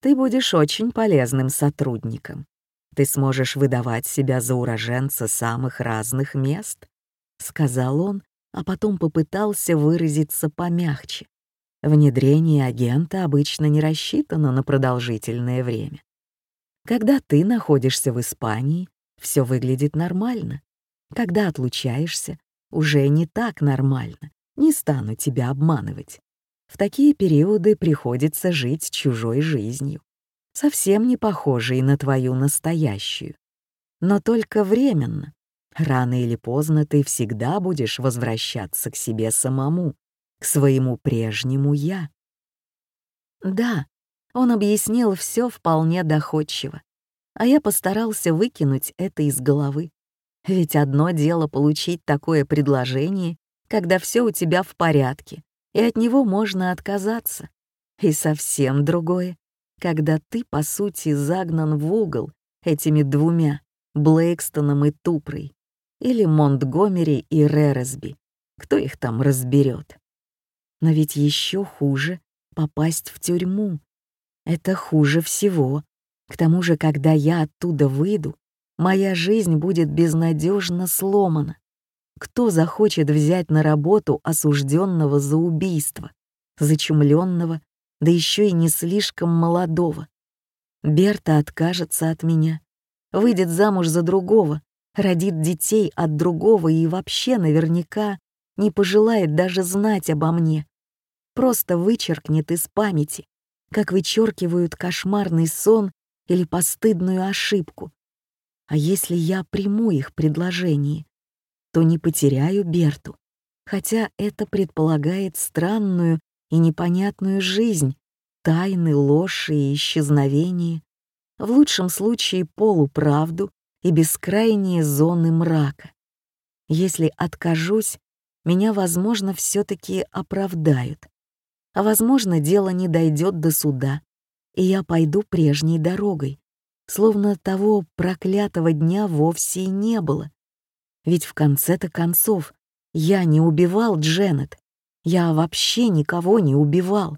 A: Ты будешь очень полезным сотрудником. Ты сможешь выдавать себя за уроженца самых разных мест, — сказал он, а потом попытался выразиться помягче. Внедрение агента обычно не рассчитано на продолжительное время. Когда ты находишься в Испании, все выглядит нормально. Когда отлучаешься, уже не так нормально. Не стану тебя обманывать. В такие периоды приходится жить чужой жизнью, совсем не похожей на твою настоящую. Но только временно. Рано или поздно ты всегда будешь возвращаться к себе самому, к своему прежнему «я». Да, он объяснил все вполне доходчиво, а я постарался выкинуть это из головы. Ведь одно дело получить такое предложение, когда все у тебя в порядке, и от него можно отказаться. И совсем другое, когда ты, по сути, загнан в угол этими двумя, Блейкстоном и Тупрой, или Монтгомери и Рересби, кто их там разберет. Но ведь еще хуже — попасть в тюрьму. Это хуже всего. К тому же, когда я оттуда выйду, моя жизнь будет безнадежно сломана. Кто захочет взять на работу осужденного за убийство, зачумленного, да еще и не слишком молодого? Берта откажется от меня, выйдет замуж за другого, родит детей от другого и вообще наверняка не пожелает даже знать обо мне. Просто вычеркнет из памяти, как вычеркивают кошмарный сон или постыдную ошибку. А если я приму их предложение, то не потеряю Берту, хотя это предполагает странную и непонятную жизнь, тайны, ложь и исчезновение, в лучшем случае полуправду и бескрайние зоны мрака. Если откажусь, меня, возможно, все таки оправдают. А, возможно, дело не дойдет до суда, и я пойду прежней дорогой, словно того проклятого дня вовсе и не было. Ведь в конце-то концов я не убивал Дженнет, я вообще никого не убивал.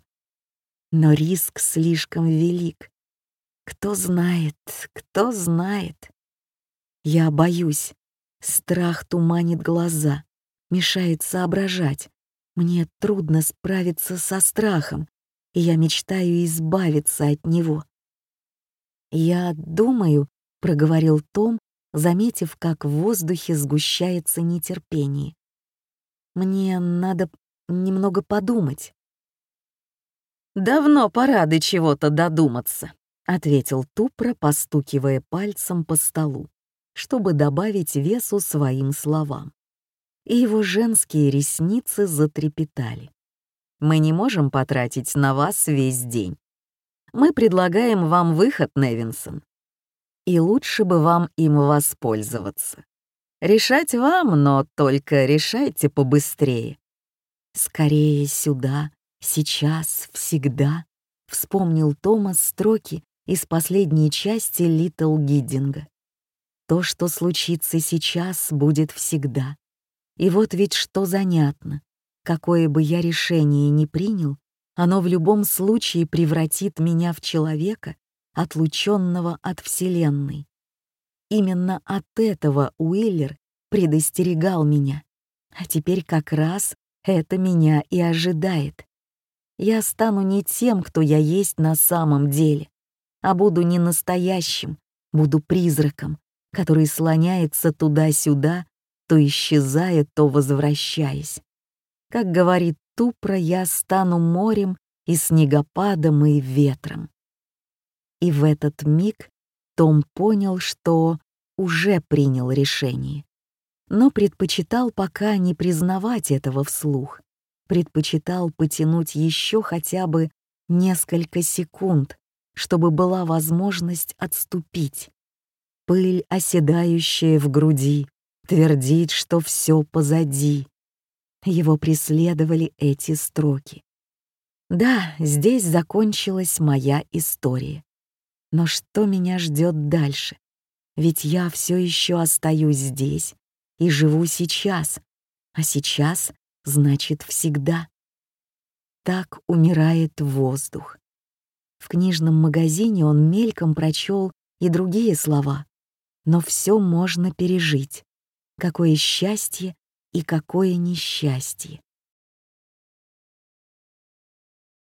A: Но риск слишком велик. Кто знает, кто знает. Я боюсь. Страх туманит глаза, мешает соображать. Мне трудно справиться со страхом, и я мечтаю избавиться от него. «Я думаю», — проговорил Том, заметив, как в воздухе сгущается нетерпение. «Мне надо немного подумать». «Давно пора до чего-то додуматься», — ответил Тупро, постукивая пальцем по столу, чтобы добавить весу своим словам. И его женские ресницы затрепетали. «Мы не можем потратить на вас весь день. Мы предлагаем вам выход, Невинсон. И лучше бы вам им воспользоваться. Решать вам, но только решайте побыстрее. Скорее сюда, сейчас, всегда, вспомнил Томас строки из последней части Литл Гиддинга. То, что случится сейчас, будет всегда. И вот ведь что занятно. Какое бы я решение ни принял, оно в любом случае превратит меня в человека, отлученного от Вселенной. Именно от этого Уиллер предостерегал меня. А теперь как раз это меня и ожидает. Я стану не тем, кто я есть на самом деле, а буду не настоящим, буду призраком, который слоняется туда-сюда, то исчезая, то возвращаясь. Как говорит ступра я стану морем и снегопадом и ветром. И в этот миг Том понял, что уже принял решение, но предпочитал пока не признавать этого вслух, предпочитал потянуть еще хотя бы несколько секунд, чтобы была возможность отступить. Пыль, оседающая в груди, твердит, что все позади. Его преследовали эти строки. Да, здесь закончилась моя история. Но что меня ждет дальше? Ведь я все еще остаюсь здесь и живу сейчас, а сейчас значит всегда. Так умирает воздух. В книжном магазине он мельком прочел и другие слова. Но все можно пережить. Какое счастье и какое несчастье.